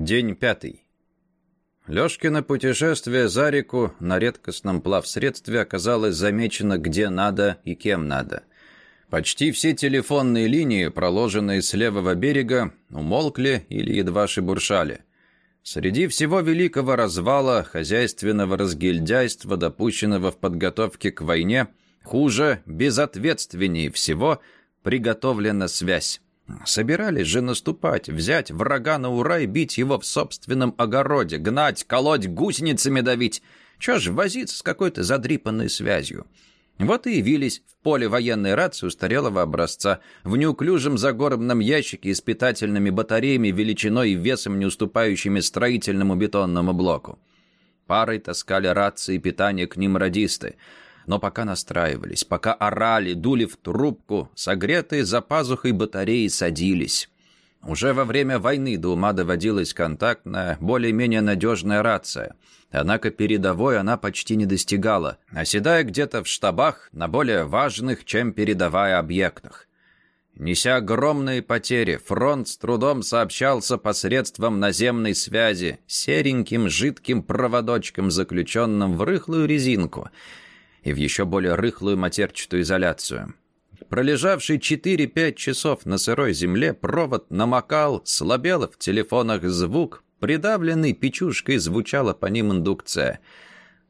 День пятый. Лёшкино путешествие за реку на редкостном плавсредстве оказалось замечено где надо и кем надо. Почти все телефонные линии, проложенные с левого берега, умолкли или едва шебуршали. Среди всего великого развала, хозяйственного разгильдяйства, допущенного в подготовке к войне, хуже, безответственнее всего, приготовлена связь. Собирались же наступать, взять врага на ура и бить его в собственном огороде, гнать, колоть, гусеницами давить. Чё ж возиться с какой-то задрипанной связью? Вот и явились в поле военной рации устарелого образца, в неуклюжем загорбном ящике с питательными батареями величиной и весом не уступающими строительному бетонному блоку. Парой таскали рации и питание к ним радисты — но пока настраивались, пока орали, дули в трубку, согретые за пазухой батареи садились. Уже во время войны до ума доводилась контактная, более-менее надежная рация. Однако передовой она почти не достигала, оседая где-то в штабах на более важных, чем передовая объектах. Неся огромные потери, фронт с трудом сообщался посредством наземной связи, сереньким жидким проводочком, заключенным в рыхлую резинку — и в еще более рыхлую матерчатую изоляцию. Пролежавший 4-5 часов на сырой земле, провод намокал, слабел в телефонах звук, придавленный печушкой звучала по ним индукция.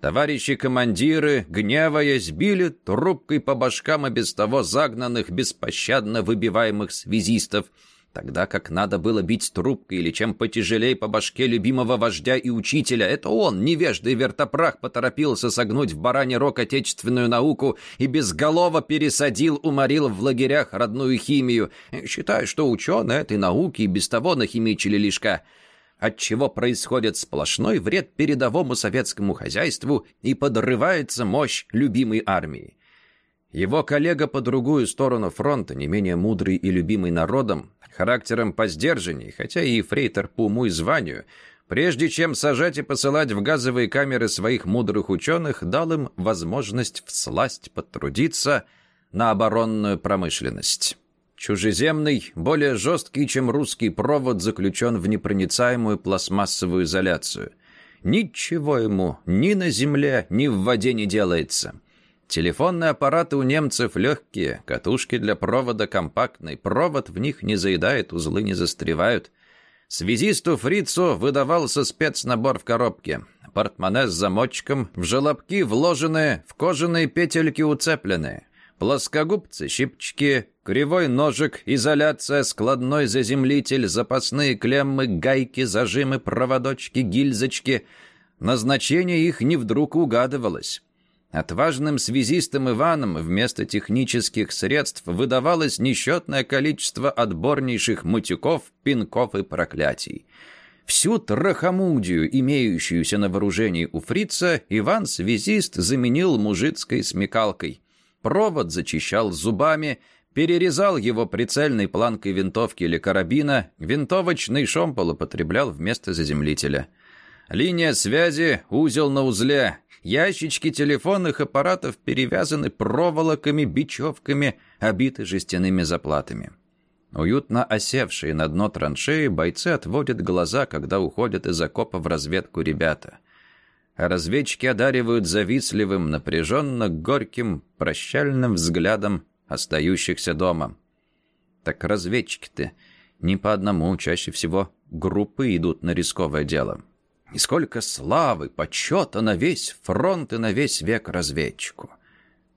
Товарищи командиры, гневаясь, били трубкой по башкам и без того загнанных, беспощадно выбиваемых связистов – Тогда как надо было бить трубкой или чем потяжелее по башке любимого вождя и учителя, это он, невежда и вертопрах, поторопился согнуть в баране рог отечественную науку и безголово пересадил, уморил в лагерях родную химию, считая, что ученые этой науки и без того нахимичили лишка отчего происходит сплошной вред передовому советскому хозяйству и подрывается мощь любимой армии. Его коллега по другую сторону фронта, не менее мудрый и любимый народом, характером по сдержанней, хотя и фрейтор по уму и званию, прежде чем сажать и посылать в газовые камеры своих мудрых ученых, дал им возможность всласть потрудиться на оборонную промышленность. Чужеземный, более жесткий, чем русский провод, заключен в непроницаемую пластмассовую изоляцию. Ничего ему ни на земле, ни в воде не делается. Телефонные аппараты у немцев легкие, катушки для провода компактный, провод в них не заедает, узлы не застревают. Связисту Фрицу выдавался спецнабор в коробке. Портмоне с замочком, в желобки вложенные, в кожаные петельки уцепленные. Плоскогубцы, щипчики, кривой ножик, изоляция, складной заземлитель, запасные клеммы, гайки, зажимы, проводочки, гильзочки. Назначение их не вдруг угадывалось. Отважным связистам Иваном вместо технических средств выдавалось несчетное количество отборнейших мутюков, пинков и проклятий. Всю трахомудию, имеющуюся на вооружении у фрица, Иван-связист заменил мужицкой смекалкой. Провод зачищал зубами, перерезал его прицельной планкой винтовки или карабина, винтовочный шомпол употреблял вместо заземлителя. Линия связи, узел на узле, Ящички телефонных аппаратов перевязаны проволоками, бечевками, обиты жестяными заплатами. Уютно осевшие на дно траншеи бойцы отводят глаза, когда уходят из окопа в разведку ребята. А разведчики одаривают завистливым, напряженно горьким, прощальным взглядом остающихся дома. Так разведчики-то не по одному, чаще всего группы идут на рисковое дело. И сколько славы, почета на весь фронт и на весь век разведчику.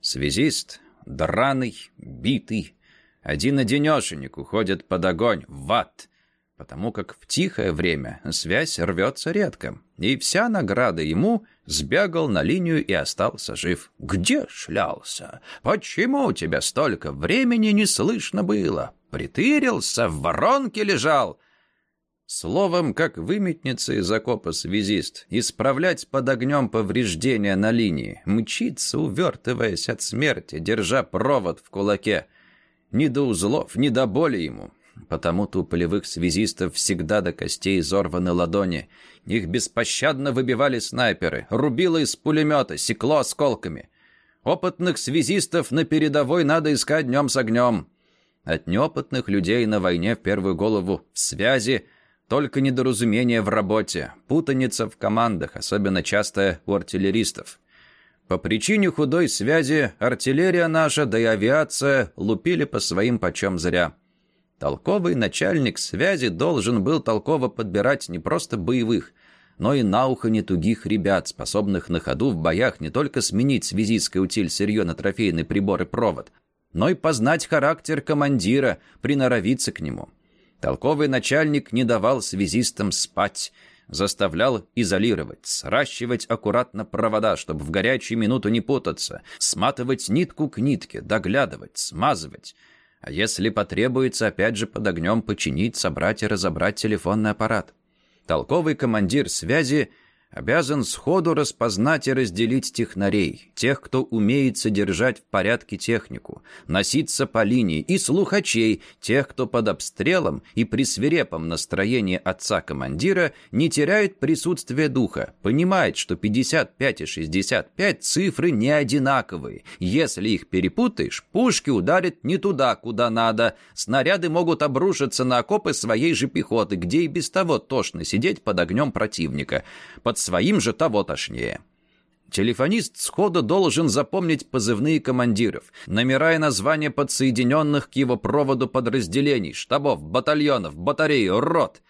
Связист, драный, битый, один-одинешенек уходит под огонь, в ад, потому как в тихое время связь рвется редко, и вся награда ему сбегал на линию и остался жив. Где шлялся? Почему у тебя столько времени не слышно было? Притырился, в воронке лежал — Словом, как выметнется из окопа связист, исправлять под огнем повреждения на линии, мчиться, увертываясь от смерти, держа провод в кулаке. Ни до узлов, ни до боли ему. Потому-то у полевых связистов всегда до костей изорваны ладони. Их беспощадно выбивали снайперы, рубило из пулемета, секло осколками. Опытных связистов на передовой надо искать днем с огнем. От неопытных людей на войне в первую голову в связи – Только недоразумение в работе, путаница в командах, особенно частая у артиллеристов. По причине худой связи артиллерия наша, да и авиация лупили по своим почем зря. Толковый начальник связи должен был толково подбирать не просто боевых, но и на ухо не ребят, способных на ходу в боях не только сменить связистское утиль сырье на трофейный прибор и провод, но и познать характер командира, приноровиться к нему. Толковый начальник не давал связистам спать, заставлял изолировать, сращивать аккуратно провода, чтобы в горячую минуту не путаться, сматывать нитку к нитке, доглядывать, смазывать – а если потребуется, опять же под огнем починить, собрать и разобрать телефонный аппарат. Толковый командир связи обязан сходу распознать и разделить технарей, тех, кто умеет содержать в порядке технику, носиться по линии, и слухачей, тех, кто под обстрелом и при свирепом настроении отца-командира не теряет присутствие духа, понимает, что 55 и 65 цифры не одинаковые. Если их перепутаешь, пушки ударят не туда, куда надо, снаряды могут обрушиться на окопы своей же пехоты, где и без того тошно сидеть под огнем противника. Под своим же того тошнее. Телефонист сходу должен запомнить позывные командиров, номера и названия подсоединенных к его проводу подразделений, штабов, батальонов, батарей, рот.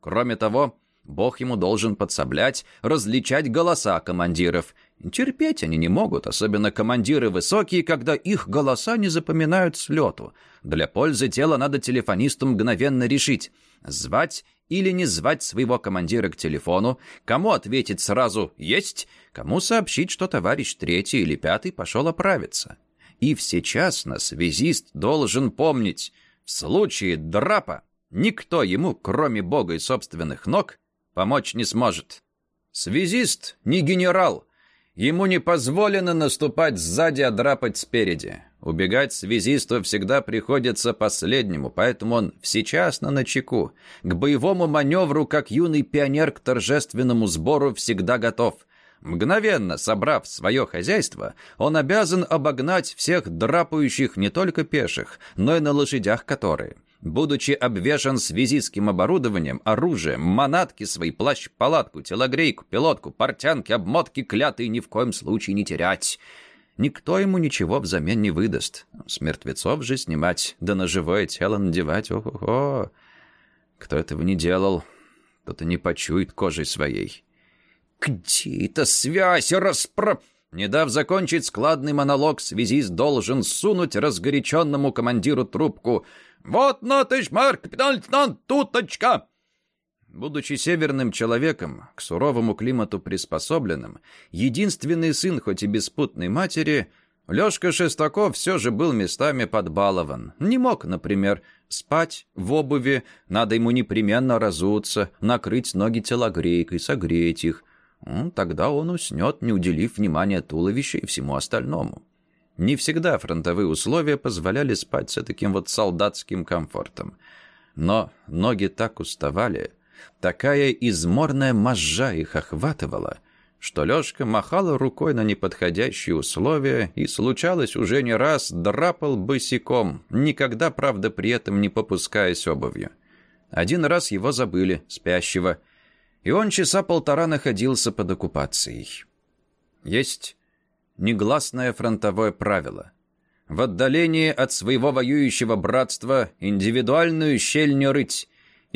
Кроме того, Бог ему должен подсоблять, различать голоса командиров. Терпеть они не могут, особенно командиры высокие, когда их голоса не запоминают с лету. Для пользы тела надо телефонисту мгновенно решить, звать или не звать своего командира к телефону, кому ответить сразу «есть», кому сообщить, что товарищ третий или пятый пошел оправиться. И всечасно связист должен помнить, в случае драпа никто ему, кроме Бога и собственных ног, помочь не сможет. Связист не генерал, ему не позволено наступать сзади, а драпать спереди. Убегать связисту всегда приходится последнему, поэтому он всечасно на чеку. К боевому маневру, как юный пионер к торжественному сбору, всегда готов. Мгновенно собрав свое хозяйство, он обязан обогнать всех драпающих не только пеших, но и на лошадях которые. Будучи обвешан связистским оборудованием, оружием, манатки свои, плащ-палатку, телогрейку, пилотку, портянки, обмотки, клятые ни в коем случае не терять — Никто ему ничего взамен не выдаст. С мертвецов же снимать, да на живое тело надевать, ого-го. Кто этого не делал, тот и не почует кожей своей. «Где эта связь распро...» Не дав закончить складный монолог, связист должен сунуть разгоряченному командиру трубку. «Вот, на, товарищ Марк, капитан-лейтенант, туточка!» Будучи северным человеком, к суровому климату приспособленным, единственный сын хоть и беспутной матери, Лёшка Шестаков все же был местами подбалован. Не мог, например, спать в обуви, надо ему непременно разуться, накрыть ноги телогрейкой, согреть их. Ну, тогда он уснет, не уделив внимания туловищу и всему остальному. Не всегда фронтовые условия позволяли спать с таким вот солдатским комфортом. Но ноги так уставали, Такая изморная мозжа их охватывала, что Лёшка махал рукой на неподходящие условия и, случалось, уже не раз драпал босиком, никогда, правда, при этом не попускаясь обувью. Один раз его забыли, спящего, и он часа полтора находился под оккупацией. Есть негласное фронтовое правило. В отдалении от своего воюющего братства индивидуальную щель не рыть,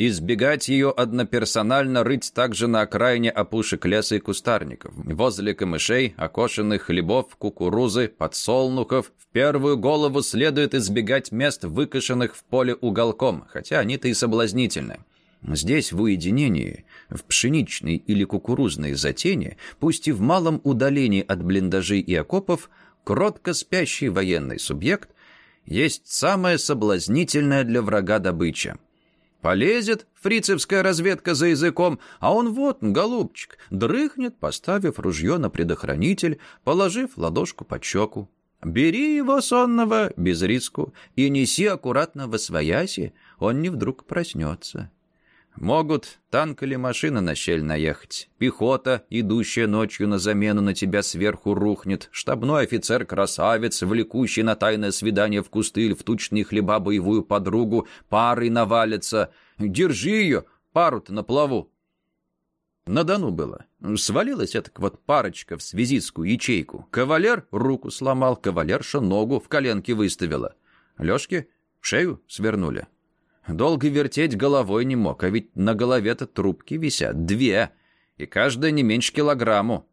Избегать ее одноперсонально рыть также на окраине опушек леса и кустарников, возле камышей, окошенных хлебов, кукурузы, подсолнухов. В первую голову следует избегать мест, выкошенных в поле уголком, хотя они-то и соблазнительны. Здесь, в уединении, в пшеничной или кукурузной затене, пусть и в малом удалении от блиндажей и окопов, кротко спящий военный субъект есть самая соблазнительная для врага добыча – Полезет фрицевская разведка за языком, а он вот, голубчик, дрыхнет, поставив ружье на предохранитель, положив ладошку под щеку. Бери его сонного, без риску, и неси аккуратно во свояси, он не вдруг проснется. Могут танк или машина на щель наехать. Пехота, идущая ночью на замену, на тебя сверху рухнет. Штабной офицер-красавец, влекущий на тайное свидание в кусты или в тучные хлеба боевую подругу, парой навалится. Держи ее, пару-то на плаву. На Дону было. Свалилась эта вот парочка в связистскую ячейку. Кавалер руку сломал, кавалерша ногу в коленке выставила. Лёшке шею свернули. Долго вертеть головой не мог, а ведь на голове-то трубки висят. Две. И каждая не меньше килограмму.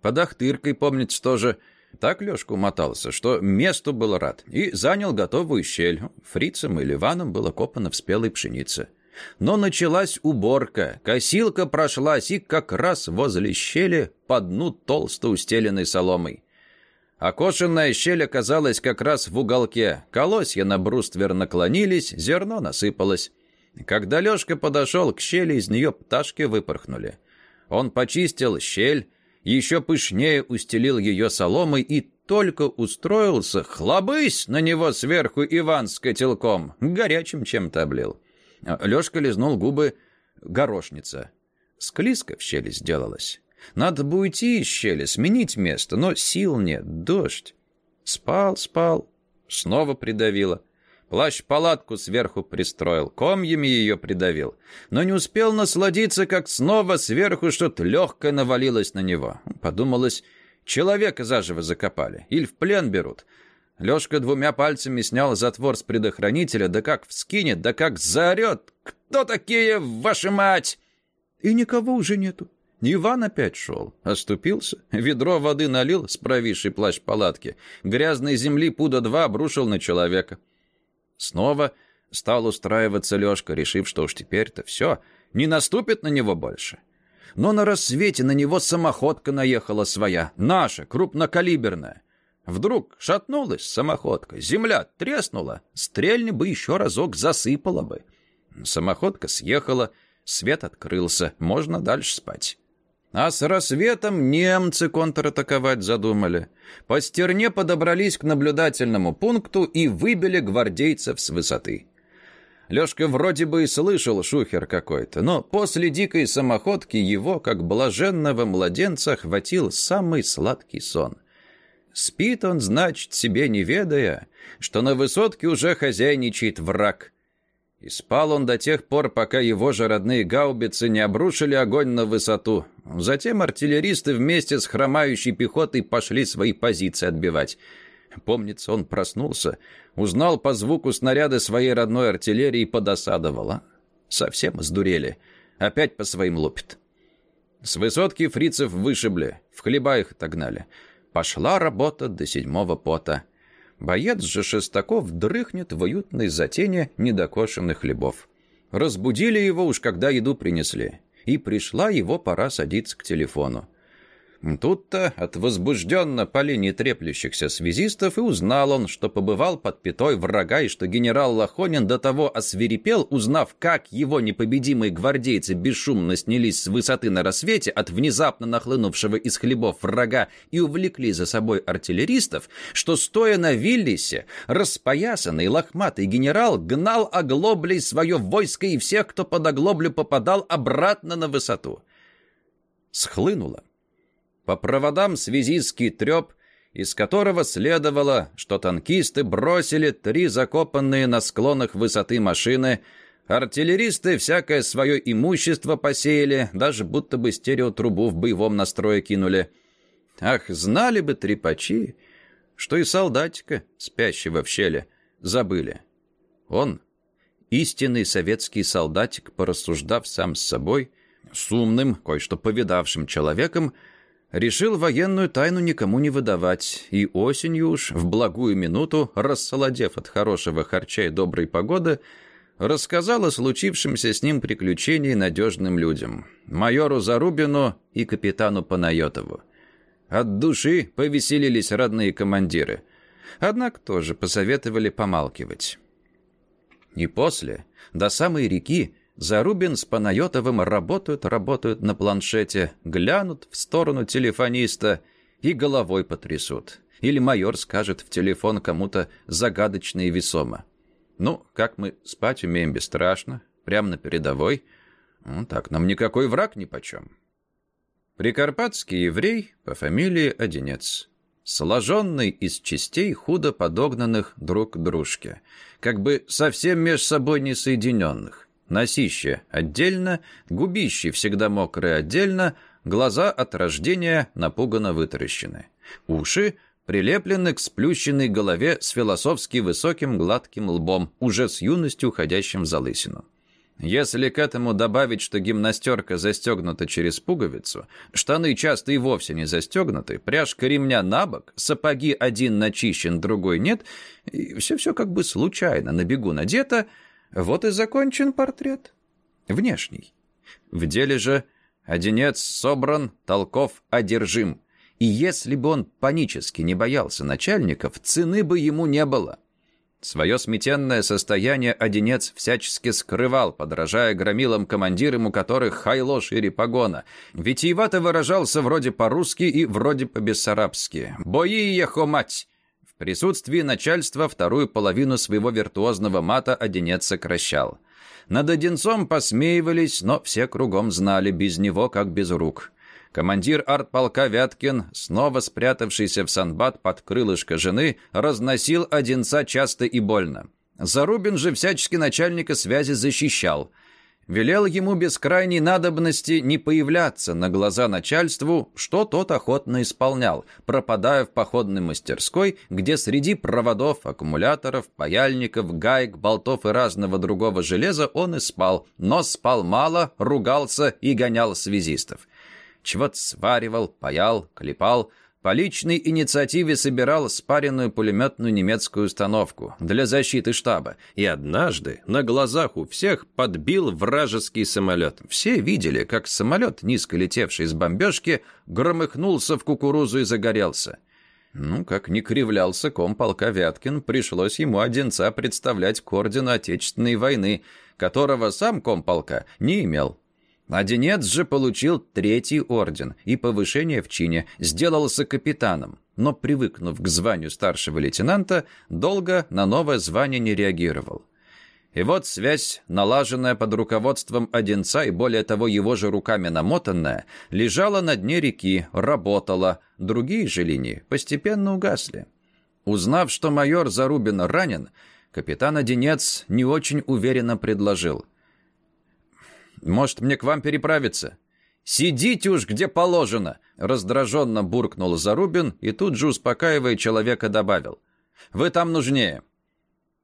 Под Ахтыркой, помнится, тоже так Лёшка умотался, что месту был рад. И занял готовую щель. Фрицем или Иваном было копано в спелой пшенице. Но началась уборка. Косилка прошлась и как раз возле щели по дну толсто устеленной соломой. Окошенная щель оказалась как раз в уголке. Колосья на бруствер наклонились, зерно насыпалось. Когда Лёшка подошел к щели, из нее пташки выпорхнули. Он почистил щель, еще пышнее устелил ее соломой и только устроился, хлобысь на него сверху Иван с котелком, горячим чем-то облил. Лёшка лизнул губы горошница. Склизко в щели сделалось. Надо бы уйти из щели, сменить место, но сил нет, дождь. Спал, спал, снова придавило. Плащ-палатку сверху пристроил, комьями ее придавил. Но не успел насладиться, как снова сверху что-то легкое навалилось на него. Подумалось, человека заживо закопали или в плен берут. Лёшка двумя пальцами снял затвор с предохранителя, да как вскинет, да как заорет. «Кто такие, ваша мать?» И никого уже нету. Иван опять шел. Оступился, ведро воды налил с провисшей плащ палатки. Грязной земли пуда два обрушил на человека. Снова стал устраиваться Лёшка, решив, что уж теперь-то все, не наступит на него больше. Но на рассвете на него самоходка наехала своя, наша, крупнокалиберная. Вдруг шатнулась самоходка, земля треснула, стрельни бы еще разок засыпала бы. Самоходка съехала, свет открылся, можно дальше спать. А с рассветом немцы контратаковать задумали. По стерне подобрались к наблюдательному пункту и выбили гвардейцев с высоты. Лёшка вроде бы и слышал шухер какой-то, но после дикой самоходки его, как блаженного младенца, хватил самый сладкий сон. Спит он, значит, себе не ведая, что на высотке уже хозяйничает враг. И спал он до тех пор, пока его же родные гаубицы не обрушили огонь на высоту. Затем артиллеристы вместе с хромающей пехотой пошли свои позиции отбивать. Помнится, он проснулся, узнал по звуку снаряды своей родной артиллерии и подосадовал. А? Совсем сдурели. Опять по своим лупит. С высотки фрицев вышибли, в хлеба их отогнали. Пошла работа до седьмого пота. Боец же Шестаков дрыхнет в уютной затене недокошенных хлебов. Разбудили его уж когда еду принесли. И пришла его пора садиться к телефону. Тут-то от возбужденно по линии треплющихся связистов и узнал он, что побывал под пятой врага и что генерал Лохонин до того освирепел, узнав, как его непобедимые гвардейцы бесшумно снялись с высоты на рассвете от внезапно нахлынувшего из хлебов врага и увлекли за собой артиллеристов, что, стоя на Виллисе, распоясанный лохматый генерал гнал оглоблей свое войско и всех, кто под оглоблю попадал, обратно на высоту. Схлынуло по проводам связистский треп, из которого следовало, что танкисты бросили три закопанные на склонах высоты машины, артиллеристы всякое свое имущество посеяли, даже будто бы стереотрубу в боевом настрое кинули. Ах, знали бы трепачи, что и солдатика, спящего в щели, забыли. Он, истинный советский солдатик, порассуждав сам с собой, с умным, кое-что повидавшим человеком, Решил военную тайну никому не выдавать, и осенью уж, в благую минуту, рассолодев от хорошего харча и доброй погоды, рассказал о случившемся с ним приключении надежным людям, майору Зарубину и капитану Панайотову. От души повеселились родные командиры, однако тоже посоветовали помалкивать. И после, до самой реки, Зарубин с Панайотовым работают, работают на планшете, глянут в сторону телефониста и головой потрясут. Или майор скажет в телефон кому-то загадочно и весомо. «Ну, как мы спать умеем бесстрашно, прямо на передовой. Ну, так нам никакой враг нипочем». Прикарпатский еврей по фамилии Одинец. Сложенный из частей, худо подогнанных друг к дружке. Как бы совсем меж собой не соединенных носище отдельно, губище всегда мокрые отдельно, глаза от рождения напуганно вытаращены. Уши прилеплены к сплющенной голове с философски высоким гладким лбом, уже с юностью уходящим в залысину. Если к этому добавить, что гимнастерка застегнута через пуговицу, штаны часто и вовсе не застегнуты, пряжка ремня на бок, сапоги один начищен, другой нет, и все-все как бы случайно на бегу надето, вот и закончен портрет. Внешний. В деле же одинец собран, толков одержим. И если бы он панически не боялся начальников, цены бы ему не было. Свое сметенное состояние Одинец всячески скрывал, подражая громилам командирам, у которых хайло шире погона. Витиевато выражался вроде по-русски и вроде по-бессарабски. «Бои ехо мать!» Присутствии начальства вторую половину своего виртуозного мата Одинец сокращал. Над Одинцом посмеивались, но все кругом знали без него, как без рук. Командир артполка Вяткин, снова спрятавшийся в санбат под крылышко жены, разносил Одинца часто и больно. Зарубин же всячески начальника связи защищал. Велел ему без крайней надобности не появляться на глаза начальству, что тот охотно исполнял, пропадая в походной мастерской, где среди проводов, аккумуляторов, паяльников, гаек, болтов и разного другого железа он и спал, но спал мало, ругался и гонял связистов. Чего-то сваривал, паял, клепал, по личной инициативе собирал спаренную пулеметную немецкую установку для защиты штаба. И однажды на глазах у всех подбил вражеский самолет. Все видели, как самолет, низко летевший с бомбежки, громыхнулся в кукурузу и загорелся. Ну, как не кривлялся комполка Вяткин, пришлось ему Одинца представлять к ордену Отечественной войны, которого сам комполка не имел. Одинец же получил третий орден и повышение в чине, сделался капитаном, но, привыкнув к званию старшего лейтенанта, долго на новое звание не реагировал. И вот связь, налаженная под руководством Одинца и, более того, его же руками намотанная, лежала на дне реки, работала, другие же линии постепенно угасли. Узнав, что майор Зарубин ранен, капитан Одинец не очень уверенно предложил – может, мне к вам переправиться?» «Сидите уж где положено!» Раздраженно буркнул Зарубин и тут же, успокаивая человека, добавил. «Вы там нужнее!»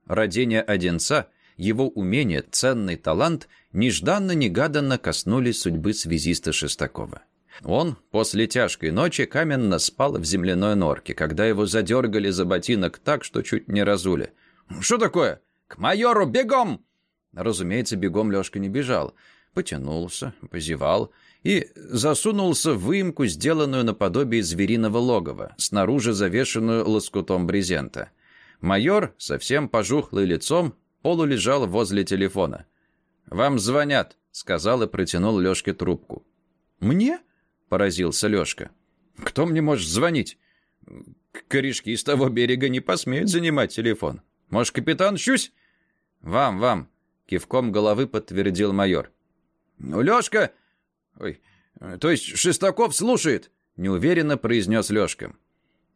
Родение Одинца, его умение, ценный талант нежданно-негаданно коснулись судьбы связиста Шестакова. Он после тяжкой ночи каменно спал в земляной норке, когда его задергали за ботинок так, что чуть не разули. «Что такое? К майору бегом!» Разумеется, бегом Лёшка не бежал потянулся, позевал и засунулся в выемку, сделанную наподобие звериного логова, снаружи завешенную лоскутом брезента. Майор, совсем пожухлый лицом, полулежал возле телефона. «Вам звонят», — сказал и протянул Лёшке трубку. «Мне?» — поразился Лёшка. «Кто мне может звонить?» «Корешки с того берега не посмеют занимать телефон. Может, капитан Щусь?» «Вам, вам», — кивком головы подтвердил майор. «Ну, Лёшка... Ой, то есть Шестаков слушает?» — неуверенно произнес Лёшка.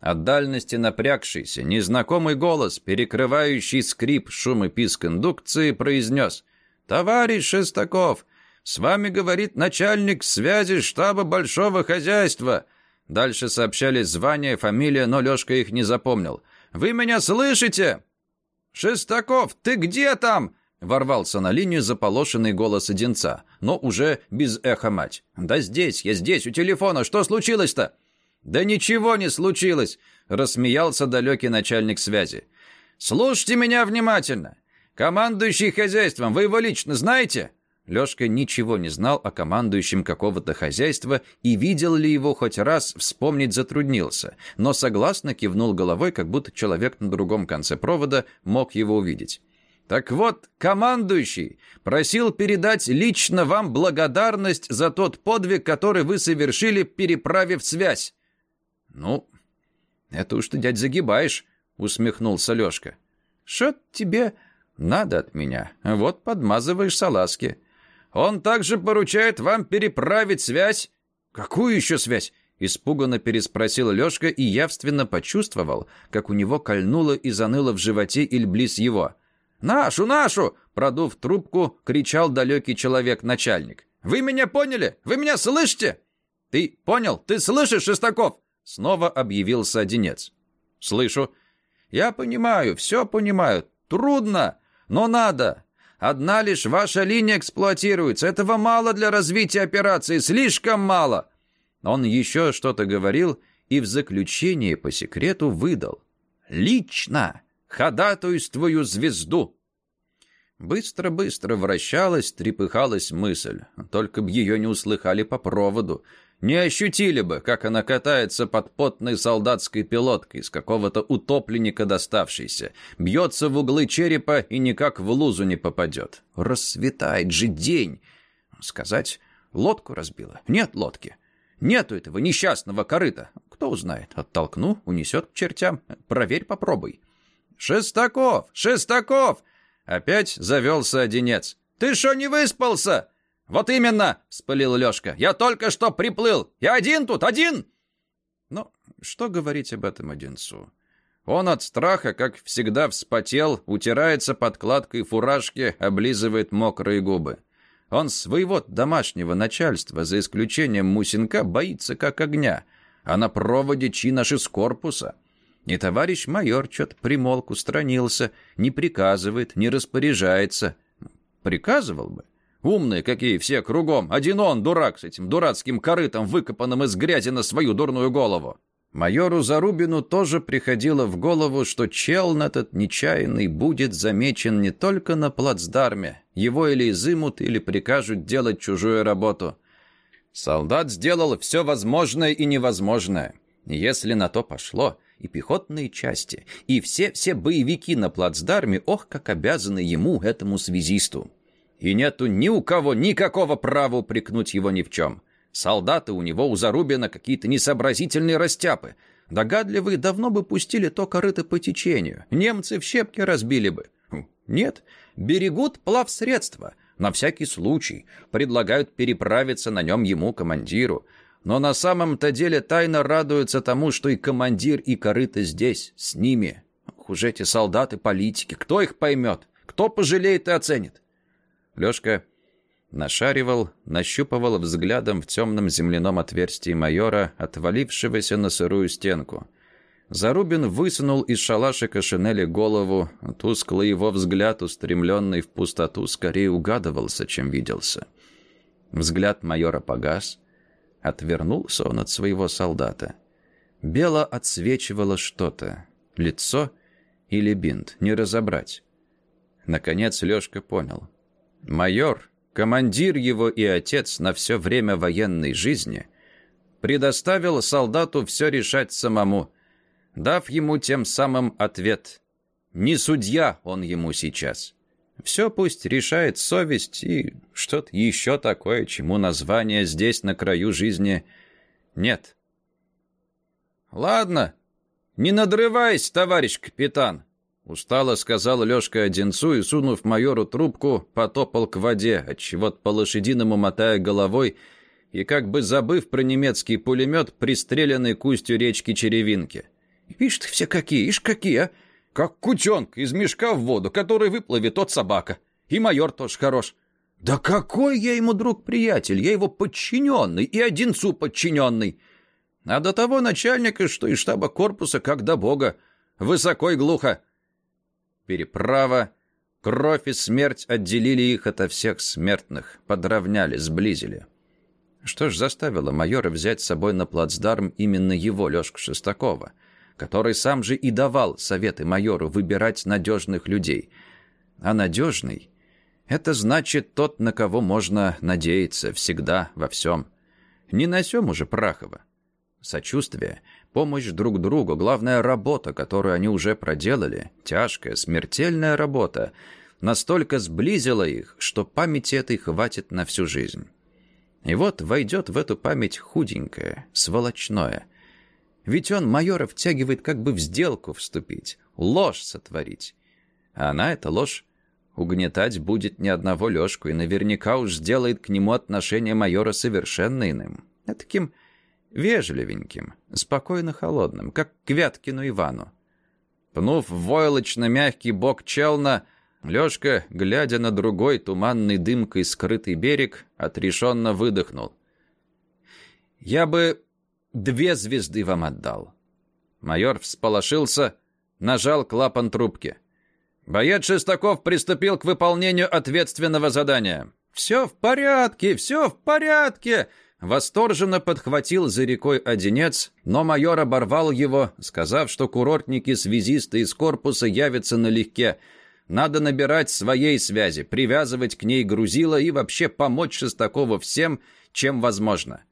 От дальности напрягшийся, незнакомый голос, перекрывающий скрип, шум и писк индукции, произнес. «Товарищ Шестаков, с вами говорит начальник связи штаба большого хозяйства». Дальше сообщались звания, фамилия, но Лёшка их не запомнил. «Вы меня слышите?» «Шестаков, ты где там?» Ворвался на линию заполошенный голос Одинца, но уже без эха мать. «Да здесь, я здесь, у телефона, что случилось-то?» «Да ничего не случилось», — рассмеялся далекий начальник связи. «Слушайте меня внимательно. Командующий хозяйством, вы его лично знаете?» Лёшка ничего не знал о командующем какого-то хозяйства и видел ли его хоть раз, вспомнить затруднился, но согласно кивнул головой, как будто человек на другом конце провода мог его увидеть. Так вот, командующий просил передать лично вам благодарность за тот подвиг, который вы совершили, переправив связь. Ну, это уж ты, дядь, загибаешь, усмехнулся Лёшка. Что тебе надо от меня? Вот подмазываешь салазки. Он также поручает вам переправить связь. Какую еще связь? Испуганно переспросил Лёшка и явственно почувствовал, как у него кольнуло и заныло в животе или близ его. «Нашу, нашу!» — продув трубку, кричал далекий человек-начальник. «Вы меня поняли? Вы меня слышите?» «Ты понял? Ты слышишь, Шестаков?» Снова объявился Одинец. «Слышу». «Я понимаю, все понимаю. Трудно, но надо. Одна лишь ваша линия эксплуатируется. Этого мало для развития операции, слишком мало». Он еще что-то говорил и в заключение по секрету выдал. «Лично ходатайствую звезду». Быстро-быстро вращалась, трепыхалась мысль. Только б ее не услыхали по проводу. Не ощутили бы, как она катается под потной солдатской пилоткой из какого-то утопленника доставшейся. Бьется в углы черепа и никак в лузу не попадет. Рассветает же день. Сказать, лодку разбила? Нет лодки. Нету этого несчастного корыта. Кто узнает? Оттолкну, унесет к чертям. Проверь, попробуй. «Шестаков! Шестаков!» Опять завелся одинец. «Ты что, не выспался?» «Вот именно!» — спылил Лёшка. «Я только что приплыл! Я один тут, один!» Ну, что говорить об этом Одинцу? Он от страха, как всегда, вспотел, утирается подкладкой фуражки, облизывает мокрые губы. Он своего домашнего начальства, за исключением Мусинка, боится как огня, а на проводе чинаш из корпуса. И товарищ майор что-то примолк, устранился, не приказывает, не распоряжается. Приказывал бы. Умные какие все кругом. Один он, дурак, с этим дурацким корытом, выкопанным из грязи на свою дурную голову. Майору Зарубину тоже приходило в голову, что чел этот нечаянный будет замечен не только на плацдарме. Его или изымут, или прикажут делать чужую работу. Солдат сделал все возможное и невозможное. Если на то пошло, и пехотные части, и все-все боевики на плацдарме, ох, как обязаны ему, этому связисту и нету ни у кого никакого права упрекнуть его ни в чем. Солдаты у него у Зарубина какие-то несообразительные растяпы. Догадливые давно бы пустили то корыто по течению. Немцы в щепки разбили бы. Хм, нет, берегут плавсредства. На всякий случай. Предлагают переправиться на нем ему, командиру. Но на самом-то деле тайно радуются тому, что и командир, и корыто здесь, с ними. Уж эти солдаты-политики, кто их поймет? Кто пожалеет и оценит? Лёшка нашаривал, нащупывал взглядом в темном земляном отверстии майора, отвалившегося на сырую стенку. Зарубин высунул из шалашика шинели голову, тусклый его взгляд, устремленный в пустоту, скорее угадывался, чем виделся. Взгляд майора погас, отвернулся он от своего солдата. Бело отсвечивало что-то, лицо или бинт, не разобрать. Наконец Лёшка понял — Майор, командир его и отец на все время военной жизни, предоставил солдату все решать самому, дав ему тем самым ответ. Не судья он ему сейчас. Все пусть решает совесть и что-то еще такое, чему название здесь, на краю жизни, нет. «Ладно, не надрывайся, товарищ капитан», Устало сказал Лёшка Одинцу и, сунув майору трубку, потопал к воде, отчего-то по-лошадиному мотая головой и, как бы забыв про немецкий пулемет, пристреленный к устью речки Черевинки. «Ишь ты все какие, ишь какие, а! Как кутенка из мешка в воду, который выплывет от собака. И майор тоже хорош. Да какой я ему друг-приятель, я его подчиненный и Одинцу подчиненный. А до того начальника, что из штаба корпуса, как до бога. Высоко и глухо. Переправа, кровь и смерть отделили их ото всех смертных, подровняли, сблизили. Что ж заставило майора взять с собой на плацдарм именно его, Лёшку Шестакова, который сам же и давал советы майору выбирать надежных людей. А надежный — это значит тот, на кого можно надеяться всегда, во всем. Не на сём уже Прахова. Сочувствие — Помощь друг другу, главная работа, которую они уже проделали, тяжкая, смертельная работа, настолько сблизила их, что памяти этой хватит на всю жизнь. И вот войдет в эту память худенькое, сволочное. Ведь он майора втягивает как бы в сделку вступить, ложь сотворить. А она, эта ложь, угнетать будет ни одного Лёшку и наверняка уж сделает к нему отношение майора совершенно иным. Таким Вежливеньким, спокойно холодным, как к Вяткину Ивану. Пнув войлочно мягкий бок челна, Лёшка, глядя на другой туманный дымкой скрытый берег, отрешенно выдохнул. «Я бы две звезды вам отдал». Майор всполошился, нажал клапан трубки. Боец Шестаков приступил к выполнению ответственного задания. «Все в порядке, все в порядке!» Восторженно подхватил за рекой одинец, но майор оборвал его, сказав, что курортники-связисты из корпуса явятся налегке. Надо набирать своей связи, привязывать к ней грузила и вообще помочь Шестакову всем, чем возможно.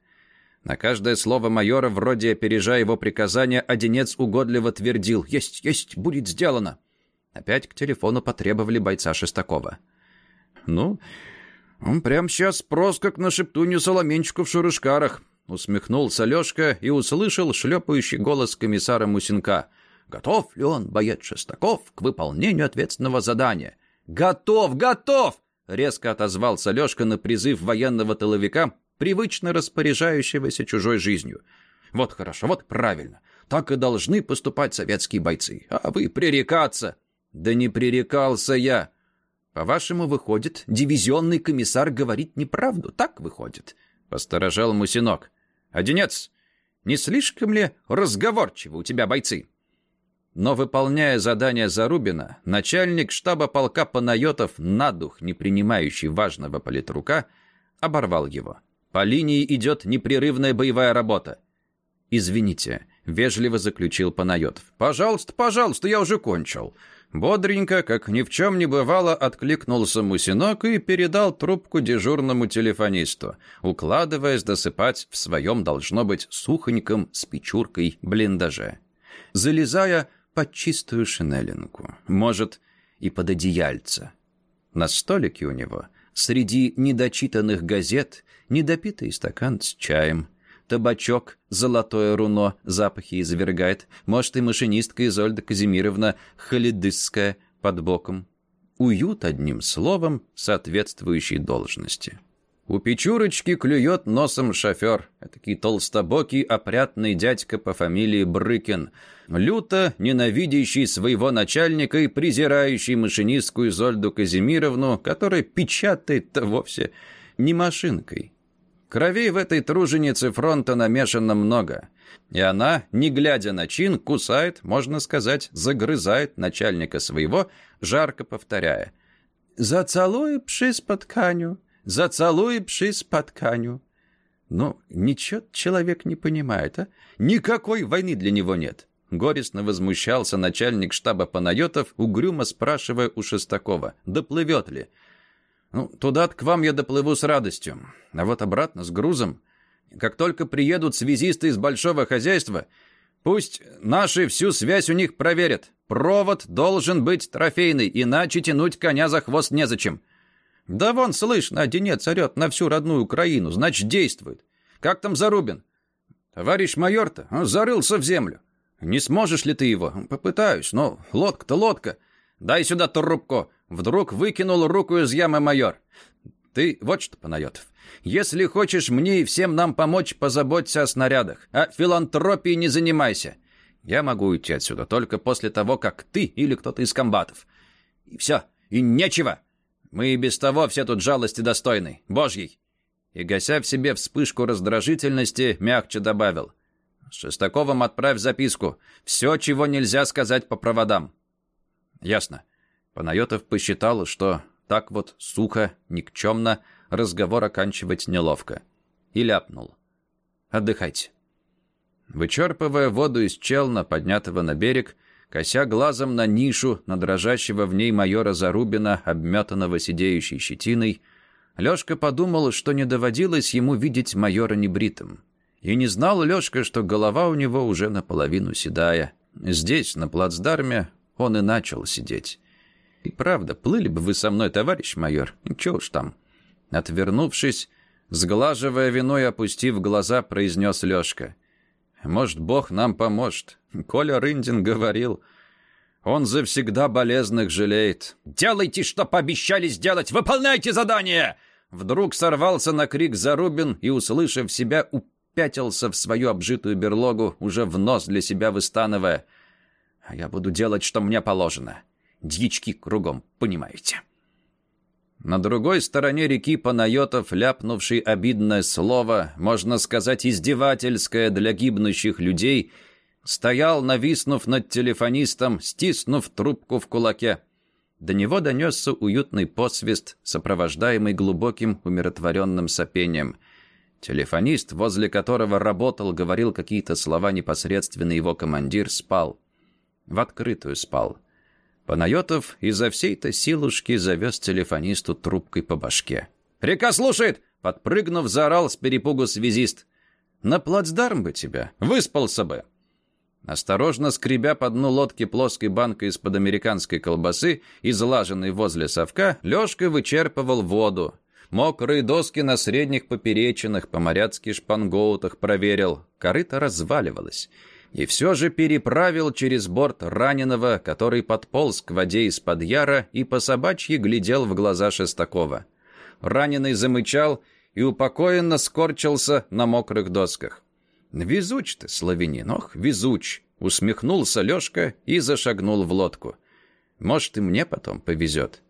На каждое слово майора, вроде опережая его приказания, одинец угодливо твердил «Есть, есть, будет сделано». Опять к телефону потребовали бойца Шестакова. «Ну, он прямо сейчас спрос, как на шептунью соломенчику в шурышкарах», усмехнулся Лешка и услышал шлепающий голос комиссара Мусинка. «Готов ли он, боец Шестаков, к выполнению ответственного задания?» «Готов, готов!» Резко отозвался Лешка на призыв военного тыловика, привычно распоряжающегося чужой жизнью. «Вот хорошо, вот правильно. Так и должны поступать советские бойцы. А вы пререкаться!» «Да не пререкался я!» «По-вашему, выходит, дивизионный комиссар говорит неправду, так выходит?» — посторожал Мусинок. «Одинец, не слишком ли разговорчивы у тебя бойцы?» Но, выполняя задание Зарубина, начальник штаба полка Панайотов, на дух не принимающий важного политрука, оборвал его. «По линии идет непрерывная боевая работа». «Извините», — вежливо заключил Панайотов. «Пожалуйста, пожалуйста, я уже кончил». Бодренько, как ни в чем не бывало, откликнулся Мусинок и передал трубку дежурному телефонисту, укладываясь досыпать в своем, должно быть, сухоньком с печуркой блиндаже. Залезая под чистую шинелинку, может, и под одеяльце. На столике у него, среди недочитанных газет, недопитый стакан с чаем, табачок, золотое руно, запахи извергает. Может, и машинистка Изольда Казимировна Халидысская под боком. Уют, одним словом, соответствующей должности. У Печурочки клюет носом шофер, этакий толстобокий опрятный дядька по фамилии Брыкин, люто ненавидящий своего начальника и презирающий машинистку Изольду Казимировну, которая печатает-то вовсе не машинкой, Кровей в этой труженице фронта намешано много. И она, не глядя на чин, кусает, можно сказать, загрызает начальника своего, жарко повторяя. «Зацалуй пшис под тканью, зацалуй пшис под тканью». Ну, ничего человек не понимает, а? Никакой войны для него нет. Горестно возмущался начальник штаба Панайотов, угрюмо спрашивая у Шестакова, доплывет ли. Ну, туда к вам я доплыву с радостью. А вот обратно, с грузом. Как только приедут связисты из большого хозяйства, пусть наши всю связь у них проверят. Провод должен быть трофейный, иначе тянуть коня за хвост незачем. Да вон, слышно, одинец орет на всю родную Украину, значит, действует. Как там Зарубин? Товарищ майор-то, он зарылся в землю. Не сможешь ли ты его? Попытаюсь, но лодка-то лодка. Дай сюда трубку. Вдруг выкинул руку из ямы майор. «Ты вот что, Панайотов, если хочешь мне и всем нам помочь, позаботься о снарядах, а филантропией не занимайся. Я могу уйти отсюда только после того, как ты или кто-то из комбатов. И все, и нечего. Мы и без того все тут жалости достойны, божьей». И, гася в себе вспышку раздражительности, мягче добавил. «С Шестаковым отправь записку. Все, чего нельзя сказать по проводам». «Ясно». Панайотов посчитал, что так вот сухо, никчемно разговор оканчивать неловко. И ляпнул. «Отдыхайте». Вычерпывая воду из челна, поднятого на берег, кося глазом на нишу, на дрожащего в ней майора Зарубина, обметанного сидеющей щетиной, Лёшка подумал, что не доводилось ему видеть майора небритым. И не знал Лёшка, что голова у него уже наполовину седая. Здесь, на плацдарме, он и начал сидеть. И правда, плыли бы вы со мной, товарищ майор. Чего уж там. Отвернувшись, сглаживая вино и опустив глаза, произнес Лёшка. Может, Бог нам поможет. Коля Рындин говорил... Он завсегда болезных жалеет. «Делайте, что пообещали сделать! Выполняйте задание!» Вдруг сорвался на крик Зарубин и, услышав себя, упятился в свою обжитую берлогу, уже в нос для себя выстанывая. «А я буду делать, что мне положено. Дьячки кругом, понимаете. На другой стороне реки Панайотов, ляпнувший обидное слово, можно сказать, издевательское для гибнущих людей, стоял, нависнув над телефонистом, стиснув трубку в кулаке. До него донесся уютный посвист, сопровождаемый глубоким умиротворенным сопением. Телефонист, возле которого работал, говорил какие-то слова непосредственно его командир, спал. В открытую спал. Панайотов изо всей-то силушки завез телефонисту трубкой по башке. «Река слушает!» — подпрыгнув, заорал с перепугу связист. «На плацдарм бы тебя! Выспался бы!» Осторожно скребя по дну лодки плоской банкой из-под американской колбасы, излаженной возле совка, Лёшка вычерпывал воду. Мокрые доски на средних поперечинах, по-моряцки шпангоутах проверил. Корыто разваливалось и все же переправил через борт раненого, который подполз к воде из-под яра и по собачьи глядел в глаза Шестакова. Раненый замычал и упокоенно скорчился на мокрых досках. «Везуч ты, славянин, ох, везуч!» — усмехнулся Лёшка и зашагнул в лодку. «Может, и мне потом повезет».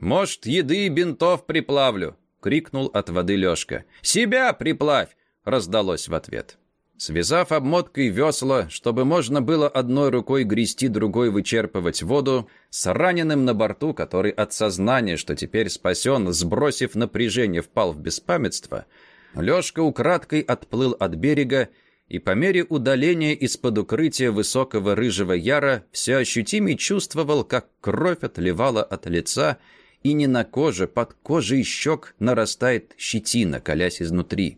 «Может, еды и бинтов приплавлю!» — крикнул от воды Лёшка. «Себя приплавь!» — раздалось в ответ. Связав обмоткой весла, чтобы можно было одной рукой грести, другой вычерпывать воду, с раненым на борту, который от сознания, что теперь спасен, сбросив напряжение, впал в беспамятство, Лёшка украдкой отплыл от берега и по мере удаления из-под укрытия высокого рыжего яра все ощутимее чувствовал, как кровь отливала от лица, и не на коже, под кожей щек нарастает щетина, колясь изнутри.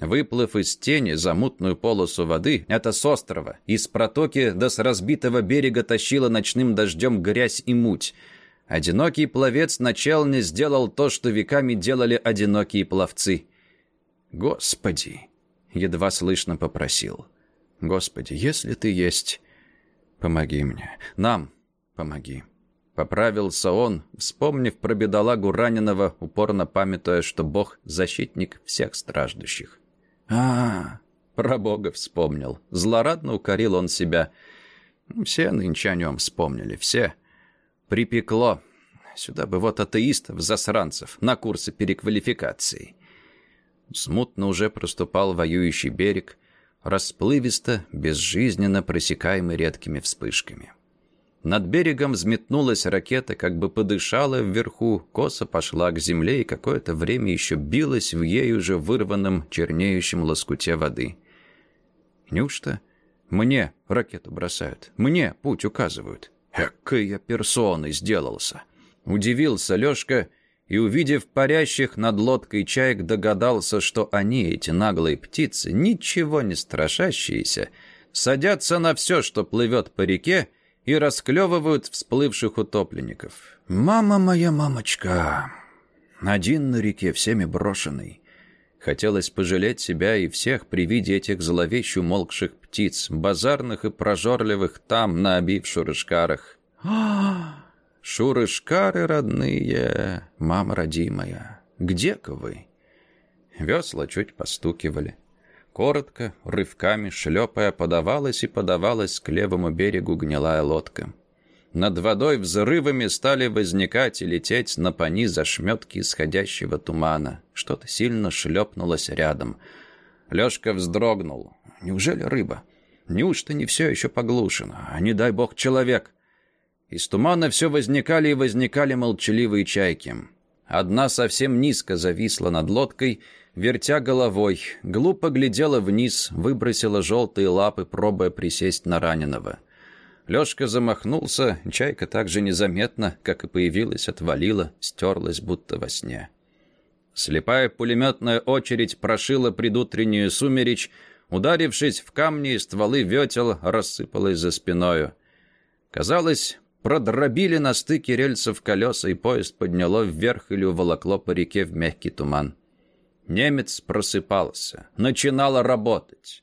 Выплыв из тени за мутную полосу воды, это с острова, из протоки до с разбитого берега тащила ночным дождем грязь и муть. Одинокий пловец на челне сделал то, что веками делали одинокие пловцы. «Господи!» — едва слышно попросил. «Господи, если ты есть, помоги мне. Нам помоги». Поправился он, вспомнив про бедолагу раненого, упорно памятуя, что Бог — защитник всех страждущих а, про Бога вспомнил. Злорадно укорил он себя. Все нынче о нем вспомнили, все. Припекло. Сюда бы вот атеистов, засранцев, на курсы переквалификации. Смутно уже проступал воюющий берег, расплывисто, безжизненно просекаемый редкими вспышками. Над берегом взметнулась ракета, как бы подышала вверху, косо пошла к земле и какое-то время еще билась в ей уже вырванном чернеющем лоскуте воды. Неужто мне ракету бросают? Мне путь указывают? Экой я персоной сделался. Удивился Лешка и, увидев парящих над лодкой чаек, догадался, что они, эти наглые птицы, ничего не страшащиеся, садятся на все, что плывет по реке, и расклевывают всплывших утопленников. «Мама моя мамочка!» Один на реке, всеми брошенный. Хотелось пожалеть себя и всех при виде этих зловещ умолкших птиц, базарных и прожорливых там, на обив шурышкарах. «А, шурышкары родные, мама родимая, где-ка вы?» Весла чуть постукивали. Коротко, рывками, шлепая, подавалась и подавалась к левому берегу гнилая лодка. Над водой взрывами стали возникать и лететь на пони зашметки исходящего тумана. Что-то сильно шлепнулось рядом. Лёшка вздрогнул. Неужели рыба? Неужто не все еще поглушено? А не дай бог человек? Из тумана все возникали и возникали молчаливые чайки. Одна совсем низко зависла над лодкой — вертя головой, глупо глядела вниз, выбросила желтые лапы, пробуя присесть на раненого. Лёшка замахнулся, чайка так же незаметно, как и появилась, отвалила, стерлась, будто во сне. Слепая пулеметная очередь прошила предутреннюю сумеречь, ударившись в камни и стволы ветел, рассыпалась за спиною. Казалось, продробили на стыке рельсов колеса, и поезд подняло вверх или уволокло по реке в мягкий туман. Немец просыпался, начинало работать.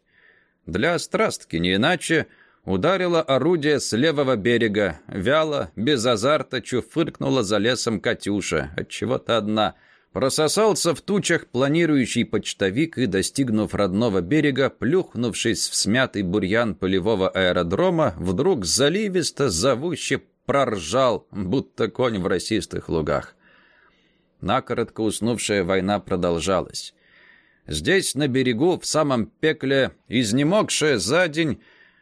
Для страстки не иначе ударило орудие с левого берега, вяло, без азарта чуфыркнула за лесом Катюша, отчего-то одна. Прососался в тучах планирующий почтовик и, достигнув родного берега, плюхнувшись в смятый бурьян полевого аэродрома, вдруг заливисто, зовуще проржал, будто конь в росистых лугах. Накоротко уснувшая война продолжалась. Здесь, на берегу, в самом пекле, изнемогшая за день,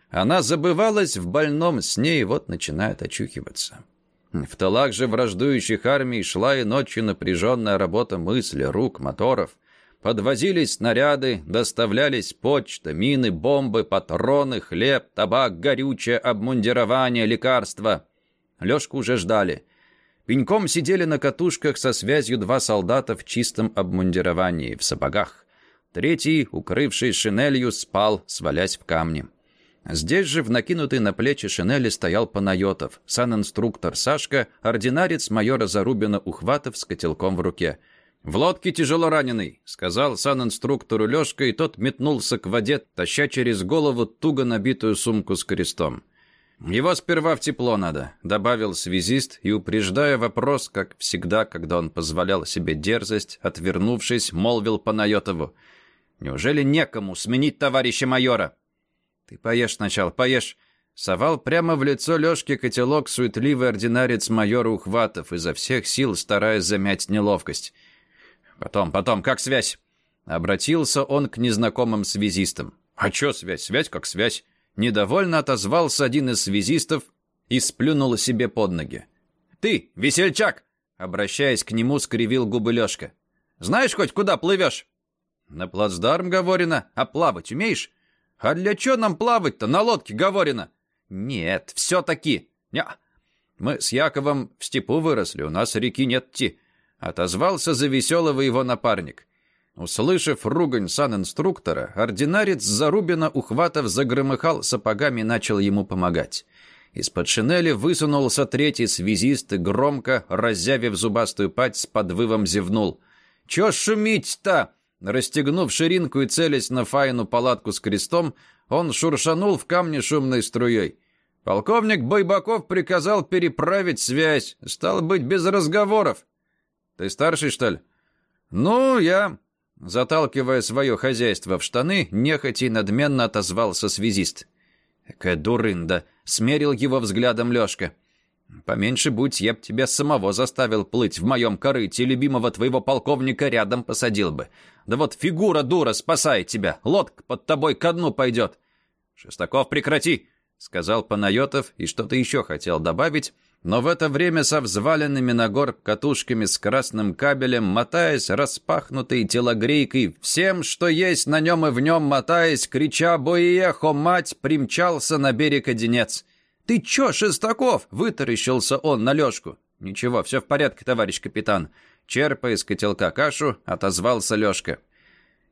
она забывалась в больном сне и вот начинает очухиваться. В тылах же враждующих армий шла и ночью напряженная работа мысли, рук, моторов. Подвозились снаряды, доставлялись почта, мины, бомбы, патроны, хлеб, табак, горючее, обмундирование, лекарства. Лёшку уже ждали. Пеньком сидели на катушках со связью два солдата в чистом обмундировании, в сапогах. Третий, укрывший шинелью, спал, свалясь в камни. Здесь же в накинутой на плечи шинели стоял Панайотов, сан-инструктор Сашка, ординарец майора Зарубина Ухватов с котелком в руке. «В лодке тяжело раненый», — сказал сан-инструктору Лёшка, и тот метнулся к воде, таща через голову туго набитую сумку с крестом. «Его сперва в тепло надо», — добавил связист, и, упреждая вопрос, как всегда, когда он позволял себе дерзость, отвернувшись, молвил Панайотову. «Неужели некому сменить товарища майора?» «Ты поешь сначала, поешь!» Совал прямо в лицо Лёшке котелок суетливый ординарец майора Ухватов, изо всех сил стараясь замять неловкость. «Потом, потом, как связь?» Обратился он к незнакомым связистам. «А чё связь? Связь как связь!» Недовольно отозвался один из связистов и сплюнул себе под ноги. «Ты, весельчак!» Обращаясь к нему, скривил губы Лёшка. «Знаешь хоть, куда плывёшь?» «На плацдарм, говорено. А плавать умеешь?» «А для чего нам плавать-то на лодке, Говорина?» «Нет, все-таки. Не. Мы с Яковом в степу выросли, у нас реки нет-ти», — отозвался за веселого его напарник. Услышав ругань сан-инструктора, ординарец Зарубина Ухватов загромыхал сапогами начал ему помогать. Из-под шинели высунулся третий связист и громко, раззявив зубастую пать, с подвывом зевнул. «Чё шумить-то?» Расстегнув ширинку и целясь на Фаину палатку с крестом, он шуршанул в камне шумной струей. Полковник Байбаков приказал переправить связь. Стало быть, без разговоров. Ты старший, что ли? Ну, я... Заталкивая свое хозяйство в штаны, нехотя и надменно отозвался связист. «Какая дурында!» — смерил его взглядом Лешка. Поменьше будь, я б тебя самого заставил плыть в моем корыте, любимого твоего полковника рядом посадил бы. Да вот фигура дура спасает тебя, лодка под тобой ко дну пойдет. Шестаков, прекрати!» — сказал Панайотов и что-то еще хотел добавить, но в это время со взваленными на горб катушками с красным кабелем, мотаясь распахнутой телогрейкой, всем, что есть на нем и в нем, мотаясь, крича «Боиехо, мать!» примчался на берег Одинец. «Ты чё, Шестаков?» — вытаращился он на Лёшку. «Ничего, всё в порядке, товарищ капитан». Черпая из котелка кашу, отозвался Лёшка.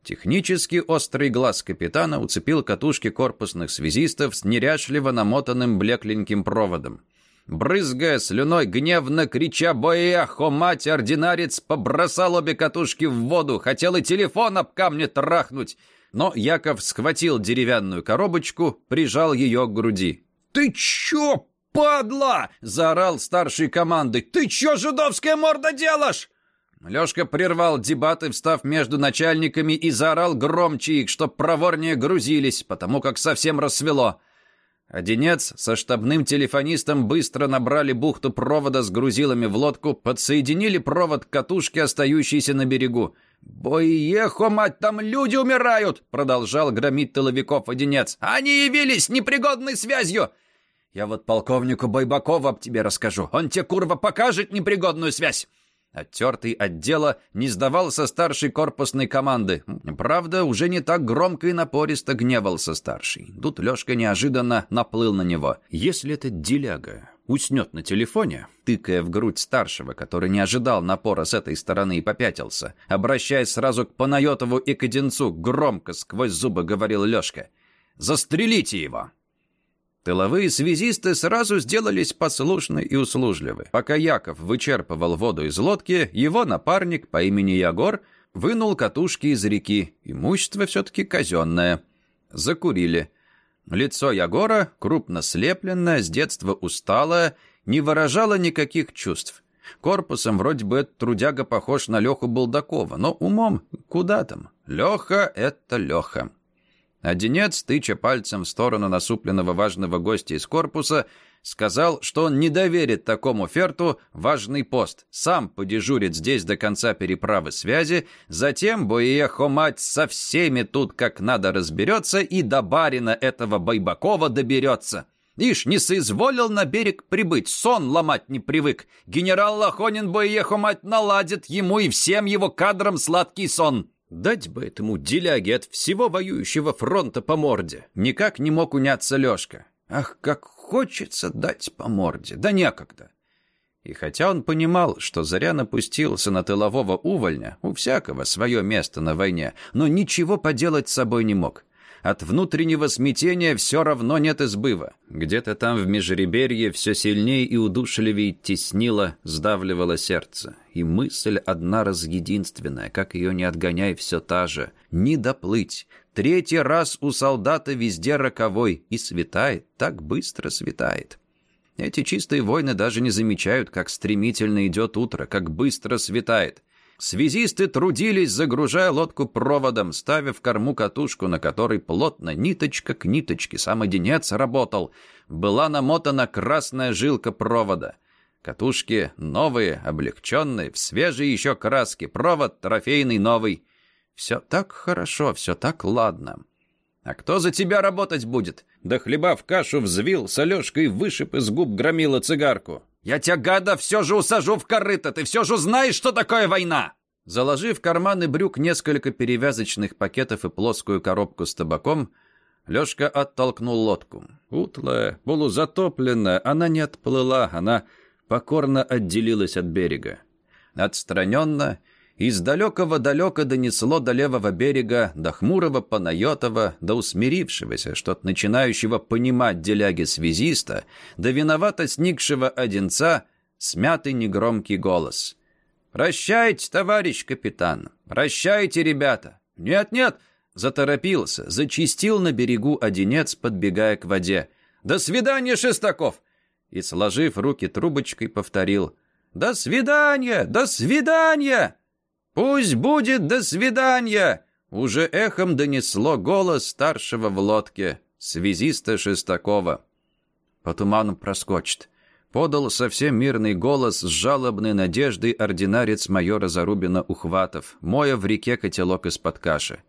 Технически острый глаз капитана уцепил катушки корпусных связистов с неряшливо намотанным блекленьким проводом. Брызгая слюной, гневно крича «Бояхо, мать!» ординарец побросал обе катушки в воду, хотел и телефон об камне трахнуть. Но Яков схватил деревянную коробочку, прижал ее к груди. «Ты чё, падла?» — заорал старший команды. «Ты чё, жидовская морда, делаешь?» Лёшка прервал дебаты, встав между начальниками и заорал громче их, чтоб проворнее грузились, потому как совсем рассвело. Одинец со штабным телефонистом быстро набрали бухту провода с грузилами в лодку, подсоединили провод к катушке, остающейся на берегу. «Боехо, мать, там люди умирают!» — продолжал громить тыловиков Одинец. «Они явились непригодной связью! Я вот полковнику Байбакову об тебе расскажу. Он тебе, курва, покажет непригодную связь. Оттертый от дела не сдавался старшей корпусной команды. Правда, уже не так громко и напористо гневался старший. Тут Лёшка неожиданно наплыл на него. Если этот деляга уснет на телефоне, тыкая в грудь старшего, который не ожидал напора с этой стороны и попятился, обращаясь сразу к Панайотову и к громко сквозь зубы говорил Лёшка. «Застрелите его!» Тыловые связисты сразу сделались послушны и услужливы. Пока Яков вычерпывал воду из лодки, его напарник по имени Ягор вынул катушки из реки. Имущество все-таки казенное. Закурили. Лицо Ягора, крупно слепленное, с детства усталое, не выражало никаких чувств. Корпусом вроде бы трудяга похож на Леху Булдакова, но умом куда там? Леха — это Леха. Одинец, тыча пальцем в сторону насупленного важного гостя из корпуса, Сказал, что он не доверит такому ферту важный пост. Сам подежурит здесь до конца переправы связи, затем Боеехо мать со всеми тут как надо разберется и до барина этого Байбакова доберется. Ишь, не соизволил на берег прибыть, сон ломать не привык. Генерал Лохонин Боеехо мать наладит ему и всем его кадрам сладкий сон. Дать бы этому деляге от всего воюющего фронта по морде. Никак не мог уняться Лешка. Ах, как хочется дать по морде, да некогда. И хотя он понимал, что зря напустился на тылового увольня, у всякого свое место на войне, но ничего поделать с собой не мог. От внутреннего смятения все равно нет избыва. Где-то там в межреберье все сильнее и удушливее теснило, сдавливало сердце. И мысль одна раз единственная, как ее не отгоняй, все та же. Не доплыть. Третий раз у солдата везде роковой. И светает, так быстро светает. Эти чистые войны даже не замечают, как стремительно идет утро, как быстро светает. Связисты трудились, загружая лодку проводом, ставя в корму катушку, на которой плотно, ниточка к ниточке, сам одинец работал. Была намотана красная жилка провода. Катушки новые, облегченные, в свежей еще краске, провод трофейный новый. Все так хорошо, все так ладно. «А кто за тебя работать будет?» Да хлеба в кашу взвил, с Алешкой вышиб из губ громила цигарку. «Я тебя, гада, все же усажу в корыто! Ты все же знаешь, что такое война!» Заложив в карманы брюк несколько перевязочных пакетов и плоскую коробку с табаком, Лёшка оттолкнул лодку. Утлая, полузатопленная, она не отплыла, она покорно отделилась от берега. Отстраненно, из далекого-далека донесло до левого берега, до хмурого Панайотова, до усмирившегося, что-то начинающего понимать деляги-связиста, до виновато сникшего одинца, смятый негромкий голос. «Прощайте, товарищ капитан! Прощайте, ребята!» «Нет-нет!» — заторопился, зачистил на берегу одинец, подбегая к воде. «До свидания, Шестаков!» И, сложив руки трубочкой, повторил. «До свидания! До свидания!» «Пусть будет до свидания!» Уже эхом донесло голос старшего в лодке, связиста Шестакова. По туману проскочит. Подал совсем мирный голос с жалобной надеждой ординарец майора Зарубина Ухватов, моя в реке котелок из-под каши.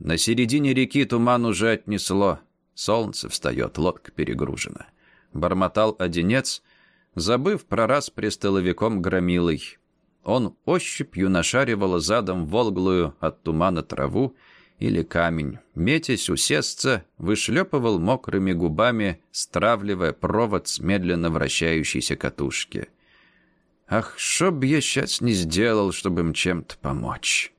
На середине реки туман уже отнесло. Солнце встает, лодка перегружена. Бормотал одинец, забыв про раз престоловиком громилой. Он ощупью нашаривал задом волглую от тумана траву или камень. Метясь усесться, вышлепывал мокрыми губами, стравливая провод с медленно вращающейся катушки. «Ах, что б я сейчас не сделал, чтобы им чем-то помочь!»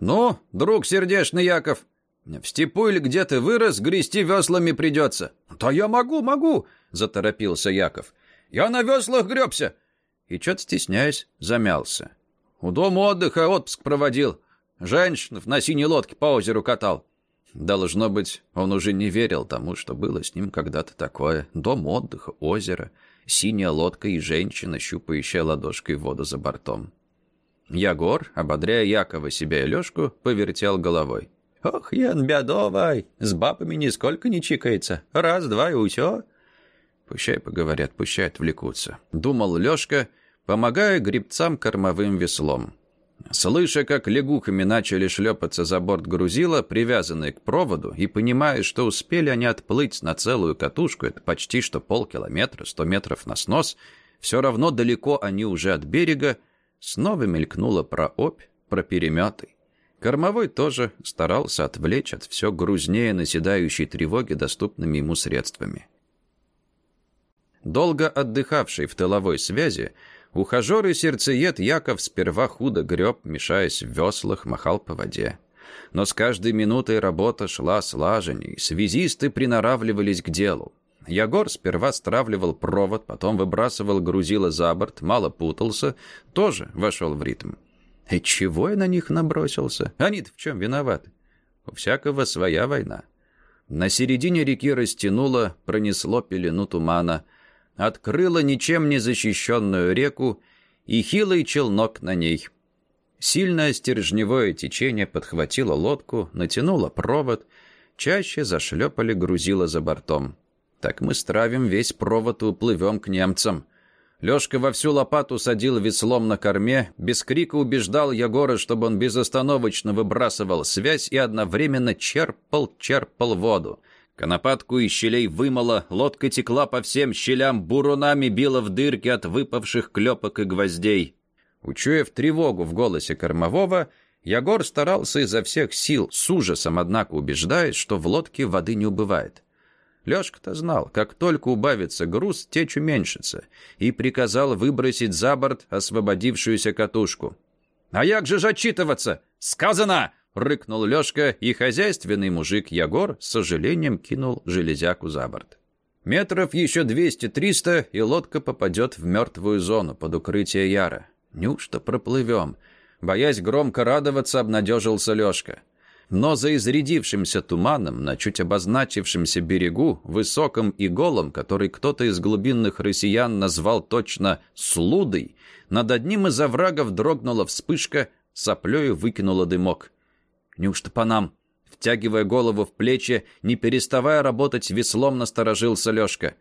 «Ну, друг сердечный Яков, в степу или где ты вырос, грести веслами придется». «Да я могу, могу!» — заторопился Яков. «Я на веслах гребся и, чё-то стесняясь, замялся. У дома отдыха отпуск проводил. Женщин на синей лодке по озеру катал. Должно быть, он уже не верил тому, что было с ним когда-то такое. Дом отдыха, озеро, синяя лодка и женщина, щупающая ладошкой воду за бортом. Ягор, ободряя Якова себя и Лёшку, повертел головой. «Ох, Ян, бядовай, с бабами нисколько не чикается. Раз-два и усё». «Пущай поговорят, пущай отвлекутся», — думал Лёшка, — помогая грибцам кормовым веслом. Слыша, как лягухами начали шлепаться за борт грузила, привязанные к проводу, и понимая, что успели они отплыть на целую катушку, это почти что полкилометра, сто метров на снос, все равно далеко они уже от берега, снова мелькнула про опь, про переметы. Кормовой тоже старался отвлечь от все грузнее наседающей тревоги доступными ему средствами. Долго отдыхавший в тыловой связи, Ухажер и сердцеед Яков сперва худо греб, мешаясь в веслах, махал по воде. Но с каждой минутой работа шла слаженней, связисты приноравливались к делу. Ягор сперва стравливал провод, потом выбрасывал грузило за борт, мало путался, тоже вошел в ритм. И чего я на них набросился? Они-то в чем виноваты? У всякого своя война. На середине реки растянуло, пронесло пелену тумана — открыла ничем не защищенную реку и хилый челнок на ней. Сильное стержневое течение подхватило лодку, натянуло провод, чаще зашлепали грузило за бортом. Так мы стравим весь провод и уплывем к немцам. Лёшка во всю лопату садил веслом на корме, без крика убеждал Егора, чтобы он безостановочно выбрасывал связь и одновременно черпал-черпал воду. Конопатку из щелей вымыло, лодка текла по всем щелям, бурунами била в дырки от выпавших клепок и гвоздей. Учуяв тревогу в голосе кормового, Егор старался изо всех сил, с ужасом, однако убеждаясь, что в лодке воды не убывает. Лёшка-то знал, как только убавится груз, течь уменьшится, и приказал выбросить за борт освободившуюся катушку. «А як же ж? Сказано!» — рыкнул Лёшка, и хозяйственный мужик Егор с сожалением кинул железяку за борт. Метров еще 200-300, и лодка попадет в мертвую зону под укрытие Яра. Неужто проплывем? Боясь громко радоваться, обнадежился Лёшка. Но за изрядившимся туманом на чуть обозначившемся берегу, высоком и голом, который кто-то из глубинных россиян назвал точно «слудой», над одним из оврагов дрогнула вспышка, соплею выкинула дымок. Неужто по нам? Втягивая голову в плечи, не переставая работать веслом, насторожился Лёшка.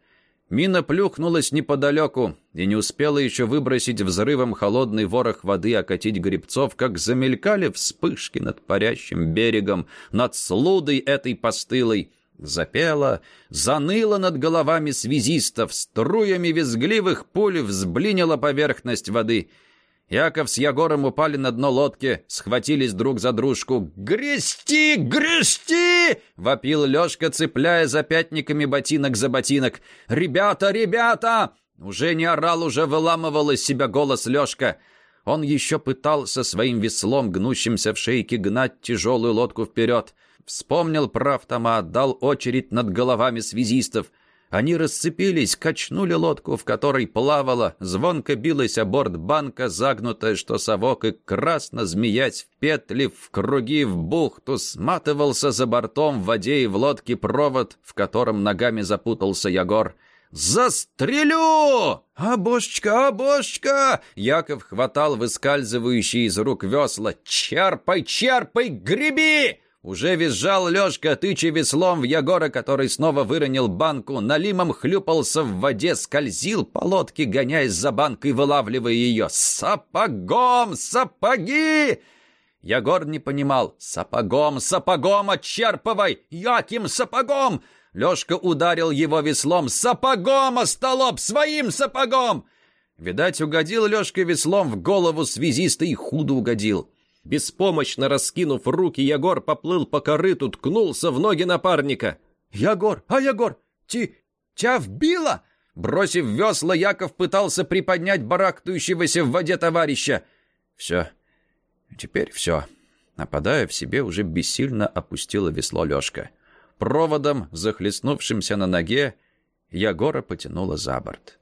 Мина плюхнулась неподалеку и не успела еще выбросить взрывом холодный ворох воды окатить грибцов, как замелькали вспышки над парящим берегом, над слудой этой постылой. Запела, заныла над головами связистов, струями визгливых пуль взблинила поверхность воды — Яков с Ягором упали на дно лодки, схватились друг за дружку. «Грести! Грести!» — вопил Лёшка, цепляя запятниками ботинок за ботинок. «Ребята! Ребята!» Уже не орал, уже выламывал из себя голос Лёшка. Он еще пытался своим веслом, гнущимся в шейке, гнать тяжелую лодку вперед. Вспомнил про автомат, дал очередь над головами связистов. Они расцепились, качнули лодку, в которой плавала, звонко билась о борт банка, загнутая, что совок, и красно змеясь в петли, в круги, в бухту, сматывался за бортом в воде и в лодке провод, в котором ногами запутался Ягор. «Застрелю! А бошечка, а бошечка!» Яков хватал выскальзывающие из рук весла. «Черпай, черпай, греби!» Уже визжал Лёшка, тыча веслом в Егора, который снова выронил банку, налимом хлюпался в воде, скользил по лодке, гоняясь за банкой, вылавливая ее. «Сапогом! Сапоги!» Егор не понимал. «Сапогом! Сапогом отчерпывай! Яким сапогом?» Лёшка ударил его веслом. «Сапогом, остолоп! Своим сапогом!» Видать, угодил Лёшка веслом в голову связиста и худо угодил. Беспомощно раскинув руки, Егор поплыл по корыту, ткнулся в ноги напарника. «Егор! А, Егор! Ти... Тя вбило!» Бросив весла, Яков пытался приподнять барахтающегося в воде товарища. «Все. Теперь все». Нападая в себе, уже бессильно опустило весло Лешка. Проводом, захлестнувшимся на ноге, Егора потянуло за борт.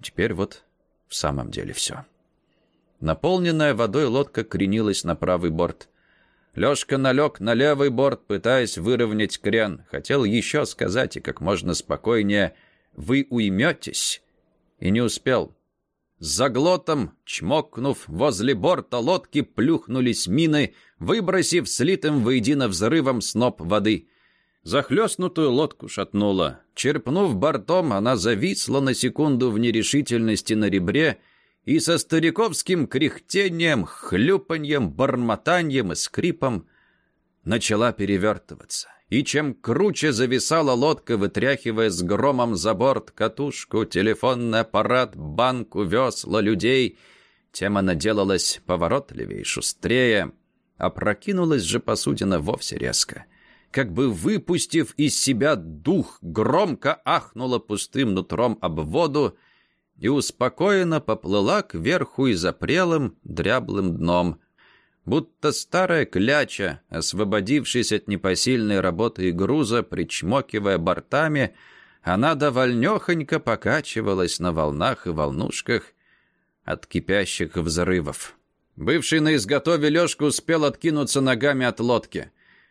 Теперь вот в самом деле все. Наполненная водой лодка кренилась на правый борт. Лёшка налег на левый борт, пытаясь выровнять крен. Хотел еще сказать и как можно спокойнее «Вы уйметесь!» И не успел. За глотом, чмокнув возле борта лодки, плюхнулись мины, выбросив слитым воедино взрывом сноп воды. Захлестнутую лодку шатнуло. Черпнув бортом, она зависла на секунду в нерешительности на ребре и со стариковским кряхтением, хлюпаньем, бормотанием и скрипом начала перевертываться. И чем круче зависала лодка, вытряхивая с громом за борт катушку, телефонный аппарат, банку, весла, людей, тем она делалась поворотливее, шустрее. Опрокинулась же посудина вовсе резко. Как бы выпустив из себя дух, громко ахнула пустым нутром об воду, и успокоенно поплыла кверху и запрелым дряблым дном, будто старая кляча, освободившись от непосильной работы и груза, причмокивая бортами, она довольнёхонько покачивалась на волнах и волнушках от кипящих взрывов. Бывший на изготове Лёшка успел откинуться ногами от лодки.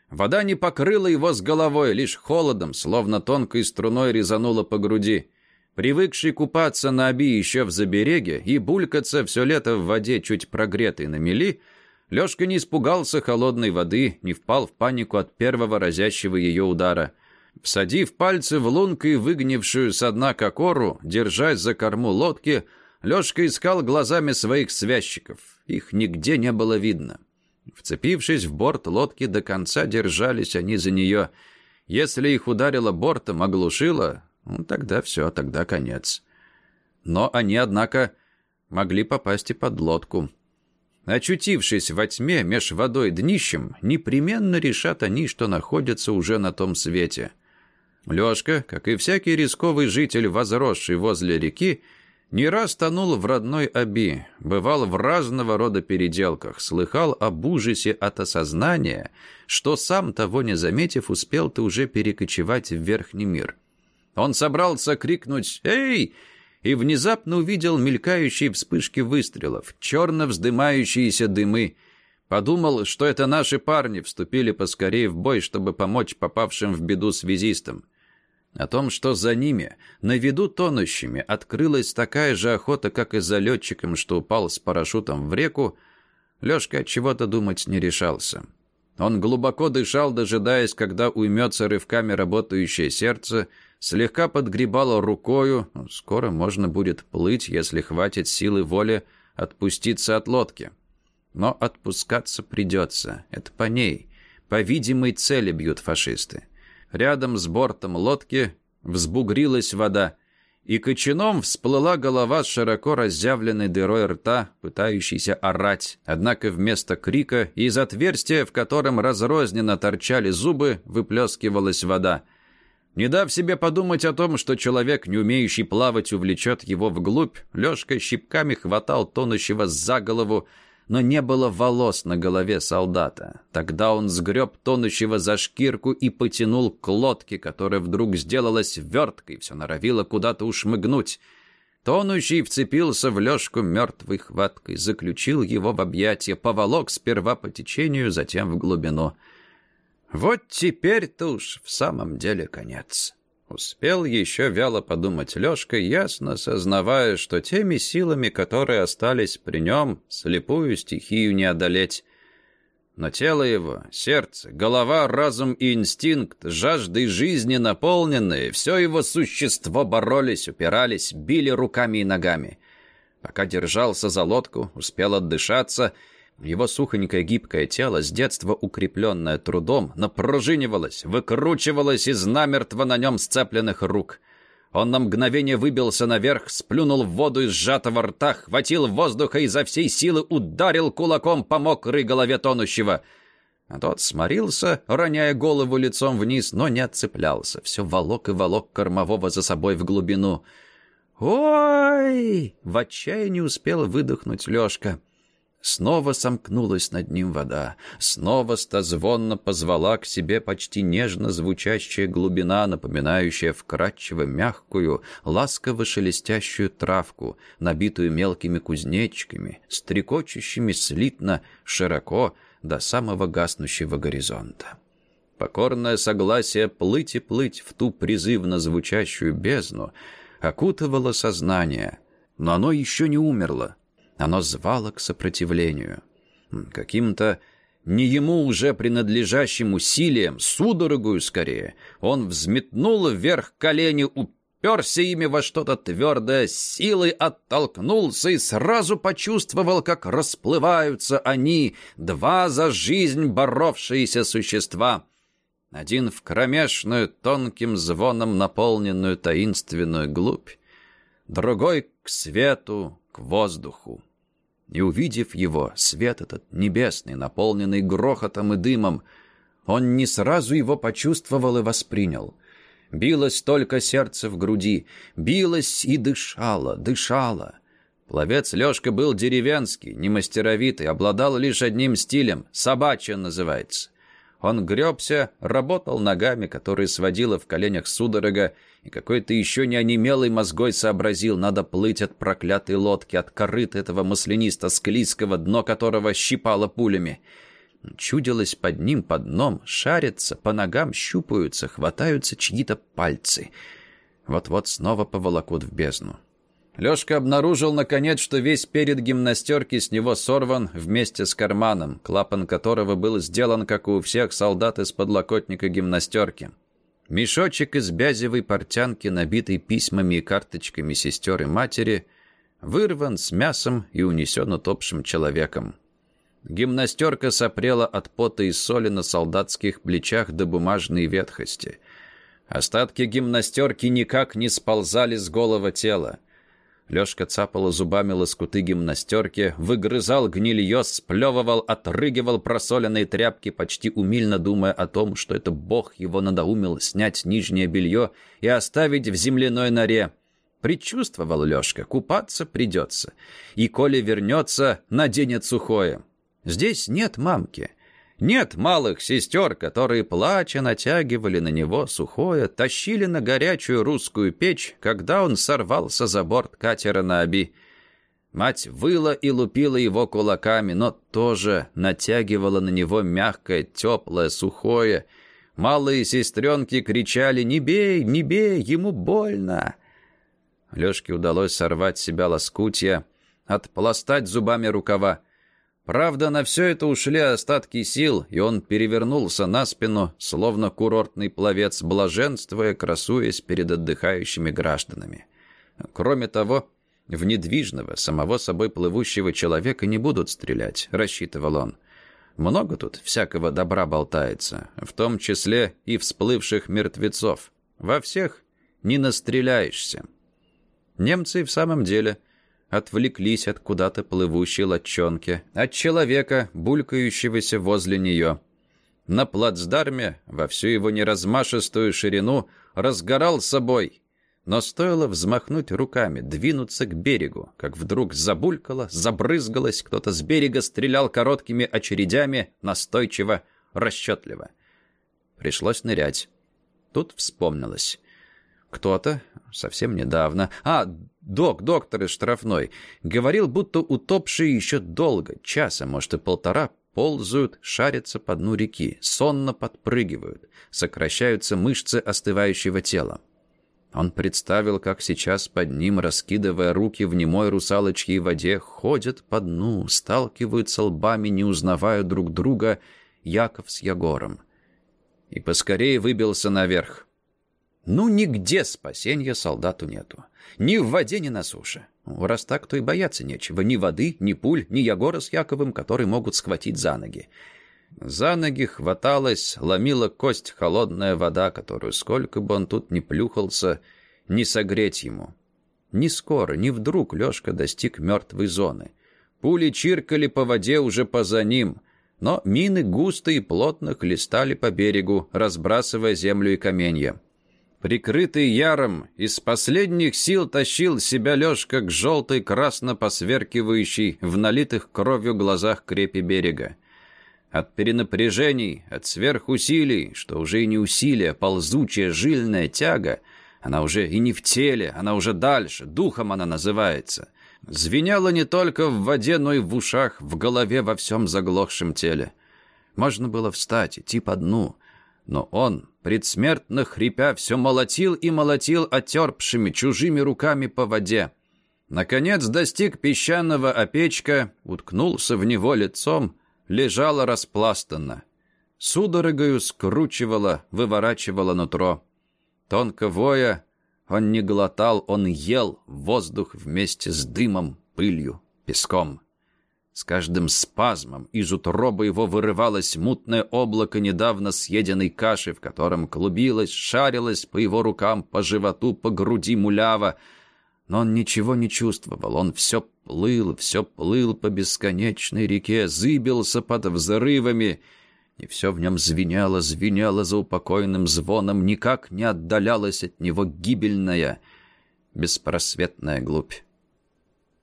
Вода не покрыла его с головой, лишь холодом, словно тонкой струной резанула по груди. Привыкший купаться на оби еще в забереге и булькаться все лето в воде, чуть прогретой на мели, Лешка не испугался холодной воды, не впал в панику от первого разящего ее удара. Всадив пальцы в лунку и выгнившую со дна кокору, держась за корму лодки, Лёшка искал глазами своих связчиков. Их нигде не было видно. Вцепившись в борт лодки, до конца держались они за нее. Если их ударило бортом, оглушило, тогда все, тогда конец. Но они, однако, могли попасть и под лодку. Очутившись во тьме меж водой днищем, непременно решат они, что находятся уже на том свете. Лёшка, как и всякий рисковый житель, возросший возле реки, не раз тонул в родной Оби, бывал в разного рода переделках, слыхал об ужасе от осознания, что сам, того не заметив, успел ты уже перекочевать в верхний мир. Он собрался крикнуть «Эй!» и внезапно увидел мелькающие вспышки выстрелов, черно вздымающиеся дымы. Подумал, что это наши парни вступили поскорее в бой, чтобы помочь попавшим в беду связистам. О том, что за ними, на виду тонущими, открылась такая же охота, как и за летчиком, что упал с парашютом в реку, Лешка от чего-то думать не решался. Он глубоко дышал, дожидаясь, когда уймется рывками работающее сердце, слегка подгребал рукою. Скоро можно будет плыть, если хватит силы воли отпуститься от лодки. Но отпускаться придется. Это по ней. По видимой цели бьют фашисты. Рядом с бортом лодки взбугрилась вода, и кочаном всплыла голова с широко разъявленной дырой рта, пытающейся орать. Однако вместо крика из отверстия, в котором разрозненно торчали зубы, выплескивалась вода. Не дав себе подумать о том, что человек, не умеющий плавать, увлечет его вглубь, Лешка щипками хватал тонущего за голову, но не было волос на голове солдата. Тогда он сгреб тонущего за шкирку и потянул к лодке, которая вдруг сделалась верткой, все норовила куда-то ушмыгнуть. Тонущий вцепился в Лешку мертвой хваткой, заключил его в объятия, поволок сперва по течению, затем в глубину. Вот теперь-то уж в самом деле конец. Успел еще вяло подумать Лешка, ясно сознавая, что теми силами, которые остались при нем, слепую стихию не одолеть. Но тело его, сердце, голова, разум и инстинкт, жаждой жизни наполненные, все его существо боролись, упирались, били руками и ногами. Пока держался за лодку, успел отдышаться — его сухонькое гибкое тело, с детства укрепленное трудом, напружинивалось, выкручивалось из намертво на нем сцепленных рук. Он на мгновение выбился наверх, сплюнул в воду из сжатого рта, хватил воздуха и изо всей силы ударил кулаком по мокрой голове тонущего. А тот сморился, роняя голову лицом вниз, но не отцеплялся. Все волок и волок кормового за собой в глубину. «Ой!» — в отчаянии успел выдохнуть Лешка. Снова сомкнулась над ним вода. Снова стозвонно позвала к себе почти нежно звучащая глубина, напоминающая вкрадчиво мягкую, ласково шелестящую травку, набитую мелкими кузнечиками, стрекочущими слитно, широко, до самого гаснущего горизонта. Покорное согласие плыть и плыть в ту призывно звучащую бездну окутывало сознание, но оно еще не умерло, оно звало к сопротивлению. Каким-то не ему уже принадлежащим усилием, судорогую скорее, он взметнул вверх колени, уперся ими во что-то твердое, силой оттолкнулся и сразу почувствовал, как расплываются они, два за жизнь боровшиеся существа. Один в кромешную, тонким звоном наполненную таинственную глубь, другой к свету, к воздуху. И увидев его, свет этот небесный, наполненный грохотом и дымом, он не сразу его почувствовал и воспринял. Билось только сердце в груди, билось и дышало, дышало. Пловец Лёшка был деревенский, не мастеровитый, обладал лишь одним стилем, собачья называется. Он гребся, работал ногами, которые сводило в коленях судорога, и какой-то еще не онемелый мозгой сообразил, надо плыть от проклятой лодки, от корыт этого масляниста склизкого, дно которого щипало пулями. Чудилось под ним, под дном, шарятся, по ногам щупаются, хватаются чьи-то пальцы. Вот-вот снова поволокут в бездну. Лёшка обнаружил, наконец, что весь перед гимнастерки с него сорван вместе с карманом, клапан которого был сделан, как у всех солдат из подлокотника гимнастерки. Мешочек из бязевой портянки, набитый письмами и карточками сестер и матери, вырван с мясом и унесен утопшим человеком. Гимнастерка сопрела от пота и соли на солдатских плечах до бумажной ветхости. Остатки гимнастерки никак не сползали с голого тела. Лёшка цапала зубами лоскуты гимнастерки, выгрызал гнилье, сплевывал, отрыгивал просоленные тряпки, почти умильно думая о том, что это бог его надоумил снять нижнее белье и оставить в земляной норе. Предчувствовал Лёшка, купаться придется. И коли вернется, наденет сухое. Здесь нет мамки. Нет малых сестер, которые, плача, натягивали на него сухое, тащили на горячую русскую печь, когда он сорвался за борт катера на Оби. Мать выла и лупила его кулаками, но тоже натягивала на него мягкое, теплое, сухое. Малые сестренки кричали «Не бей, не бей, ему больно!» Лешке удалось сорвать себя лоскутья, отпластать зубами рукава. Правда, на все это ушли остатки сил, и он перевернулся на спину, словно курортный пловец, блаженствуя, красуясь перед отдыхающими гражданами. Кроме того, в недвижного, самого собой плывущего человека не будут стрелять, рассчитывал он. Много тут всякого добра болтается, в том числе и всплывших мертвецов. Во всех не настреляешься. Немцы в самом деле отвлеклись от куда-то плывущей лодчонки, от человека, булькающегося возле нее. На плацдарме, во всю его неразмашистую ширину, разгорал собой. Но стоило взмахнуть руками, двинуться к берегу, как вдруг забулькало, забрызгалось, кто-то с берега стрелял короткими очередями, настойчиво, расчетливо. Пришлось нырять. Тут вспомнилось. Кто-то совсем недавно... А, док, доктор из штрафной. Говорил, будто утопшие еще долго, часа, может и полтора, ползают, шарятся по дну реки, сонно подпрыгивают, сокращаются мышцы остывающего тела. Он представил, как сейчас под ним, раскидывая руки в немой русалочьей воде, ходят по дну, сталкиваются лбами, не узнавая друг друга, Яков с Ягором. И поскорее выбился наверх. Ну, нигде спасения солдату нету. Ни в воде, ни на суше. Раз так, то и бояться нечего. Ни воды, ни пуль, ни Ягора с Яковым, которые могут схватить за ноги. За ноги хваталась, ломила кость холодная вода, которую, сколько бы он тут ни плюхался, не согреть ему. Ни скоро, ни вдруг Лёшка достиг мертвой зоны. Пули чиркали по воде уже поза ним, но мины густо и плотно хлестали по берегу, разбрасывая землю и каменья. Прикрытый яром, из последних сил тащил себя Лёшка к желтой, красно посверкивающей в налитых кровью глазах крепи берега. От перенапряжений, от сверхусилий, что уже и не усилие, ползучая жильная тяга, она уже и не в теле, она уже дальше, духом она называется. Звенела не только в воде, но и в ушах, в голове, во всем заглохшем теле. Можно было встать, идти по дну, но он, предсмертно хрипя, все молотил и молотил отерпшими чужими руками по воде. Наконец достиг песчаного опечка, уткнулся в него лицом, лежала распластанно. Судорогою скручивала, выворачивала нутро. Тонко воя, он не глотал, он ел воздух вместе с дымом, пылью, песком. С каждым спазмом из утробы его вырывалось мутное облако недавно съеденной каши, в котором клубилось, шарилось по его рукам, по животу, по груди мулява. Но он ничего не чувствовал, он все плыл, все плыл по бесконечной реке, зыбился под взрывами, и все в нем звенело, звенело за упокойным звоном, никак не отдалялась от него гибельная, беспросветная глубь.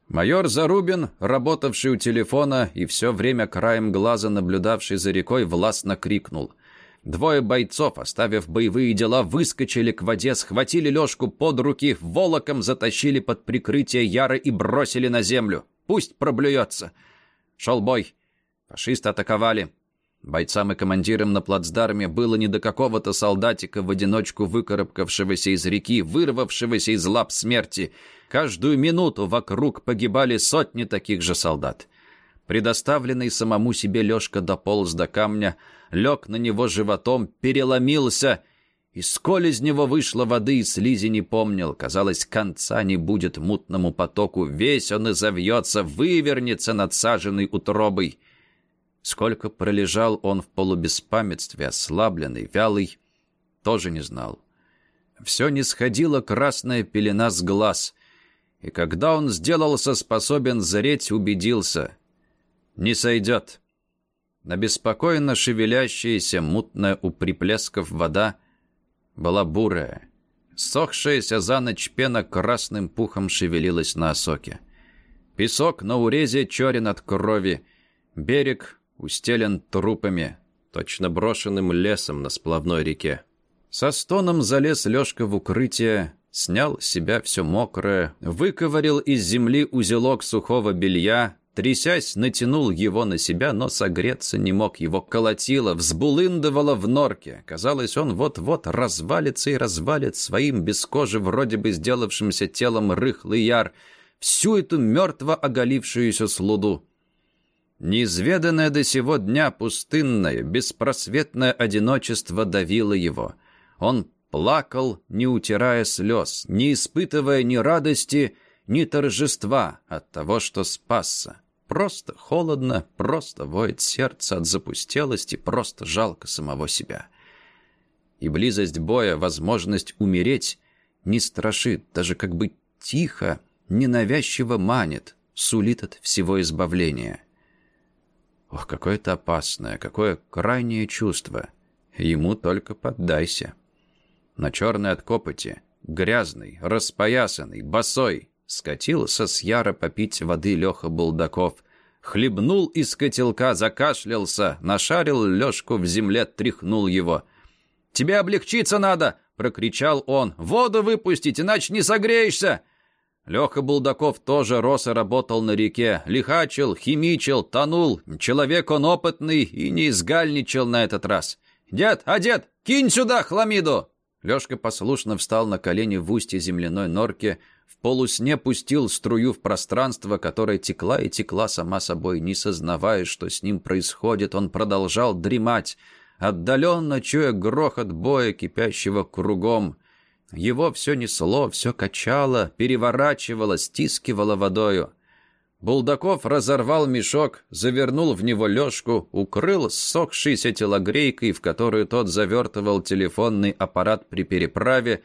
Майор Зарубин, работавший у телефона и все время краем глаза наблюдавший за рекой, властно крикнул. Двое бойцов, оставив боевые дела, выскочили к воде, схватили Лешку под руки, волоком затащили под прикрытие Яры и бросили на землю. Пусть проблюется. Шел бой. Фашисты атаковали. Бойцам и командирам на плацдарме было не до какого-то солдатика в одиночку выкарабкавшегося из реки, вырвавшегося из лап смерти. Каждую минуту вокруг погибали сотни таких же солдат. Предоставленный самому себе Лёшка дополз до камня, лег на него животом, переломился И сколь из него вышло воды, и слизи не помнил. Казалось, конца не будет мутному потоку. Весь он и завьется, вывернется надсаженной утробой. Сколько пролежал он в полубеспамятстве, ослабленный, вялый, тоже не знал. Все не сходила красная пелена с глаз. И когда он сделался способен зреть, убедился. Не сойдет. На беспокойно шевелящаяся, мутная у приплесков вода была бурая. Сохшаяся за ночь пена красным пухом шевелилась на осоке. Песок на урезе черен от крови. Берег устелен трупами, точно брошенным лесом на сплавной реке. Со стоном залез Лёшка в укрытие, снял с себя все мокрое, выковырил из земли узелок сухого белья, Трясясь, натянул его на себя, но согреться не мог. Его колотило, взбулындывало в норке. Казалось, он вот-вот развалится и развалит своим без кожи вроде бы сделавшимся телом рыхлый яр всю эту мертво оголившуюся слуду. Неизведанное до сего дня пустынное, беспросветное одиночество давило его. Он плакал, не утирая слез, не испытывая ни радости, ни торжества от того, что спасся. Просто холодно, просто воет сердце от запустелости, просто жалко самого себя. И близость боя, возможность умереть, не страшит, даже как бы тихо, ненавязчиво манит, сулит от всего избавления. Ох, какое это опасное, какое крайнее чувство. Ему только поддайся. На черной от копоти, грязный, распоясанный, босой, Скатился с яра попить воды Леха Булдаков. Хлебнул из котелка, закашлялся, нашарил Лешку в земле, тряхнул его. «Тебе облегчиться надо!» — прокричал он. «Воду выпустить, иначе не согреешься!» Леха Булдаков тоже рос и работал на реке. Лихачил, химичил, тонул. Человек он опытный и не изгальничал на этот раз. «Дед, а дед, кинь сюда хламиду!» Лешка послушно встал на колени в устье земляной норки, в полусне пустил струю в пространство, которое текла и текла сама собой, не сознавая, что с ним происходит. Он продолжал дремать, отдаленно чуя грохот боя, кипящего кругом. Его все несло, все качало, переворачивало, стискивало водою. Булдаков разорвал мешок, завернул в него лёжку, укрыл ссохшейся телогрейкой, в которую тот завертывал телефонный аппарат при переправе,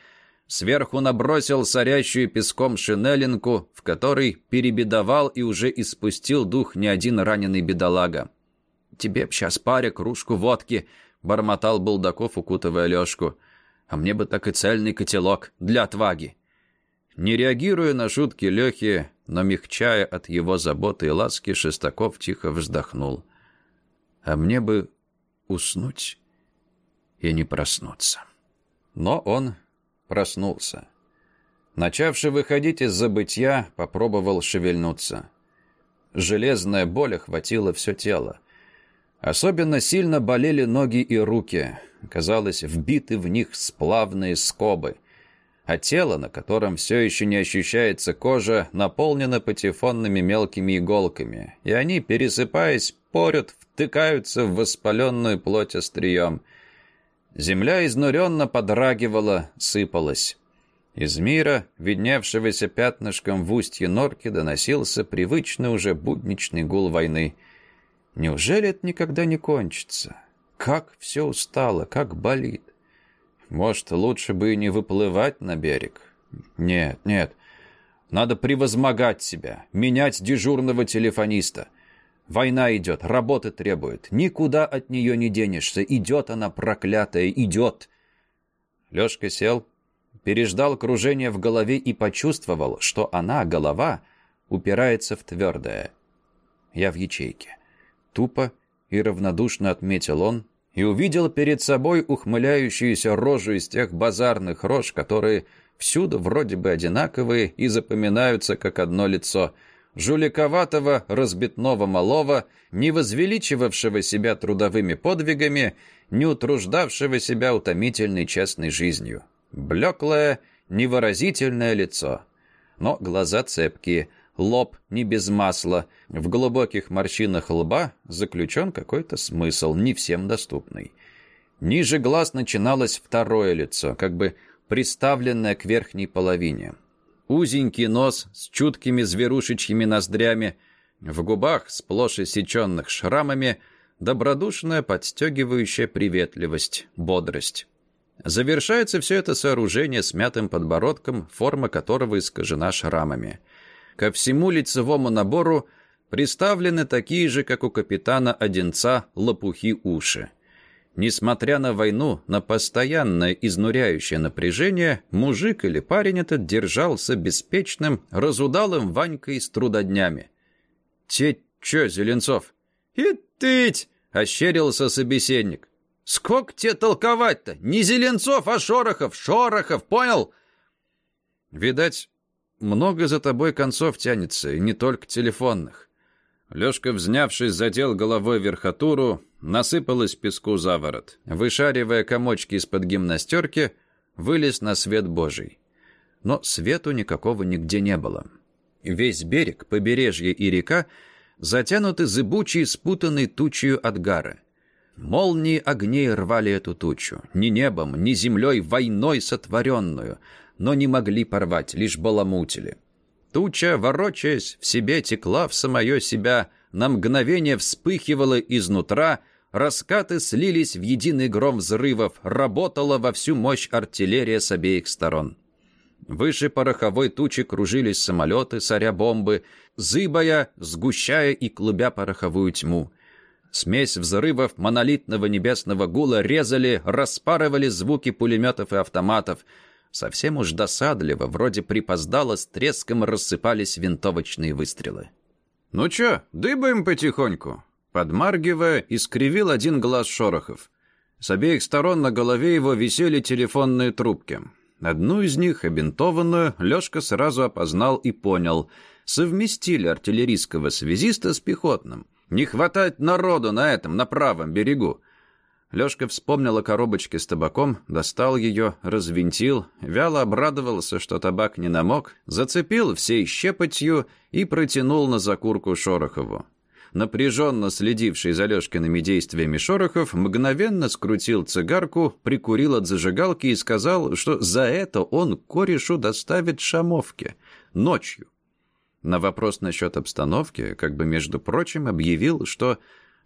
Сверху набросил сорящую песком шинелинку, в которой перебедовал и уже испустил дух не один раненый бедолага. «Тебе б сейчас паря кружку водки», — бормотал Булдаков, укутывая Лёшку. «А мне бы так и цельный котелок для отваги». Не реагируя на шутки Лёхи, но мягчая от его заботы и ласки, Шестаков тихо вздохнул. «А мне бы уснуть и не проснуться». Но он проснулся. Начавший выходить из забытья, попробовал шевельнуться. Железная боль охватила все тело. Особенно сильно болели ноги и руки. Казалось, вбиты в них сплавные скобы. А тело, на котором все еще не ощущается кожа, наполнено патефонными мелкими иголками. И они, пересыпаясь, порют, втыкаются в воспаленную плоть острием – Земля изнуренно подрагивала, сыпалась. Из мира, видневшегося пятнышком в устье норки, доносился привычный уже будничный гул войны. Неужели это никогда не кончится? Как все устало, как болит. Может, лучше бы и не выплывать на берег? Нет, нет. Надо превозмогать себя, менять дежурного телефониста — Война идет, работы требует. Никуда от нее не денешься. Идет она, проклятая, идет. Лешка сел, переждал кружение в голове и почувствовал, что она, голова, упирается в твердое. Я в ячейке. Тупо и равнодушно отметил он и увидел перед собой ухмыляющуюся рожу из тех базарных рож, которые всюду вроде бы одинаковые и запоминаются как одно лицо — жуликоватого, разбитного малого, не возвеличивавшего себя трудовыми подвигами, не утруждавшего себя утомительной честной жизнью. Блеклое, невыразительное лицо. Но глаза цепкие, лоб не без масла, в глубоких морщинах лба заключен какой-то смысл, не всем доступный. Ниже глаз начиналось второе лицо, как бы приставленное к верхней половине. Узенький нос с чуткими зверушечьими ноздрями, в губах, сплошь иссеченных шрамами, добродушная подстегивающая приветливость, бодрость. Завершается все это сооружение с мятым подбородком, форма которого искажена шрамами. Ко всему лицевому набору приставлены такие же, как у капитана Одинца, лопухи уши. Несмотря на войну, на постоянное изнуряющее напряжение, мужик или парень этот держался беспечным, разудалым Ванькой с трудоднями. «Те чё, Зеленцов?» «И тыть!» — ощерился собеседник. «Сколько тебе толковать-то? Не Зеленцов, а Шорохов! Шорохов, понял?» «Видать, много за тобой концов тянется, и не только телефонных». Лёшка, взнявшись, задел головой верхотуру, насыпалась песку за ворот. Вышаривая комочки из-под гимнастерки, вылез на свет Божий. Но свету никакого нигде не было. Весь берег, побережье и река затянуты зыбучей, спутанной тучью от гара. Молнии огней рвали эту тучу, ни небом, ни землей, войной сотворенную, но не могли порвать, лишь баламутили. Туча, ворочаясь, в себе текла в самое себя, на мгновение вспыхивала изнутра, раскаты слились в единый гром взрывов, работала во всю мощь артиллерия с обеих сторон. Выше пороховой тучи кружились самолеты, соря бомбы, зыбая, сгущая и клубя пороховую тьму. Смесь взрывов монолитного небесного гула резали, распарывали звуки пулеметов и автоматов — Совсем уж досадливо, вроде припоздало, с треском рассыпались винтовочные выстрелы. «Ну чё, дыбаем потихоньку?» Подмаргивая, искривил один глаз Шорохов. С обеих сторон на голове его висели телефонные трубки. Одну из них, обинтованную, Лёшка сразу опознал и понял. Совместили артиллерийского связиста с пехотным. Не хватает народу на этом, на правом берегу. Лёшка вспомнил о коробочке с табаком, достал ее, развинтил, вяло обрадовался, что табак не намок, зацепил всей щепотью и протянул на закурку Шорохову. Напряженно следивший за Лёшкиными действиями Шорохов мгновенно скрутил цигарку, прикурил от зажигалки и сказал, что за это он корешу доставит шамовки. Ночью. На вопрос насчет обстановки, как бы между прочим, объявил, что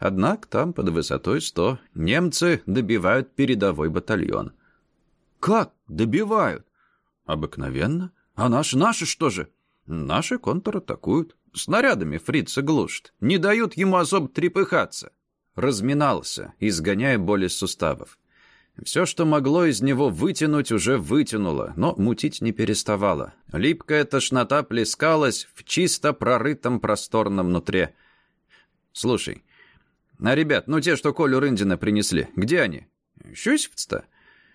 Однако там, под высотой 100, немцы добивают передовой батальон. «Как добивают?» «Обыкновенно. А наши, наши что же?» «Наши контратакуют. Снарядами фрица глушат. Не дают ему особо трепыхаться». Разминался, изгоняя боль из суставов. Все, что могло из него вытянуть, уже вытянуло, но мутить не переставало. Липкая тошнота плескалась в чисто прорытом просторном нутре. «Слушай, а ребят, ну те, что Колю Рындина принесли, где они? Щусевцы-то?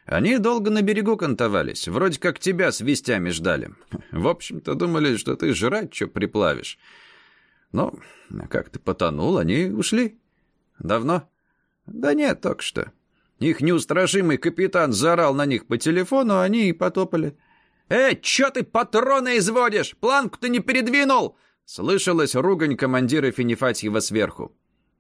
Они долго на берегу кантовались, вроде как тебя с вестями ждали. В общем-то, думали, что ты жрать что приплавишь. Но как ты потонул, они ушли. Давно? Да нет, только что. Их неустрашимый капитан заорал на них по телефону, а они и потопали. «Эй, чё ты патроны изводишь? Планку ты не передвинул!» Слышалась ругань командира Финифатьева сверху.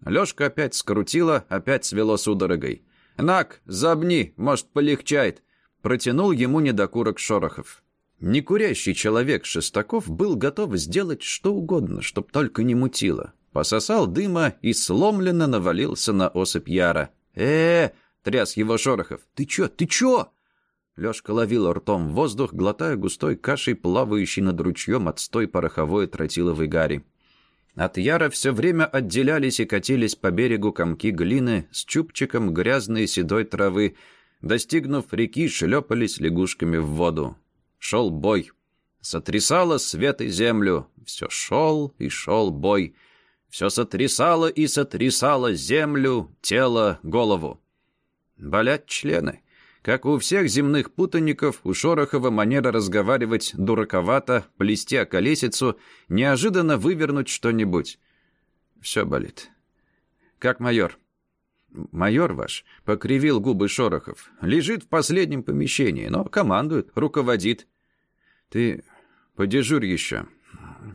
Лёшка опять скрутила, опять свело судорогой. «Нак, забни, может, полегчает!» Протянул ему недокурок Шорохов. Некурящий человек Шестаков был готов сделать что угодно, чтоб только не мутило. Пососал дыма и сломленно навалился на осыпь Яра. э, -э тряс его Шорохов. «Ты чё, ты чё?» Лёшка ловил ртом воздух, глотая густой кашей, плавающий над ручьем отстой пороховой тротиловой гари. От Яра все время отделялись и катились по берегу комки глины с чубчиком грязной седой травы. Достигнув реки, шлепались лягушками в воду. Шел бой. Сотрясало свет и землю. Все шел и шел бой. Все сотрясало и сотрясало землю, тело, голову. Болят члены. Как у всех земных путанников, у Шорохова манера разговаривать дураковато, плести околесицу, неожиданно вывернуть что-нибудь. Все болит. Как майор. Майор ваш покривил губы Шорохов. Лежит в последнем помещении, но командует, руководит. Ты подежурь еще.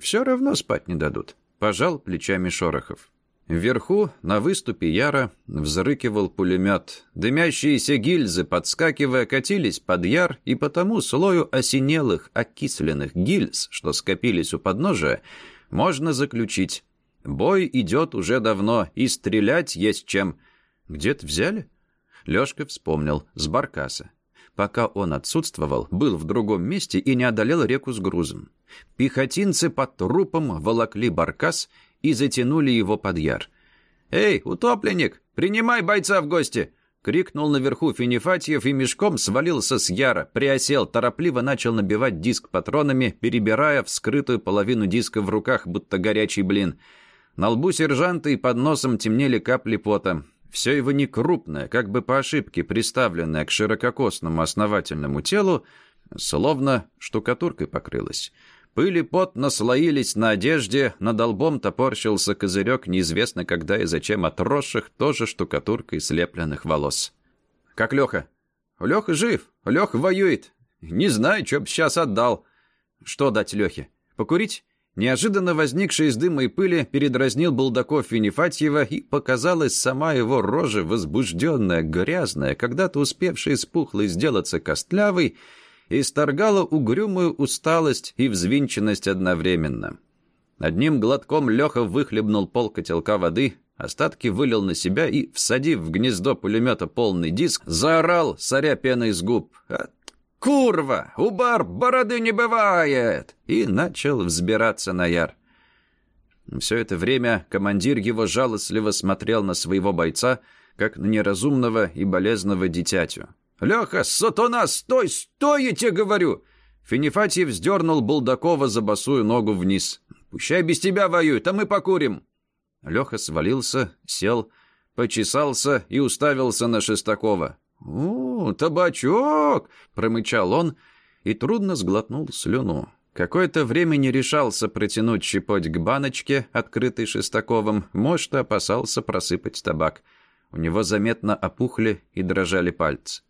Все равно спать не дадут. Пожал плечами Шорохов. Вверху, на выступе Яра, взрыкивал пулемет. Дымящиеся гильзы, подскакивая, катились под Яр, и по тому слою осенелых, окисленных гильз, что скопились у подножия, можно заключить. Бой идет уже давно, и стрелять есть чем. Где-то взяли? Лёшка вспомнил, с баркаса. Пока он отсутствовал, был в другом месте и не одолел реку с грузом. Пехотинцы под трупом волокли баркас и затянули его под яр. «Эй, утопленник, принимай бойца в гости!» Крикнул наверху Финифатьев и мешком свалился с яра, приосел, торопливо начал набивать диск патронами, перебирая вскрытую половину диска в руках, будто горячий блин. На лбу сержанта и под носом темнели капли пота. Все его некрупное, как бы по ошибке приставленное к ширококосному основательному телу, словно штукатуркой покрылось. Пыль и пот наслоились на одежде, над лбом топорщился козырек неизвестно когда и зачем отросших, тоже штукатуркой слепленных волос. «Как Леха?» «Леха жив, Леха воюет. Не знаю, что б сейчас отдал». «Что дать Лехе? Покурить?» Неожиданно возникший из дыма и пыли передразнил Булдаков Винифатьева, и показалась сама его рожа, возбужденная, грязная, когда-то успевшая с пухлой сделаться костлявой, исторгала угрюмую усталость и взвинченность одновременно. Одним глотком Леха выхлебнул пол котелка воды, остатки вылил на себя и, всадив в гнездо пулемета полный диск, заорал, соря пеной с губ. «Курва! У бар бороды не бывает!» и начал взбираться на яр. Все это время командир его жалостливо смотрел на своего бойца, как на неразумного и болезного дитятю. «Леха, сатана, стой, стой, я тебе говорю!» Финифатьев вздернул Булдакова за босую ногу вниз. «Пущай без тебя воюют, а мы покурим!» Леха свалился, сел, почесался и уставился на Шестакова. «О, табачок!» — промычал он и трудно сглотнул слюну. Какое-то время не решался протянуть щепоть к баночке, открытой Шестаковым, может, опасался просыпать табак. У него заметно опухли и дрожали пальцы.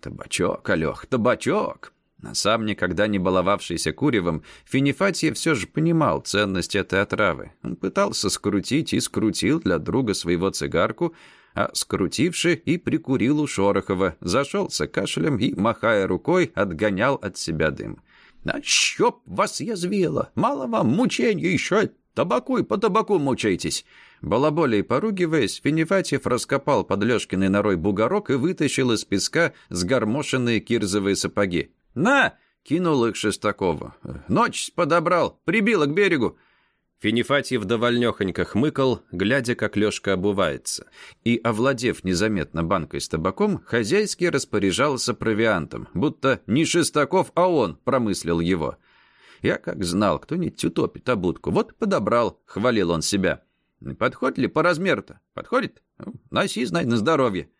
Табачок, Алёх, табачок. А сам никогда не баловавшийся куревом, Финифатьев все же понимал ценность этой отравы. Он пытался скрутить и скрутил для друга своего цигарку, а скрутивший и прикурил у Шорохова, зашелся кашлем и, махая рукой, отгонял от себя дым. «А щоп вас язвило! Мало вам мучения еще! Табаку и по табаку мучаетесь!» Балаболей поругиваясь, Финифатьев раскопал под Лёшкиной норой бугорок и вытащил из песка сгормошенные кирзовые сапоги. «На!» — кинул их Шестакову. «Ночь подобрал, прибило к берегу». Финифатьев довольнёхонько хмыкал, глядя, как Лёшка обувается. И, овладев незаметно банкой с табаком, хозяйски распоряжался провиантом, будто не Шестаков, а он промыслил его. «Я как знал, кто-нибудь утопит обудку. Вот подобрал», — хвалил он себя. Подходит ли по размеру-то? Подходит? Ну, носи, знай, на здоровье.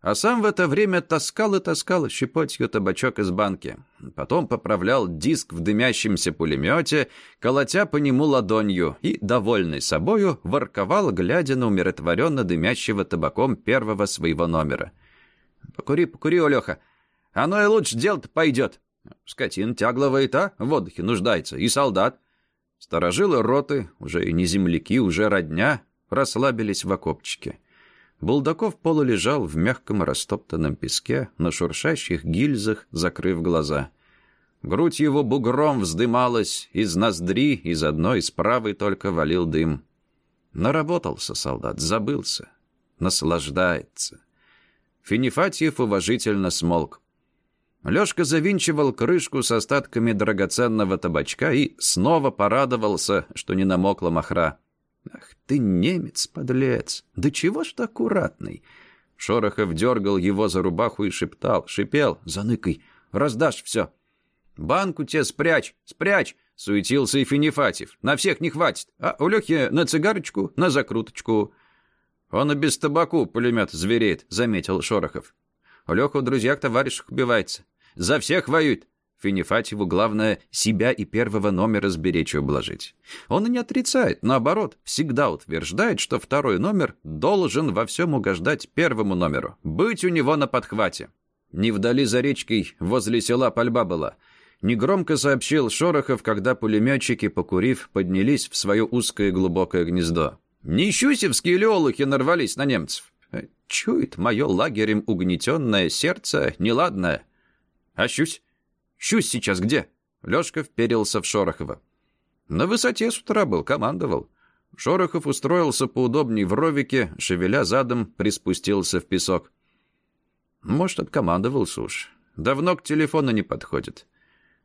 А сам в это время таскал и таскал щепотью табачок из банки. Потом поправлял диск в дымящемся пулемете, колотя по нему ладонью, и, довольный собою, ворковал, глядя на умиротворенно дымящего табаком первого своего номера. «Покури, покури, Олеха. Оно и лучше дело-то пойдет. Скотина тягловая и та в отдыхе нуждается, и солдат. Старожилы роты, уже и не земляки, уже родня, расслабились в окопчике. Булдаков полулежал в мягком растоптанном песке, на шуршащих гильзах, закрыв глаза. Грудь его бугром вздымалась, из ноздри, из одной, из правой только валил дым. Наработался солдат, забылся, наслаждается. Финифатьев уважительно смолк. Лёшка завинчивал крышку с остатками драгоценного табачка и снова порадовался, что не намокла махра. «Ах ты, немец, подлец! Да чего ж ты аккуратный?» Шорохов дергал его за рубаху и шептал, шипел, «Заныкай, раздашь все!» «Банку тебе спрячь, спрячь!» — суетился и Финифатьев. «На всех не хватит, а у Лехи на цигарочку, на закруточку». «Он и без табаку пулемет звереет», — заметил Шорохов. У Леха у друзьях товарищах убивается. За всех воюет. Финифатьеву главное себя и первого номера сберечь и ублажить. Он и не отрицает, наоборот, всегда утверждает, что второй номер должен во всем угождать первому номеру, быть у него на подхвате. Не вдали за речкой, возле села пальба была. Негромко сообщил Шорохов, когда пулеметчики, покурив, поднялись в свое узкое глубокое гнездо. Нищусевские леолухи нарвались на немцев. Чует мое лагерем угнетенное сердце неладное. А щусь? Щусь сейчас где? Лёшка вперился в Шорохова. На высоте с утра был, командовал. Шорохов устроился поудобней в ровике, шевеля задом, приспустился в песок. Может, откомандовался уж. Давно к телефону не подходит.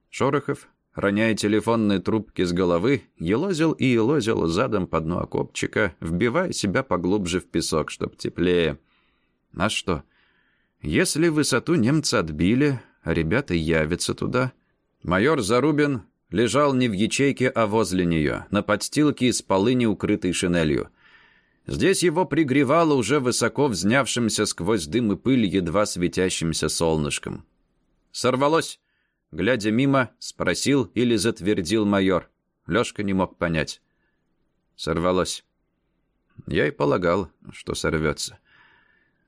Шорохов, роняя телефонные трубки с головы, елозил и елозил задом по дну окопчика, вбивая себя поглубже в песок, чтоб теплее. А что? Если высоту немцы отбили, ребята явятся туда... Майор Зарубин лежал не в ячейке, а возле нее, на подстилке из полыни, укрытой шинелью. Здесь его пригревало уже высоко взнявшимся сквозь дым и пыль едва светящимся солнышком. «Сорвалось!» Глядя мимо, спросил или затвердил майор. Лёшка не мог понять. Сорвалось. Я и полагал, что сорвется.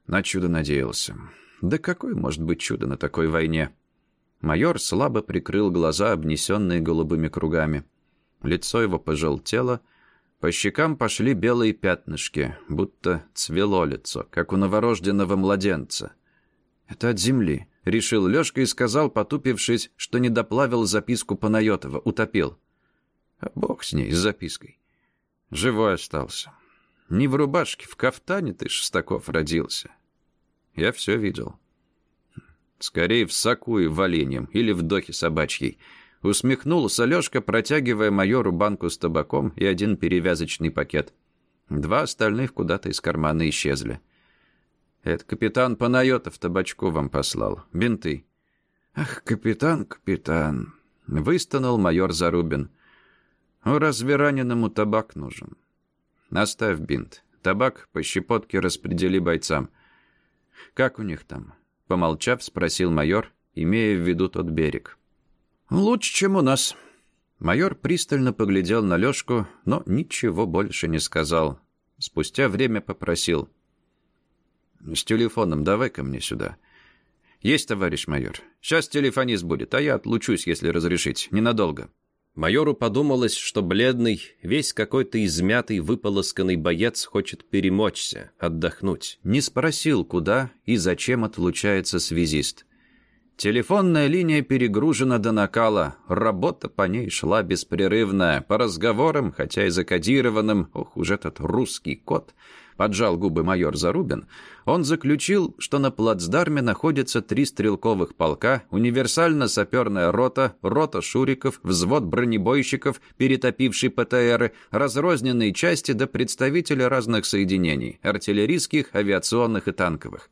На чудо надеялся. Да какое может быть чудо на такой войне? Майор слабо прикрыл глаза, обнесенные голубыми кругами. Лицо его пожелтело, по щекам пошли белые пятнышки, будто цвело лицо, как у новорожденного младенца. «Это от земли», — решил Лёшка и сказал, потупившись, что не доплавил записку Панайотова, утопил. А бог с ней, с запиской. Живой остался. Не в рубашке, в кафтане ты, Шестаков, родился. Я все видел. Скорее в соку и валеньем, или в дохе собачьей. Усмехнулся Лёшка, протягивая майору банку с табаком и один перевязочный пакет. Два остальных куда-то из кармана исчезли. «Это капитан Панайотов табачку вам послал. Бинты». «Ах, капитан, капитан!» — выстонал майор Зарубин. «Ну, разве раненому табак нужен?» «Оставь бинт. Табак по щепотке распредели бойцам. Как у них там?» Помолчав, спросил майор, имея в виду тот берег. «Лучше, чем у нас». Майор пристально поглядел на Лёшку, но ничего больше не сказал. Спустя время попросил. «С телефоном давай ко мне сюда». «Есть, товарищ майор. Сейчас телефонист будет, а я отлучусь, если разрешить. Ненадолго». Майору подумалось, что бледный, весь какой-то измятый, выполосканный боец хочет перемочься, отдохнуть. Не спросил, куда и зачем отлучается связист. Телефонная линия перегружена до накала, работа по ней шла беспрерывная, по разговорам, хотя и закодированным, ох уж этот русский код — поджал губы майор Зарубин, он заключил, что на плацдарме находятся три стрелковых полка, универсально-саперная рота, рота шуриков, взвод бронебойщиков, перетопивший ПТРы, разрозненные части до представителей разных соединений, артиллерийских, авиационных и танковых.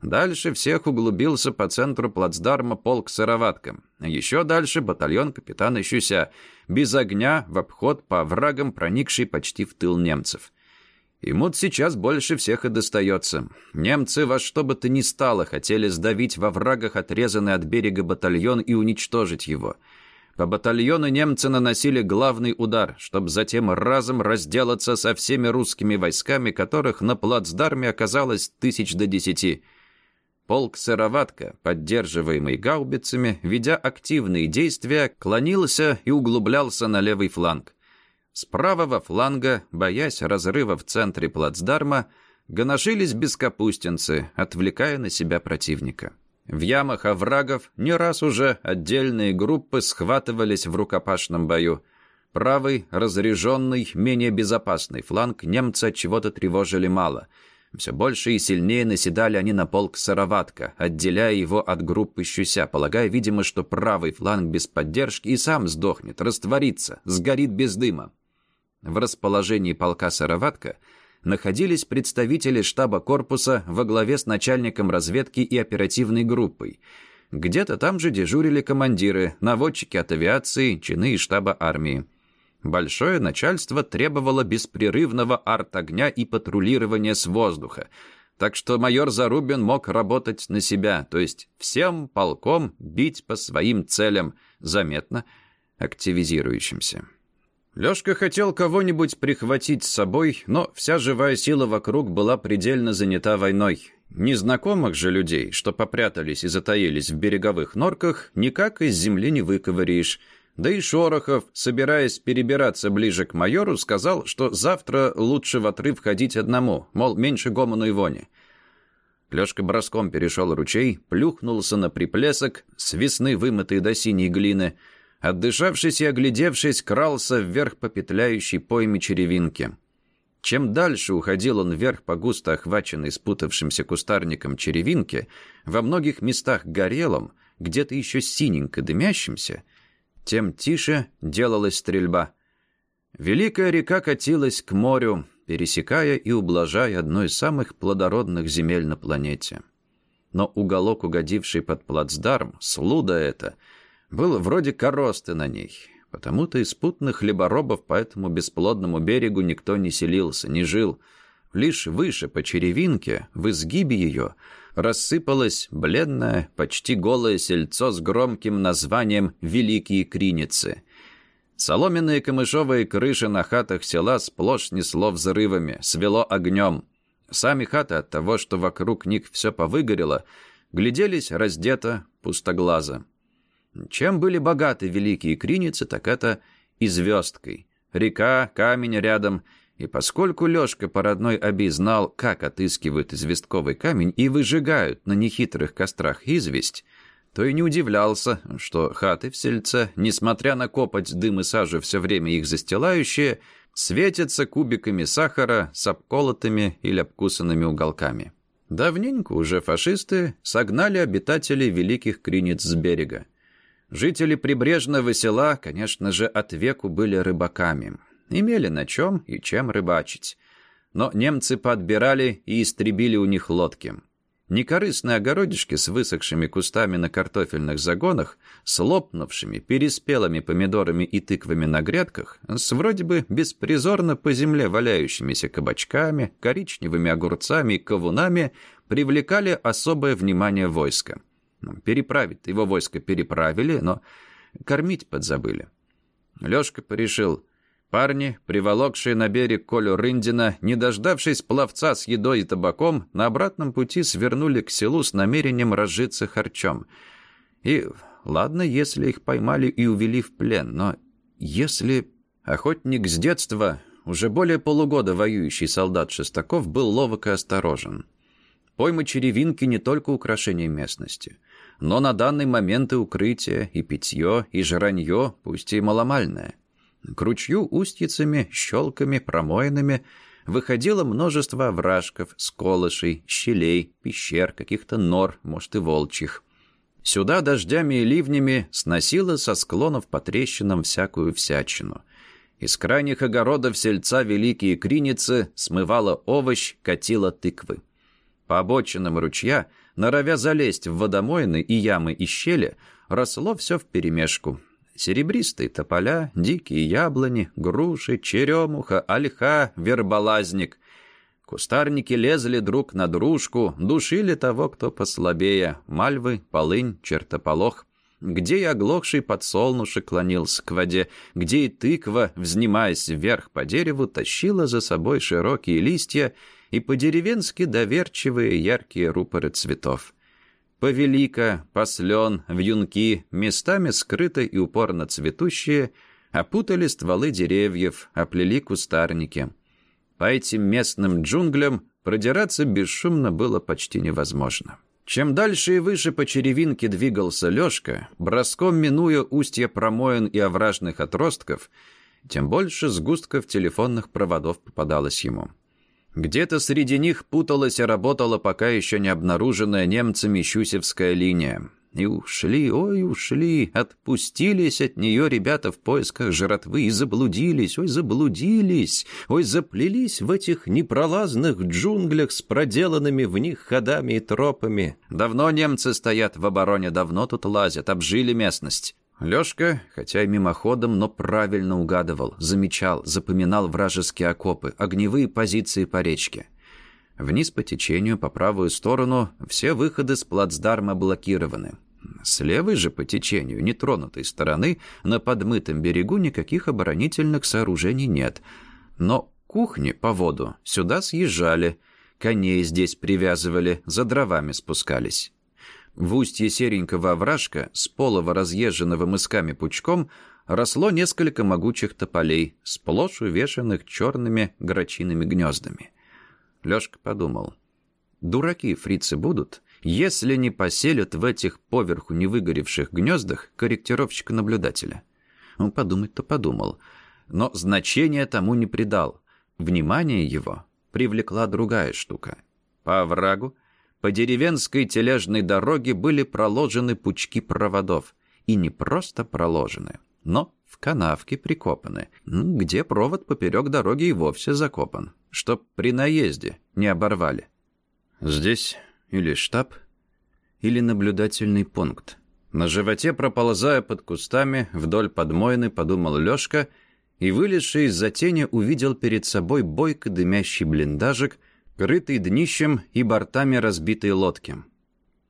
Дальше всех углубился по центру плацдарма полк Сыроватком. Еще дальше батальон капитана Щуся, без огня, в обход по врагам, проникший почти в тыл немцев. Ему сейчас больше всех и достается. Немцы во что бы то ни стало хотели сдавить во врагах отрезанный от берега батальон и уничтожить его. По батальону немцы наносили главный удар, чтобы затем разом разделаться со всеми русскими войсками, которых на плацдарме оказалось тысяч до десяти. Полк Сыроватка, поддерживаемый гаубицами, ведя активные действия, клонился и углублялся на левый фланг. С правого фланга, боясь разрыва в центре плацдарма, гоношились бескапустинцы, отвлекая на себя противника. В ямах оврагов не раз уже отдельные группы схватывались в рукопашном бою. Правый, разряженный, менее безопасный фланг немца чего-то тревожили мало. Все больше и сильнее наседали они на полк Сыроватка, отделяя его от группы Щуся, полагая, видимо, что правый фланг без поддержки и сам сдохнет, растворится, сгорит без дыма. В расположении полка «Сыроватка» находились представители штаба корпуса во главе с начальником разведки и оперативной группой. Где-то там же дежурили командиры, наводчики от авиации, чины и штаба армии. Большое начальство требовало беспрерывного арт-огня и патрулирования с воздуха, так что майор Зарубин мог работать на себя, то есть всем полком бить по своим целям, заметно активизирующимся. Лёшка хотел кого-нибудь прихватить с собой, но вся живая сила вокруг была предельно занята войной. Незнакомых же людей, что попрятались и затаились в береговых норках, никак из земли не выковыришь. Да и Шорохов, собираясь перебираться ближе к майору, сказал, что завтра лучше в отрыв ходить одному, мол, меньше гомону и вони. Лёшка броском перешел ручей, плюхнулся на приплесок, с весны вымытый до синей глины, отдышавшись и оглядевшись, крался вверх по петляющей пойме черевинки. Чем дальше уходил он вверх по густо охваченной спутавшимся кустарником черевинке, во многих местах горелом, где-то еще синенько дымящимся, тем тише делалась стрельба. Великая река катилась к морю, пересекая и ублажая одно из самых плодородных земель на планете. Но уголок, угодивший под плацдарм, слуда это, был вроде коросты на ней. Потому-то из путных хлеборобов по этому бесплодному берегу никто не селился, не жил. Лишь выше, по черевинке, в изгибе ее, рассыпалось бледное, почти голое сельцо с громким названием «Великие Криницы», Соломенные камышовые крыши на хатах села сплошь несло взрывами, свело огнем. Сами хаты от того, что вокруг них все повыгорело, гляделись раздето, пустоглазо. Чем были богаты великие криницы, так это и звездкой. Река, камень рядом. И поскольку Лешка по родной оби знал, как отыскивают известковый камень и выжигают на нехитрых кострах известь, то и не удивлялся, что хаты в сельце, несмотря на копоть, дым и сажу все время их застилающие, светятся кубиками сахара с обколотыми или обкусанными уголками. Давненько уже фашисты согнали обитателей великих криниц с берега. Жители прибрежного села, конечно же, от веку были рыбаками. Имели на чем и чем рыбачить. Но немцы подбирали и истребили у них лодки. Некорыстные огородишки с высохшими кустами на картофельных загонах, с лопнувшими, переспелыми помидорами и тыквами на грядках, с вроде бы беспризорно по земле валяющимися кабачками, коричневыми огурцами и ковунами привлекали особое внимание войска. Ну, переправить его войско переправили, но кормить подзабыли. Лёшка порешил, Парни, приволокшие на берег Колю Рындина, не дождавшись пловца с едой и табаком, на обратном пути свернули к селу с намерением разжиться харчом. И ладно, если их поймали и увели в плен, но если... Охотник с детства, уже более полугода воюющий солдат Шестаков, был ловок и осторожен. Пойма черевинки не только украшение местности, но на данный момент и укрытие, и питье, и жранье, пусть и маломальное. К ручью устьицами, щелками, промоинами выходило множество овражков, сколышей, щелей, пещер, каких-то нор, может и волчьих. Сюда дождями и ливнями сносило со склонов по трещинам всякую всячину. Из крайних огородов сельца Великие Криницы смывала овощ, катила тыквы. По обочинам ручья, норовя залезть в водомойны и ямы и щели, росло все вперемешку. Серебристые тополя, дикие яблони, груши, черемуха, ольха, верболазник. Кустарники лезли друг на дружку, душили того, кто послабее. Мальвы, полынь, чертополох. Где и оглохший подсолнушек клонился к воде, где и тыква, взнимаясь вверх по дереву, тащила за собой широкие листья и по-деревенски доверчивые яркие рупоры цветов. Повелика, послен, вьюнки, местами скрыто и упорно цветущие, опутали стволы деревьев, оплели кустарники. По этим местным джунглям продираться бесшумно было почти невозможно. Чем дальше и выше по черевинке двигался Лёшка, броском минуя устья промоин и овражных отростков, тем больше сгустков телефонных проводов попадалось ему. Где-то среди них путалась и работала пока еще не обнаруженная немцами Щусевская линия. И ушли, ой, ушли, отпустились от нее ребята в поисках жратвы и заблудились, ой, заблудились, ой, заплелись в этих непролазных джунглях с проделанными в них ходами и тропами. Давно немцы стоят в обороне, давно тут лазят, обжили местность. Лёшка, хотя и мимоходом, но правильно угадывал, замечал, запоминал вражеские окопы, огневые позиции по речке. Вниз по течению, по правую сторону, все выходы с плацдарма блокированы. С левой же по течению, нетронутой стороны, на подмытом берегу никаких оборонительных сооружений нет. Но кухни по воду сюда съезжали, коней здесь привязывали, за дровами спускались. В устье серенького овражка, с полого разъезженного мысками пучком, росло несколько могучих тополей, сплошь увешанных черными грачиными гнездами. Лёшка подумал, дураки фрицы будут, если не поселят в этих поверху невыгоревших гнездах корректировщика-наблюдателя. Он подумать-то подумал, но значения тому не придал. Внимание его привлекла другая штука. По оврагу, по деревенской тележной дороге были проложены пучки проводов. И не просто проложены, но в канавке прикопаны, где провод поперек дороги и вовсе закопан, чтоб при наезде не оборвали. Здесь или штаб, или наблюдательный пункт. На животе, проползая под кустами, вдоль подмоины, подумал Лёшка, и, вылезший из-за тени, увидел перед собой бойко дымящий блиндажик, крытый днищем и бортами разбитой лодки.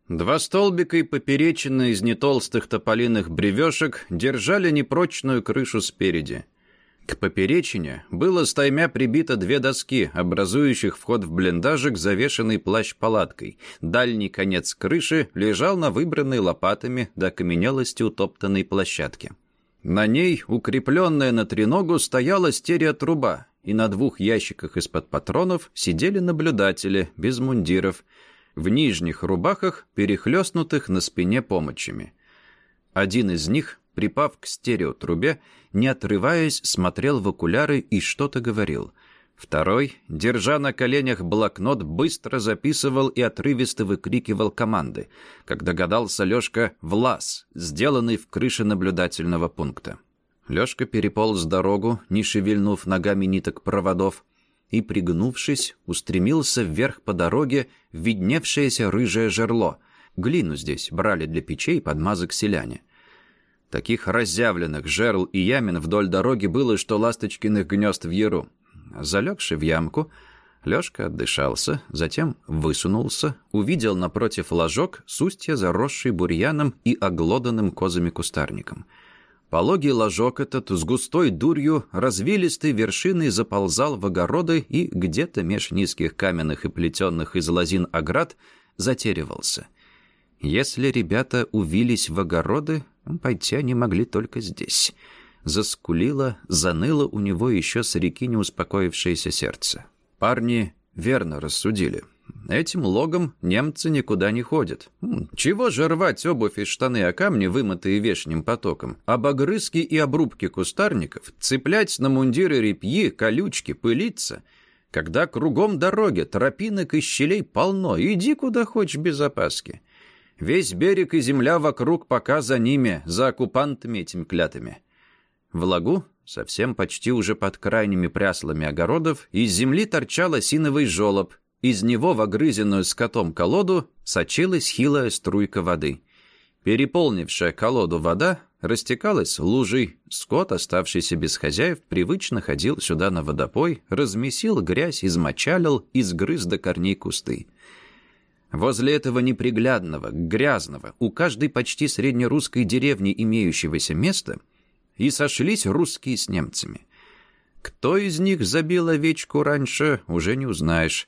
Два столбика и поперечины из нетолстых тополиных бревешек держали непрочную крышу спереди — к поперечине было стаймя прибито две доски, образующих вход в блиндажик, завешенный плащ-палаткой. Дальний конец крыши лежал на выбранной лопатами до окаменелости утоптанной площадке. На ней, укрепленная на треногу, стояла стереотруба, и на двух ящиках из-под патронов сидели наблюдатели, без мундиров, в нижних рубахах, перехлестнутых на спине помощами. Один из них, припав к стереотрубе, не отрываясь, смотрел в окуляры и что-то говорил. Второй, держа на коленях блокнот, быстро записывал и отрывисто выкрикивал команды, как догадался Лёшка «Влас», сделанный в крыше наблюдательного пункта. Лёшка переполз дорогу, не шевельнув ногами ниток проводов, и, пригнувшись, устремился вверх по дороге в видневшееся рыжее жерло. Глину здесь брали для печей подмазок селяне. Таких разъявленных жерл и ямин вдоль дороги было, что ласточкиных гнезд в яру. Залегший в ямку, Лёшка отдышался, затем высунулся, увидел напротив ложок с устья, заросший бурьяном и оглоданным козами кустарником. Пологий ложок этот с густой дурью развилистой вершиной заползал в огороды и где-то меж низких каменных и плетенных из лозин оград затеривался. Если ребята увились в огороды, Пойти они могли только здесь. Заскулило, заныло у него еще с реки неуспокоившееся сердце. Парни верно рассудили. Этим логом немцы никуда не ходят. Чего же рвать обувь и штаны о камни, вымытые вешним потоком? Об огрызки и обрубки кустарников, цеплять на мундиры репьи, колючки, пылиться? Когда кругом дороги, тропинок и щелей полно, иди куда хочешь без опаски. Весь берег и земля вокруг пока за ними, за оккупантами этими клятыми. В лагу, совсем почти уже под крайними пряслами огородов, из земли торчал осиновый жолоб. Из него в огрызенную скотом колоду сочилась хилая струйка воды. Переполнившая колоду вода растекалась лужей. Скот, оставшийся без хозяев, привычно ходил сюда на водопой, размесил грязь, измочалил, изгрыз до корней кусты. Возле этого неприглядного, грязного, у каждой почти среднерусской деревни имеющегося места и сошлись русские с немцами. Кто из них забил овечку раньше, уже не узнаешь.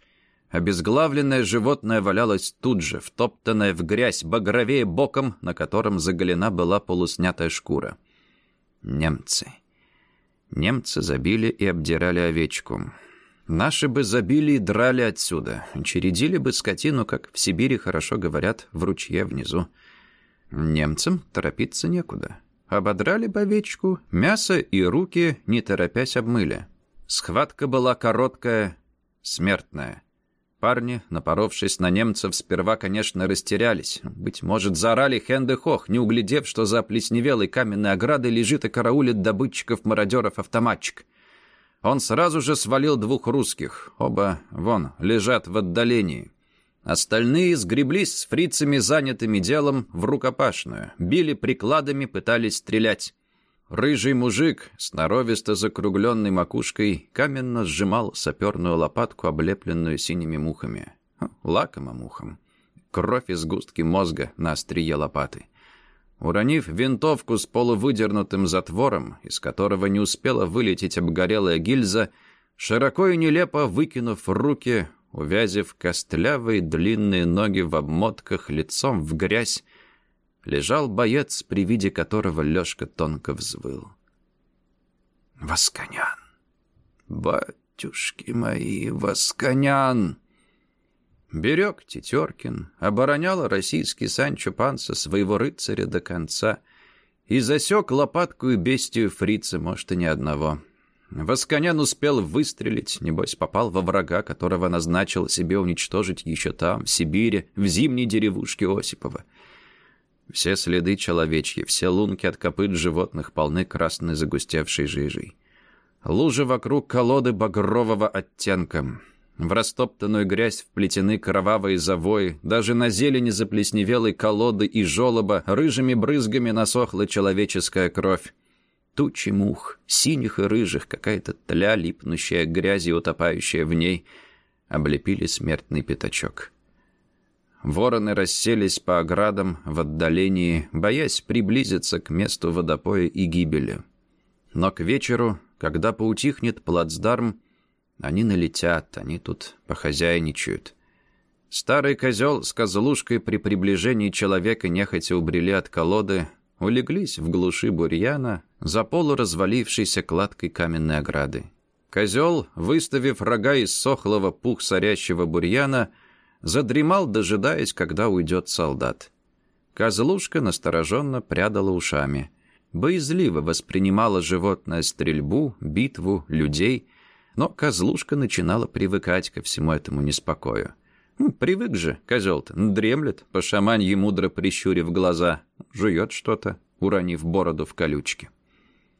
Обезглавленное животное валялось тут же, втоптанное в грязь, багровее боком, на котором заголена была полуснятая шкура. Немцы. Немцы забили и обдирали овечку. Наши бы забили и драли отсюда, чередили бы скотину, как в Сибири хорошо говорят, в ручье внизу. Немцам торопиться некуда. Ободрали бы овечку, мясо и руки, не торопясь, обмыли. Схватка была короткая, смертная. Парни, напоровшись на немцев, сперва, конечно, растерялись. Быть может, заорали хенде-хох, не углядев, что за плесневелой каменной оградой лежит и караулит добытчиков-мародеров автоматчик. Он сразу же свалил двух русских. Оба, вон, лежат в отдалении. Остальные сгреблись с фрицами, занятыми делом, в рукопашную. Били прикладами, пытались стрелять. Рыжий мужик, сноровисто закругленной макушкой, каменно сжимал саперную лопатку, облепленную синими мухами. Лакомо мухам. Кровь из густки мозга на острие лопаты. Уронив винтовку с полувыдернутым затвором, из которого не успела вылететь обгорелая гильза, широко и нелепо выкинув руки, увязив костлявые длинные ноги в обмотках лицом в грязь, лежал боец, при виде которого Лёшка тонко взвыл. Восконян. Батюшки мои, Восконян. Берег Тетеркин, оборонял российский Санчо Панса своего рыцаря до конца и засек лопатку и бестию фрица, может, и ни одного. Восконян успел выстрелить, небось попал во врага, которого назначил себе уничтожить еще там, в Сибири, в зимней деревушке Осипова. Все следы человечьи, все лунки от копыт животных полны красной загустевшей жижей. Лужи вокруг колоды багрового оттенка. В растоптанную грязь вплетены кровавые завои, даже на зелени заплесневелой колоды и жолоба рыжими брызгами насохла человеческая кровь. Тучи мух, синих и рыжих, какая-то тля, липнущая к грязи, утопающая в ней, облепили смертный пятачок. Вороны расселись по оградам в отдалении, боясь приблизиться к месту водопоя и гибели. Но к вечеру, когда поутихнет плацдарм, они налетят, они тут похозяйничают. Старый козел с козлушкой при приближении человека нехотя убрели от колоды, улеглись в глуши бурьяна за полуразвалившейся кладкой каменной ограды. Козел, выставив рога из сохлого пух сорящего бурьяна, задремал, дожидаясь, когда уйдет солдат. Козлушка настороженно прядала ушами. Боязливо воспринимала животное стрельбу, битву, людей, но козлушка начинала привыкать ко всему этому неспокою. Привык же, козел-то, дремлет, по шаманье мудро прищурив глаза, жует что-то, уронив бороду в колючки.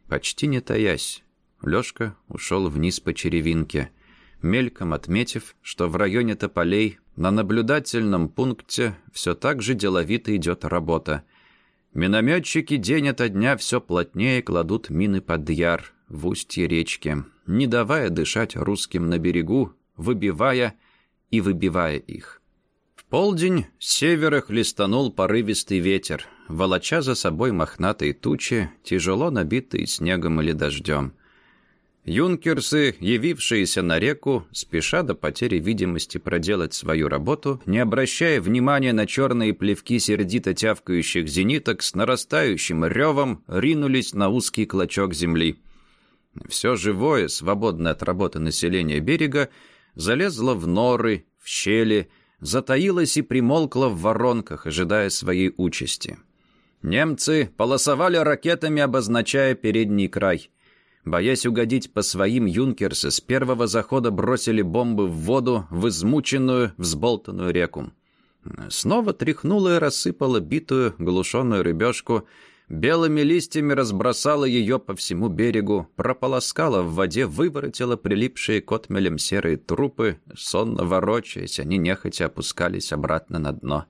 Почти не таясь, Лёшка ушел вниз по черевинке, мельком отметив, что в районе тополей на наблюдательном пункте все так же деловито идет работа. Минометчики день ото дня все плотнее кладут мины под яр в устье речки, не давая дышать русским на берегу, выбивая и выбивая их. В полдень с севера хлестанул порывистый ветер, волоча за собой мохнатые тучи, тяжело набитые снегом или дождем. Юнкерсы, явившиеся на реку, спеша до потери видимости проделать свою работу, не обращая внимания на черные плевки сердито тявкающих зениток, с нарастающим ревом ринулись на узкий клочок земли. Все живое, свободное от работы населения берега, залезло в норы, в щели, затаилось и примолкло в воронках, ожидая своей участи. Немцы полосовали ракетами, обозначая передний край. Боясь угодить по своим, юнкерсы с первого захода бросили бомбы в воду, в измученную, взболтанную реку. Снова тряхнула и рассыпала битую, глушенную рыбешку, белыми листьями разбросала ее по всему берегу, прополоскала в воде, выворотила прилипшие к отмелям серые трупы, сонно ворочаясь, они нехотя опускались обратно на дно.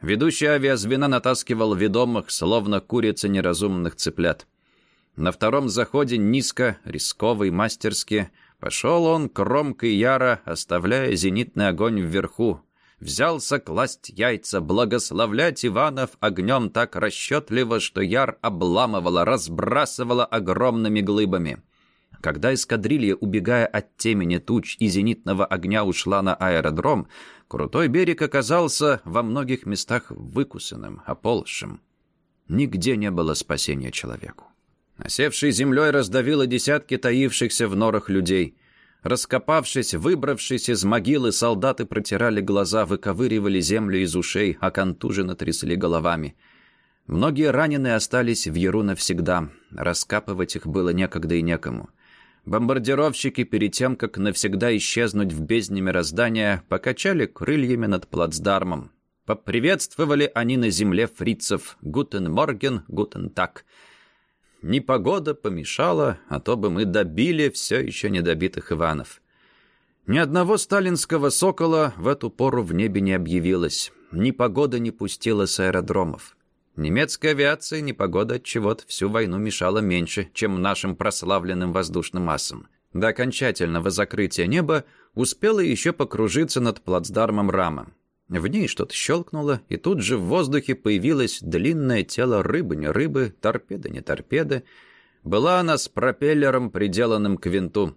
Ведущий авиазвена натаскивал ведомых, словно курица неразумных цыплят. На втором заходе низко, рисковый, мастерски, пошел он кромкой яро, оставляя зенитный огонь вверху. Взялся класть яйца, благословлять Иванов огнем так расчетливо, что яр обламывала, разбрасывала огромными глыбами. Когда эскадрилья, убегая от темени туч и зенитного огня, ушла на аэродром, крутой берег оказался во многих местах выкусанным, оползшим. Нигде не было спасения человеку. Осевшей землей раздавило десятки таившихся в норах людей. Раскопавшись, выбравшись из могилы, солдаты протирали глаза, выковыривали землю из ушей, а контуженно трясли головами. Многие раненые остались в Яру навсегда. Раскапывать их было некогда и некому. Бомбардировщики, перед тем, как навсегда исчезнуть в бездне мироздания, покачали крыльями над плацдармом. Поприветствовали они на земле фрицев «Guten Morgen, guten Tag». Непогода помешала, а то бы мы добили все еще недобитых Иванов. Ни одного сталинского «Сокола» в эту пору в небе не объявилось. Непогода не пустила с аэродромов. Немецкой авиации непогода отчего-то всю войну мешала меньше, чем нашим прославленным воздушным массам. До окончательного закрытия неба успела еще покружиться над плацдармом рама. В ней что-то щелкнуло, и тут же в воздухе появилось длинное тело рыбы, не рыбы, торпеда, не торпеды. Была она с пропеллером, приделанным к винту.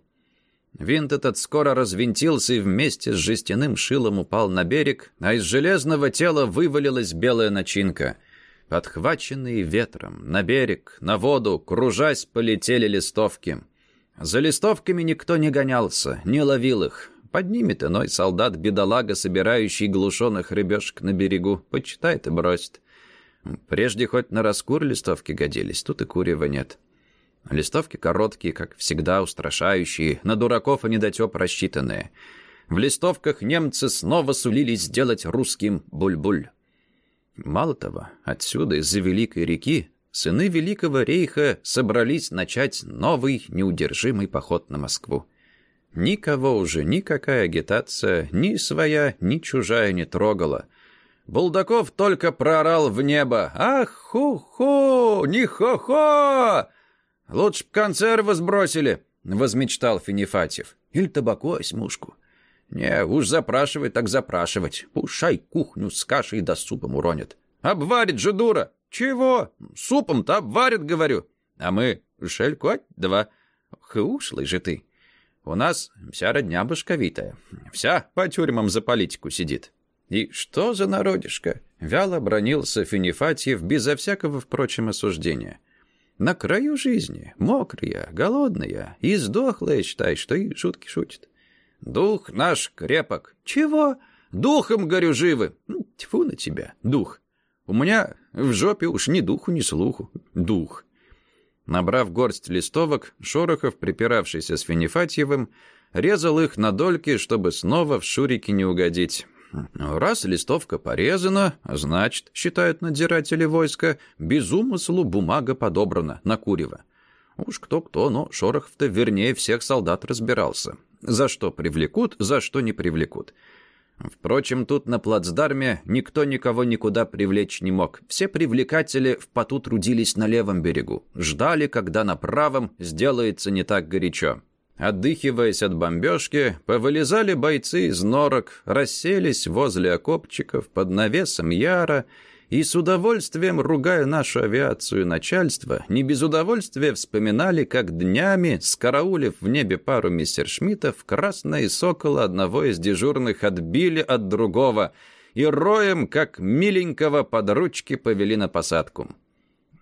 Винт этот скоро развинтился и вместе с жестяным шилом упал на берег, а из железного тела вывалилась белая начинка — подхваченные ветром, на берег, на воду, кружась, полетели листовки. За листовками никто не гонялся, не ловил их. Поднимет иной солдат-бедолага, собирающий глушеных рыбешек на берегу, почитает и бросит. Прежде хоть на раскур листовки годились, тут и курева нет. Листовки короткие, как всегда, устрашающие, на дураков и недотеп рассчитанные. В листовках немцы снова сулились сделать русским буль-буль. Мало того, отсюда, из-за Великой реки, сыны Великого рейха собрались начать новый неудержимый поход на Москву. Никого уже никакая агитация, ни своя, ни чужая не трогала. Булдаков только проорал в небо «Ах, ху-ху, не хо-хо!» «Лучше б консервы сбросили», — возмечтал Финифатьев. «Или табаку осьмушку». «Не, уж запрашивать так запрашивать. Пушай кухню с кашей да супом уронит. Обварит же дура. Чего? Супом-то обварит, говорю. А мы шельку два. Ушлый же ты. У нас вся родня башковитая. Вся по тюрьмам за политику сидит. И что за народишко? Вяло бронился Финифатьев безо всякого, впрочем, осуждения. На краю жизни, мокрая, голодная и сдохлая, считай, что и шутки шутит. Дух наш крепок. Чего? Духом, горю, живы. Ну, тьфу на тебя, дух. У меня в жопе уж ни духу, ни слуху. Дух. Набрав горсть листовок, Шорохов, припиравшийся с Финифатьевым, резал их на дольки, чтобы снова в шурики не угодить. Раз листовка порезана, значит, считают надзиратели войска, без умыслу бумага подобрана на курево. Уж кто-кто, но Шорохов-то вернее всех солдат разбирался. За что привлекут, за что не привлекут. Впрочем, тут на плацдарме никто никого никуда привлечь не мог. Все привлекатели в поту трудились на левом берегу. Ждали, когда на правом сделается не так горячо. Отдыхиваясь от бомбежки, повылезали бойцы из норок, расселись возле окопчиков под навесом яра и с удовольствием, ругая нашу авиацию начальство, не без удовольствия вспоминали, как днями, скараулив в небе пару мессершмиттов, красные сокола одного из дежурных отбили от другого и роем, как миленького под ручки, повели на посадку.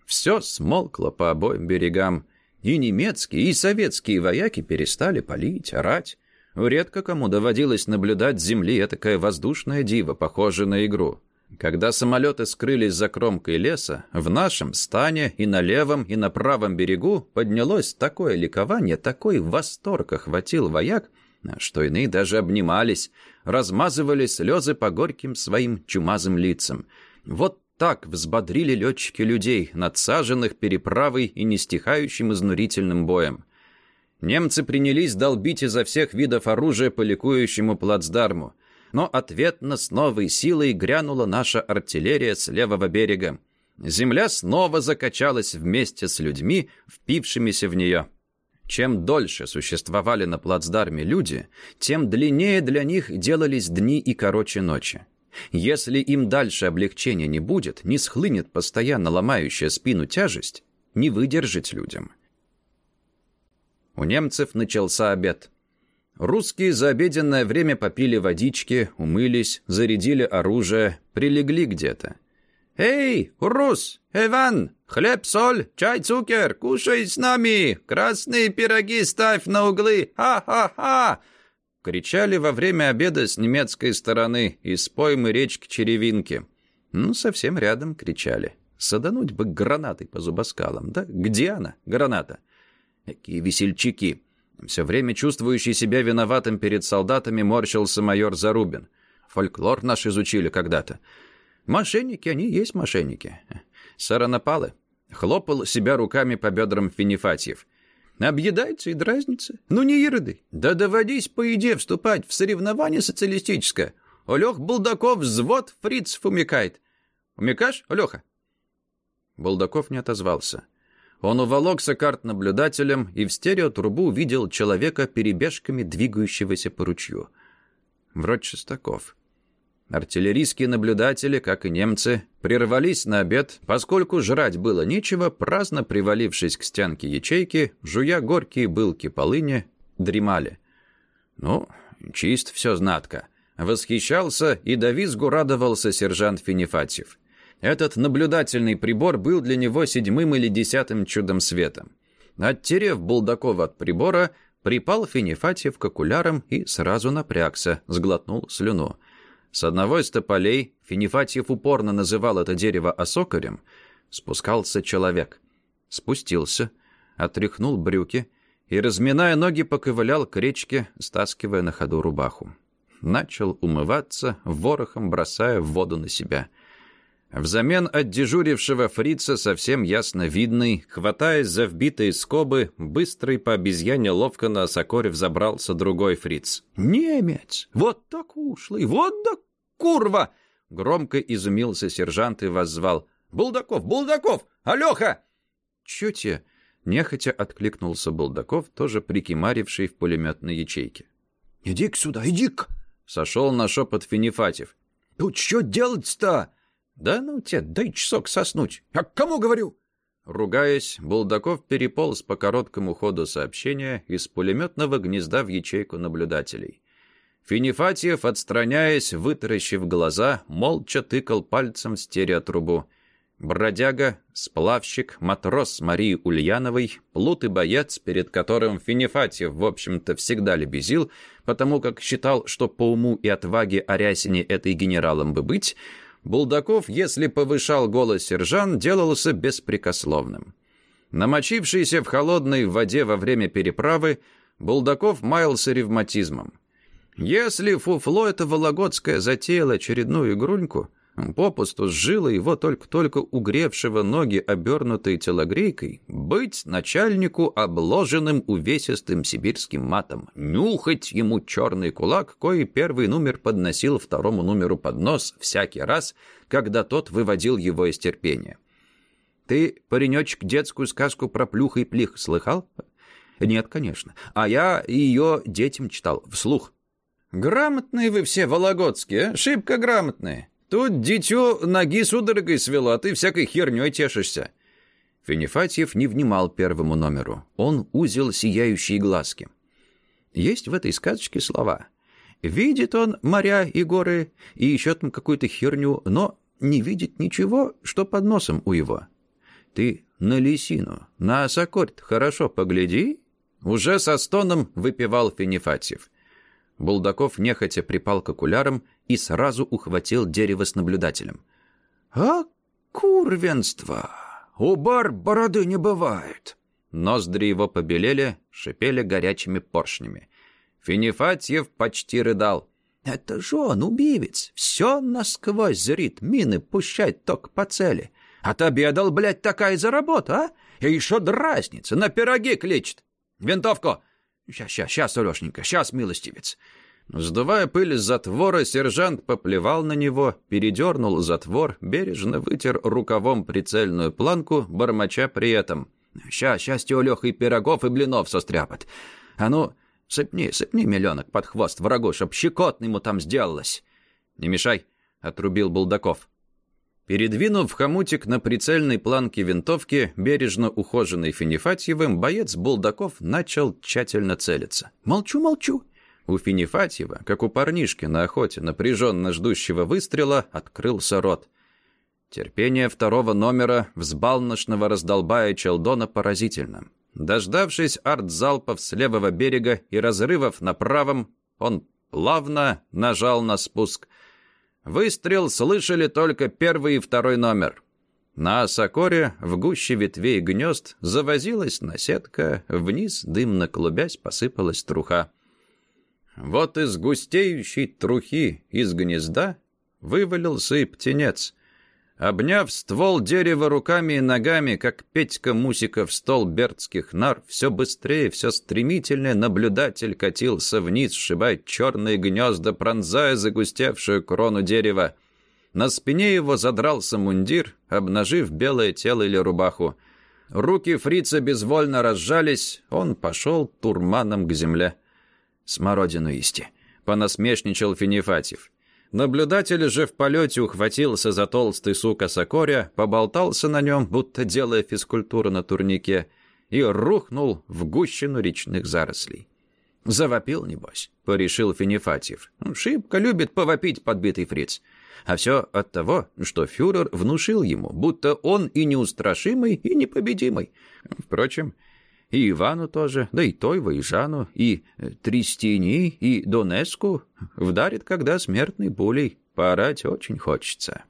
Все смолкло по обоим берегам. И немецкие, и советские вояки перестали палить, орать. Редко кому доводилось наблюдать с земли этакое воздушное диво, похожее на игру. Когда самолеты скрылись за кромкой леса, в нашем стане и на левом, и на правом берегу поднялось такое ликование, такой восторг охватил вояк, что иные даже обнимались, размазывали слезы по горьким своим чумазым лицам. Вот так взбодрили летчики людей, надсаженных переправой и нестихающим изнурительным боем. Немцы принялись долбить изо всех видов оружия по ликующему плацдарму. Но ответно с новой силой грянула наша артиллерия с левого берега. Земля снова закачалась вместе с людьми, впившимися в нее. Чем дольше существовали на плацдарме люди, тем длиннее для них делались дни и короче ночи. Если им дальше облегчения не будет, не схлынет постоянно ломающая спину тяжесть, не выдержать людям. У немцев начался обед. Русские за обеденное время попили водички, умылись, зарядили оружие, прилегли где-то. «Эй, Рус! Иван! Хлеб, соль, чай, цукер! Кушай с нами! Красные пироги ставь на углы! Ха-ха-ха!» кричали во время обеда с немецкой стороны из поймы речки Черевинки. Ну, совсем рядом кричали. Садануть бы гранатой по зубоскалам. Да где она, граната? Какие весельчаки! Все время чувствующий себя виноватым перед солдатами морщился майор Зарубин. Фольклор наш изучили когда-то. Мошенники, они есть мошенники. Саранапалы. Хлопал себя руками по бедрам Финифатьев. Объедается и дразнится. Ну не ироды. Да доводись по еде вступать в соревнование социалистическое. Олег Булдаков взвод фрицев умекает. Умекаешь, Олеха? Булдаков не отозвался. Он уволокся карт-наблюдателем и в стереотрубу увидел человека перебежками двигающегося по ручью. Вроде Шестаков. Артиллерийские наблюдатели, как и немцы, прервались на обед, поскольку жрать было нечего, праздно привалившись к стенке ячейки, жуя горькие былки полыни, дремали. Ну, чист все знатко. Восхищался и до визгу радовался сержант Финифатьев. Этот наблюдательный прибор был для него седьмым или десятым чудом света. Оттерев Булдакова от прибора, припал Финифатьев к окулярам и сразу напрягся, сглотнул слюну. С одного из тополей, Финифатьев упорно называл это дерево осокарем, спускался человек. Спустился, отряхнул брюки и, разминая ноги, поковылял к речке, стаскивая на ходу рубаху. Начал умываться, ворохом бросая воду на себя. Взамен от дежурившего фрица совсем ясно видный, хватаясь за вбитые скобы, быстрый по обезьяне ловко на осокоре взобрался другой фриц. «Немец! Вот так ушлый! Вот да курва!» Громко изумился сержант и воззвал. «Булдаков! Булдаков! Алёха!» «Чё тебе?» Нехотя откликнулся Булдаков, тоже прикимаривший в пулеметной ячейке. «Иди-ка сюда, иди-ка!» Сошел на шепот Финифатьев. «Тут что делать-то?» «Да ну тебе, дай часок соснуть». «А кому говорю?» Ругаясь, Булдаков переполз по короткому ходу сообщения из пулеметного гнезда в ячейку наблюдателей. Финифатьев, отстраняясь, вытаращив глаза, молча тыкал пальцем в стереотрубу. Бродяга, сплавщик, матрос Марии Ульяновой, плут и боец, перед которым Финифатьев, в общем-то, всегда лебезил, потому как считал, что по уму и отваге Арясине этой генералом бы быть, Булдаков, если повышал голос сержант, делался беспрекословным. Намочившийся в холодной воде во время переправы, Булдаков маялся ревматизмом. Если фуфло это Вологодское затеяло очередную игруньку, попусту сжило его только-только угревшего ноги, обернутой телогрейкой, быть начальнику обложенным увесистым сибирским матом, нюхать ему черный кулак, кой первый номер подносил второму номеру под нос всякий раз, когда тот выводил его из терпения. «Ты, паренечек, детскую сказку про плюх и плих слыхал?» «Нет, конечно. А я ее детям читал, вслух». «Грамотные вы все, вологодские, шибко грамотные. Тут дитё ноги судорогой свело, а ты всякой хернёй тешишься». Финифатьев не внимал первому номеру. Он узел сияющие глазки. Есть в этой сказочке слова. Видит он моря и горы, и еще там какую-то херню, но не видит ничего, что под носом у его. Ты на лисину, на осокорь хорошо погляди. Уже со стоном выпивал Финифатьев. Булдаков нехотя припал к окулярам и сразу ухватил дерево с наблюдателем. «А курвенство! У бар бороды не бывает!» Ноздри его побелели, шипели горячими поршнями. Финифатьев почти рыдал. «Это же он, убивец! Все насквозь зрит, мины пущать только по цели. Отобедал, блядь, такая за работа, а? И еще дразнится, на пироги кличет. Винтовку! Сейчас, сейчас, сейчас, Алешенька, сейчас, милостивец!» Сдувая пыль с затвора, сержант поплевал на него, передернул затвор, бережно вытер рукавом прицельную планку, бормоча при этом. «Ща, счастье у Лехи пирогов и блинов состряпать. А ну, сыпни, сыпни, миллионок, под хвост врагу, чтоб щекотно ему там сделалось». «Не мешай», — отрубил Булдаков. Передвинув хомутик на прицельной планке винтовки, бережно ухоженный Финифатьевым, боец Булдаков начал тщательно целиться. «Молчу, молчу. У Финифатьева, как у парнишки на охоте, напряженно ждущего выстрела, открылся рот. Терпение второго номера, взбалношного раздолбая Челдона, поразительно. Дождавшись артзалпов с левого берега и разрывов на правом, он плавно нажал на спуск. Выстрел слышали только первый и второй номер. На Осокоре, в гуще ветвей гнезд, завозилась наседка, вниз, дымно клубясь, посыпалась труха. Вот из густеющей трухи из гнезда вывалился и птенец. Обняв ствол дерева руками и ногами, как Петька-Мусика в стол бердских нар, все быстрее, все стремительнее наблюдатель катился вниз, сшибая черные гнезда, пронзая загустевшую крону дерева. На спине его задрался мундир, обнажив белое тело или рубаху. Руки фрица безвольно разжались, он пошел турманом к земле смородину исти», — понасмешничал Финифатьев. Наблюдатель же в полете ухватился за толстый сук осокоря, поболтался на нем, будто делая физкультуру на турнике, и рухнул в гущину речных зарослей. «Завопил, небось», — порешил Финифатьев. «Шибко любит повопить подбитый фриц. А все от того, что фюрер внушил ему, будто он и неустрашимый, и непобедимый. Впрочем, и Ивану тоже, да и Тойва, и Жану, и э, Тристини, и Донеску вдарит, когда смертный пулей. Поорать очень хочется.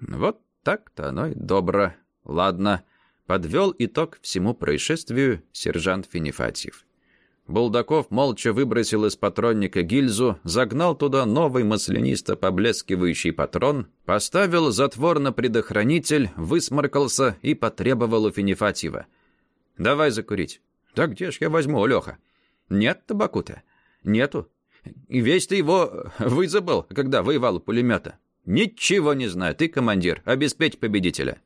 Вот так-то оно и добро. Ладно, подвел итог всему происшествию сержант Финифатьев. Булдаков молча выбросил из патронника гильзу, загнал туда новый маслянисто поблескивающий патрон, поставил затвор на предохранитель, высморкался и потребовал у Финифатьева. «Давай закурить». «Да где ж я возьму, Леха?» «Нет табаку-то». «Нету. Весь ты его вызабыл, когда воевал у пулемета». «Ничего не знаю. Ты командир. Обеспечь победителя».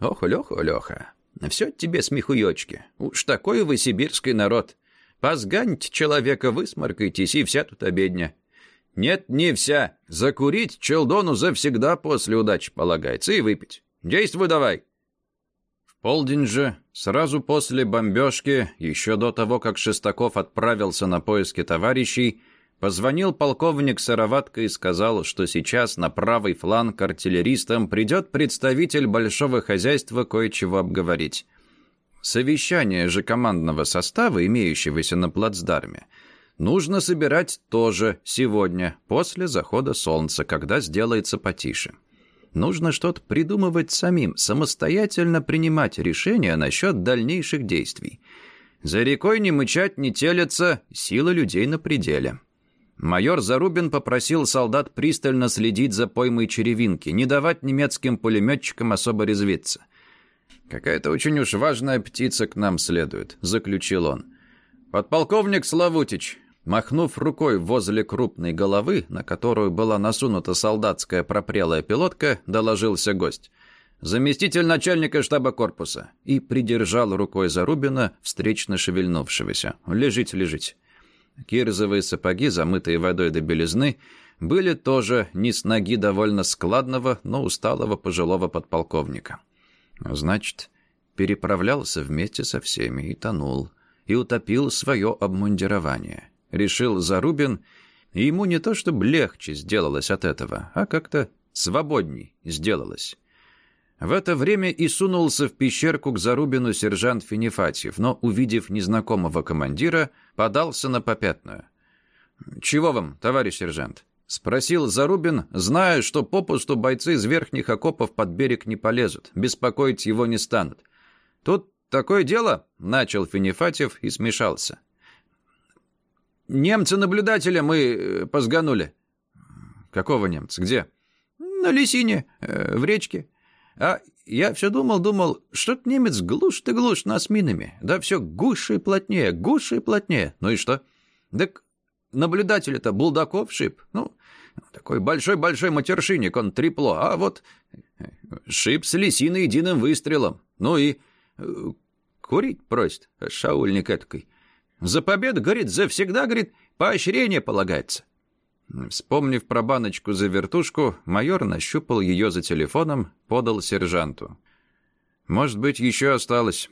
«Ох, Леха, Леха, все тебе смехуёчки. Уж такой вы сибирский народ». Позганьте человека, высморкайтесь, и вся тут обедня. Нет, не вся. Закурить челдону завсегда после удачи полагается и выпить. Действуй давай. Полдень же, сразу после бомбежки, еще до того, как Шестаков отправился на поиски товарищей, позвонил полковник Сыроватко и сказал, что сейчас на правый фланг артиллеристам придет представитель большого хозяйства кое-чего обговорить. Совещание же командного состава, имеющегося на плацдарме, нужно собирать тоже сегодня, после захода солнца, когда сделается потише. Нужно что-то придумывать самим, самостоятельно принимать решения насчет дальнейших действий. За рекой не мычать, не телиться, сила людей на пределе. Майор Зарубин попросил солдат пристально следить за поймой черевинки, не давать немецким пулеметчикам особо резвиться. «Какая-то очень уж важная птица к нам следует», — заключил он. «Подполковник Славутич», махнув рукой возле крупной головы, на которую была насунута солдатская пропрелая пилотка, доложился гость. «Заместитель начальника штаба корпуса» и придержал рукой Зарубина, встречно шевельнувшегося. «Лежите, лежите». Кирзовые сапоги, замытые водой до белизны, были тоже не с ноги довольно складного, но усталого пожилого подполковника. Значит, переправлялся вместе со всеми и тонул, и утопил свое обмундирование. Решил Зарубин, и ему не то чтобы легче сделалось от этого, а как-то свободней сделалось. В это время и сунулся в пещерку к Зарубину сержант Финифатьев, но, увидев незнакомого командира, подался на попятную. «Чего вам, товарищ сержант?» Спросил Зарубин, зная, что попусту бойцы из верхних окопов под берег не полезут, беспокоить его не станут. «Тут такое дело», — начал Финифатьев и смешался. «Немца-наблюдателя мы э, позганули». «Какого немца? Где?» «На Лисине, э, в речке. А я все думал, думал, что-то немец глушит и глушит нас минами. Да все гуще и плотнее, гуще и плотнее. Ну и что? Так наблюдатель-то Булдаков шип. Ну, такой большой-большой матершинник, он трепло. А вот шип с лисиной единым выстрелом. Ну и э, курить просит, шаульник этакой. За победу, говорит, завсегда, говорит, поощрение полагается. Вспомнив про баночку за вертушку, майор нащупал ее за телефоном, подал сержанту. «Может быть, еще осталось?»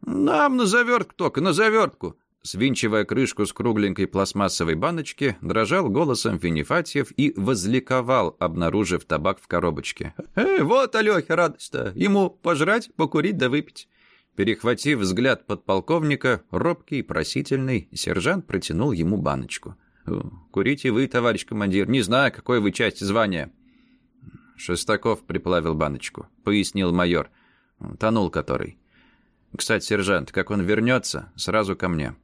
«Нам на завертку только, на завертку!» Свинчивая крышку с кругленькой пластмассовой баночки, дрожал голосом Финифатьев и возликовал, обнаружив табак в коробочке. «Э, вот, Алёхе, радость-то! Ему пожрать, покурить да выпить!» Перехватив взгляд подполковника, робкий, просительный, сержант протянул ему баночку. «Курите вы, товарищ командир, не знаю, какой вы часть звания». Шестаков приплавил баночку, пояснил майор. Тонул который. «Кстати, сержант, как он вернется, сразу ко мне.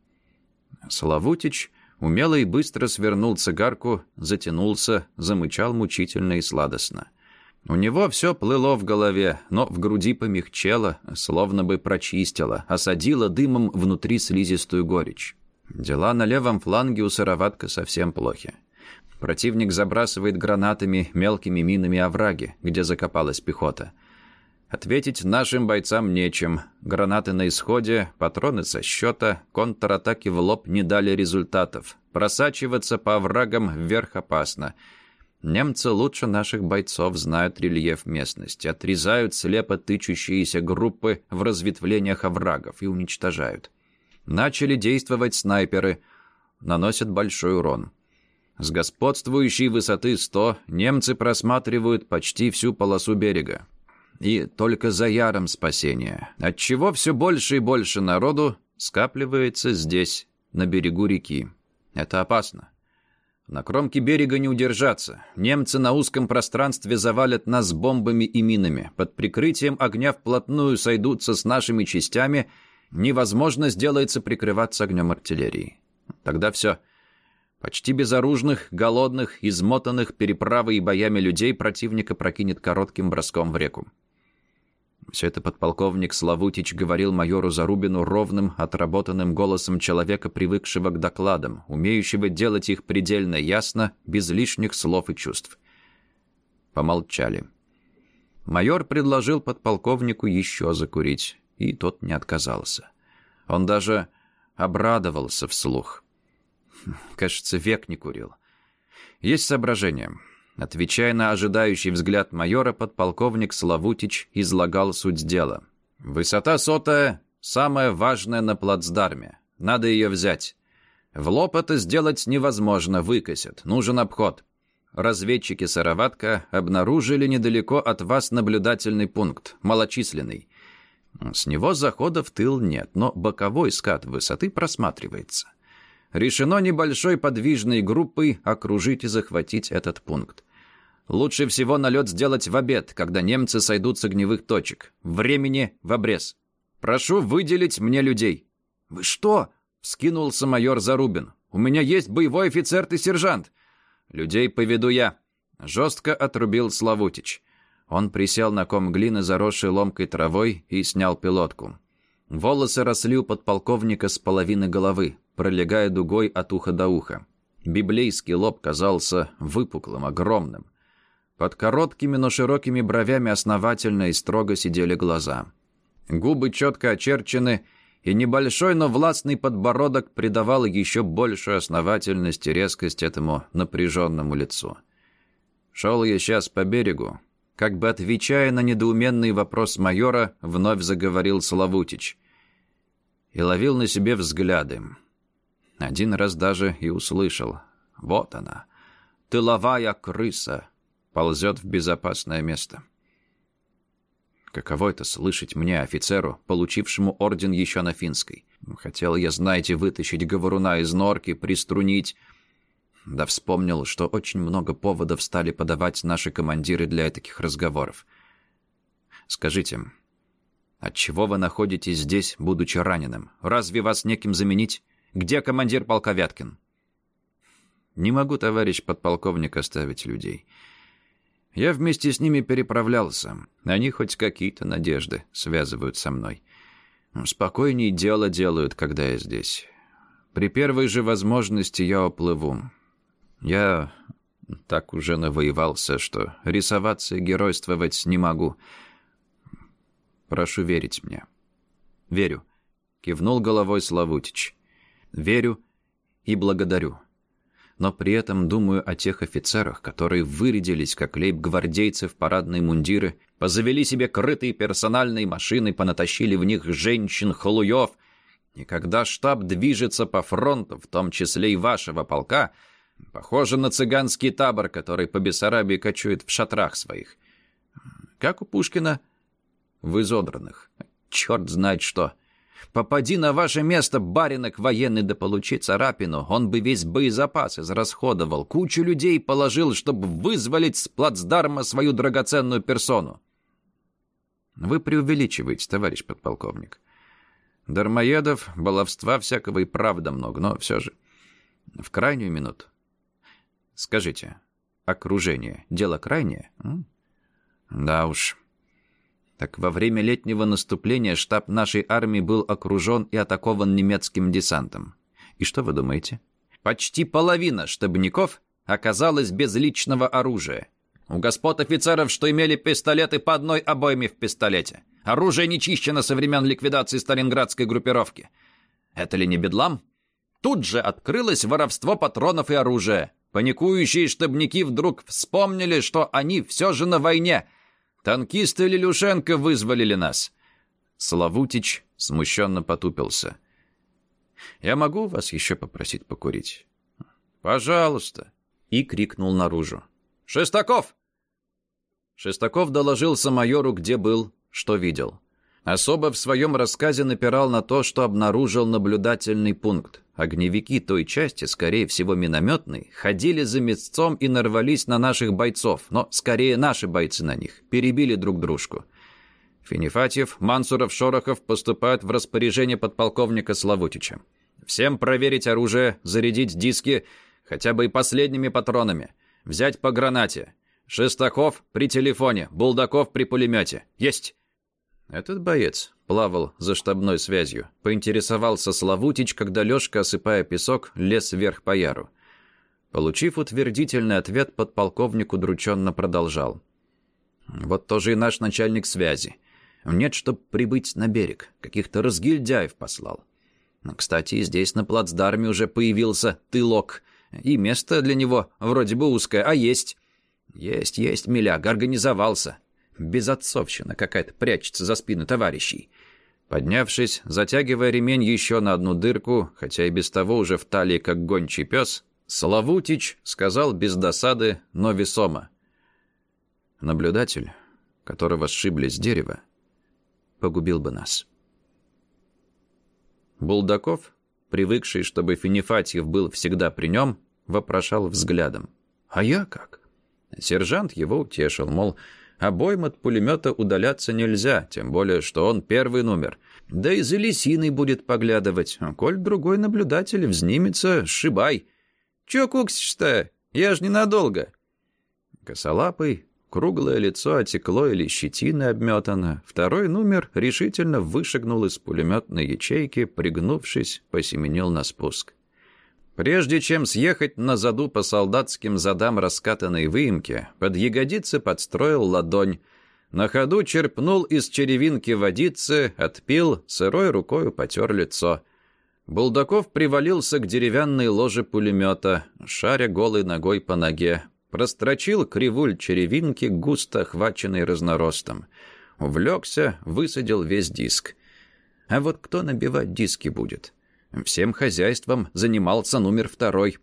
Славутич умело и быстро свернул цигарку, затянулся, замычал мучительно и сладостно. У него все плыло в голове, но в груди помягчело, словно бы прочистило, осадило дымом внутри слизистую горечь. Дела на левом фланге у Сыроватка совсем плохи. Противник забрасывает гранатами, мелкими минами овраги, где закопалась пехота – Ответить нашим бойцам нечем. Гранаты на исходе, патроны со счета, контратаки в лоб не дали результатов. Просачиваться по оврагам вверх опасно. Немцы лучше наших бойцов знают рельеф местности, отрезают слепо тычущиеся группы в разветвлениях оврагов и уничтожают. Начали действовать снайперы, наносят большой урон. С господствующей высоты 100 немцы просматривают почти всю полосу берега. И только за яром спасения, отчего все больше и больше народу скапливается здесь, на берегу реки. Это опасно. На кромке берега не удержаться. Немцы на узком пространстве завалят нас бомбами и минами. Под прикрытием огня вплотную сойдутся с нашими частями. Невозможно сделается прикрываться огнем артиллерии. Тогда все. Почти безоружных, голодных, измотанных переправой и боями людей противника прокинет коротким броском в реку. Все это подполковник Славутич говорил майору Зарубину ровным, отработанным голосом человека, привыкшего к докладам, умеющего делать их предельно ясно, без лишних слов и чувств. Помолчали. Майор предложил подполковнику еще закурить, и тот не отказался. Он даже обрадовался вслух. Кажется, век не курил. Есть соображение. Отвечая на ожидающий взгляд майора, подполковник Славутич излагал суть дела. «Высота сотая – самое важное на плацдарме. Надо ее взять. В лоб это сделать невозможно, выкосят. Нужен обход. Разведчики Сыроватка обнаружили недалеко от вас наблюдательный пункт, малочисленный. С него захода в тыл нет, но боковой скат высоты просматривается. Решено небольшой подвижной группой окружить и захватить этот пункт. Лучше всего налет сделать в обед, когда немцы сойдут с огневых точек. Времени в обрез. Прошу выделить мне людей». «Вы что?» — вскинулся майор Зарубин. «У меня есть боевой офицер и сержант». «Людей поведу я», — жестко отрубил Славутич. Он присел на ком глины, заросшей ломкой травой, и снял пилотку. Волосы росли у подполковника с половины головы пролегая дугой от уха до уха. Библейский лоб казался выпуклым, огромным. Под короткими, но широкими бровями основательно и строго сидели глаза. Губы четко очерчены, и небольшой, но властный подбородок придавал еще большую основательность и резкость этому напряженному лицу. Шел я сейчас по берегу. Как бы отвечая на недоуменный вопрос майора, вновь заговорил Славутич. И ловил на себе взгляды. Один раз даже и услышал. Вот она, тыловая крыса, ползет в безопасное место. Каково это слышать мне, офицеру, получившему орден еще на финской? Хотел я, знаете, вытащить говоруна из норки, приструнить... Да вспомнил, что очень много поводов стали подавать наши командиры для таких разговоров. Скажите, отчего вы находитесь здесь, будучи раненым? Разве вас неким заменить? Где командир полка Вяткин?» «Не могу, товарищ подполковник, оставить людей. Я вместе с ними переправлялся. Они хоть какие-то надежды связывают со мной. Спокойнее дело делают, когда я здесь. При первой же возможности я уплыву. Я так уже навоевался, что рисоваться и геройствовать не могу. Прошу верить мне». «Верю», — кивнул головой Славутич верю и благодарю. Но при этом думаю о тех офицерах, которые вырядились, как лейб-гвардейцы в парадные мундиры, позавели себе крытые персональные машины, понатащили в них женщин-халуев. И когда штаб движется по фронту, в том числе и вашего полка, похоже на цыганский табор, который по Бессарабии кочует в шатрах своих. Как у Пушкина в изодранных. Черт знает что. — Попади на ваше место, баринок военный, да получи царапину, он бы весь боезапас израсходовал, кучу людей положил, чтобы вызволить с плацдарма свою драгоценную персону. Вы преувеличиваете, товарищ подполковник. Дармоедов, баловства всякого и правда много, но все же. В крайнюю минуту. Скажите, окружение — дело крайнее? Да уж, так во время летнего наступления штаб нашей армии был окружен и атакован немецким десантом. И что вы думаете? Почти половина штабников оказалась без личного оружия. У господ офицеров, что имели пистолеты по одной обойме в пистолете. Оружие не чищено со времен ликвидации сталинградской группировки. Это ли не бедлам? Тут же открылось воровство патронов и оружия. Паникующие штабники вдруг вспомнили, что они все же на войне – Танкисты Лилюшенко вызволили нас». Славутич смущенно потупился. «Я могу вас еще попросить покурить?» «Пожалуйста», и крикнул наружу. «Шестаков!» Шестаков доложился майору, где был, что видел. Особо в своем рассказе напирал на то, что обнаружил наблюдательный пункт. Огневики той части, скорее всего минометной, ходили за мясцом и нарвались на наших бойцов, но скорее наши бойцы на них, перебили друг дружку. Финифатьев, Мансуров, Шорохов поступают в распоряжение подполковника Славутича. Всем проверить оружие, зарядить диски, хотя бы и последними патронами. Взять по гранате. Шестаков при телефоне, Булдаков при пулемете. Есть! Этот боец плавал за штабной связью. Поинтересовался Славутич, когда Лёшка, осыпая песок, лез вверх по яру. Получив утвердительный ответ, подполковник удрученно продолжал. «Вот тоже и наш начальник связи. Нет, чтоб прибыть на берег. Каких-то разгильдяев послал. Кстати, здесь на плацдарме уже появился тылок. И место для него вроде бы узкое, а есть. Есть, есть, миляг, организовался. Безотцовщина какая-то прячется за спину товарищей. Поднявшись, затягивая ремень еще на одну дырку, хотя и без того уже в талии, как гончий пес, Славутич сказал без досады, но весомо. Наблюдатель, которого сшибли с дерева, погубил бы нас. Булдаков, привыкший, чтобы Финифатьев был всегда при нем, вопрошал взглядом. «А я как?» Сержант его утешил, мол, обоим от пулемета удаляться нельзя, тем более, что он первый номер. Да и за лисиной будет поглядывать. Коль другой наблюдатель взнимется, сшибай. Чё куксишь-то? Я ж ненадолго. Косолапый, Круглое лицо отекло или щетина обметана. Второй номер решительно вышагнул из пулеметной ячейки, пригнувшись, посеменил на спуск. Прежде чем съехать на заду по солдатским задам раскатанной выемки, под ягодицы подстроил ладонь. На ходу черпнул из черевинки водицы, отпил, сырой рукою потер лицо. Булдаков привалился к деревянной ложе пулемета, шаря голой ногой по ноге, Прострочил кривуль черевинки, густо охваченный разноростом. Увлекся, высадил весь диск. А вот кто набивать диски будет? Всем хозяйством занимался номер второй.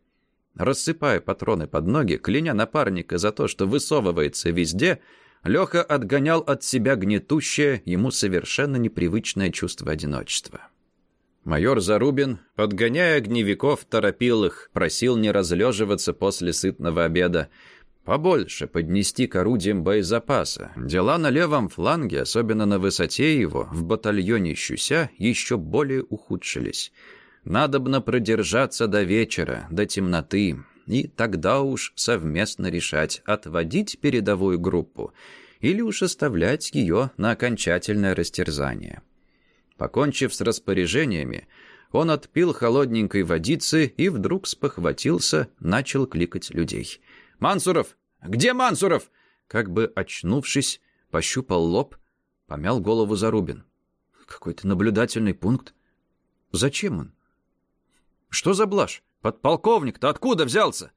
Рассыпая патроны под ноги, кляня напарника за то, что высовывается везде, Леха отгонял от себя гнетущее, ему совершенно непривычное чувство одиночества. Майор Зарубин, подгоняя огневиков, торопил их, просил не разлеживаться после сытного обеда, побольше поднести к орудиям боезапаса. Дела на левом фланге, особенно на высоте его, в батальоне Щуся, еще более ухудшились. Надобно продержаться до вечера, до темноты, и тогда уж совместно решать, отводить передовую группу или уж оставлять ее на окончательное растерзание. Покончив с распоряжениями, он отпил холодненькой водицы и вдруг спохватился, начал кликать людей. «Мансуров! Где Мансуров?» Как бы очнувшись, пощупал лоб, помял голову Зарубин. «Какой-то наблюдательный пункт. Зачем он? Что за блажь? Подполковник-то откуда взялся?»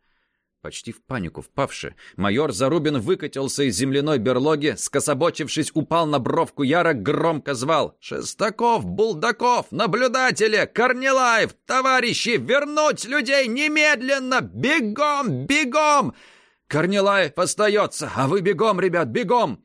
Почти в панику впавши, майор Зарубин выкатился из земляной берлоги, скособочившись, упал на бровку Яра, громко звал «Шестаков! Булдаков! Наблюдатели! Корнилаев! Товарищи! Вернуть людей немедленно! Бегом! Бегом!» «Корнилаев остается! А вы бегом, ребят, бегом!»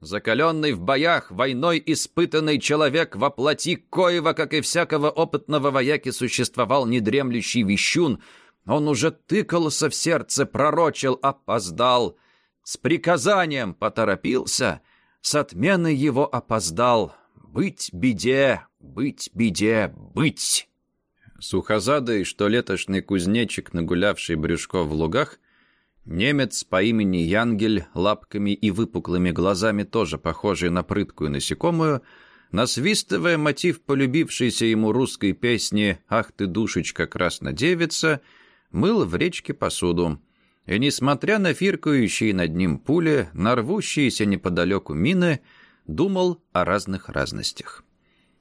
Закаленный в боях, войной испытанный человек во плоти коего, как и всякого опытного вояки, существовал недремлющий вещун — он уже тыкался в сердце, пророчил, опоздал. С приказанием поторопился, с отменой его опоздал. Быть беде, быть беде, быть. Сухозадый, что летошный кузнечик, нагулявший брюшко в лугах, немец по имени Янгель, лапками и выпуклыми глазами, тоже похожий на прыткую насекомую, насвистывая мотив полюбившейся ему русской песни «Ах ты, душечка, краснодевица», мыл в речке посуду. И, несмотря на фиркающие над ним пули, на рвущиеся неподалеку мины, думал о разных разностях.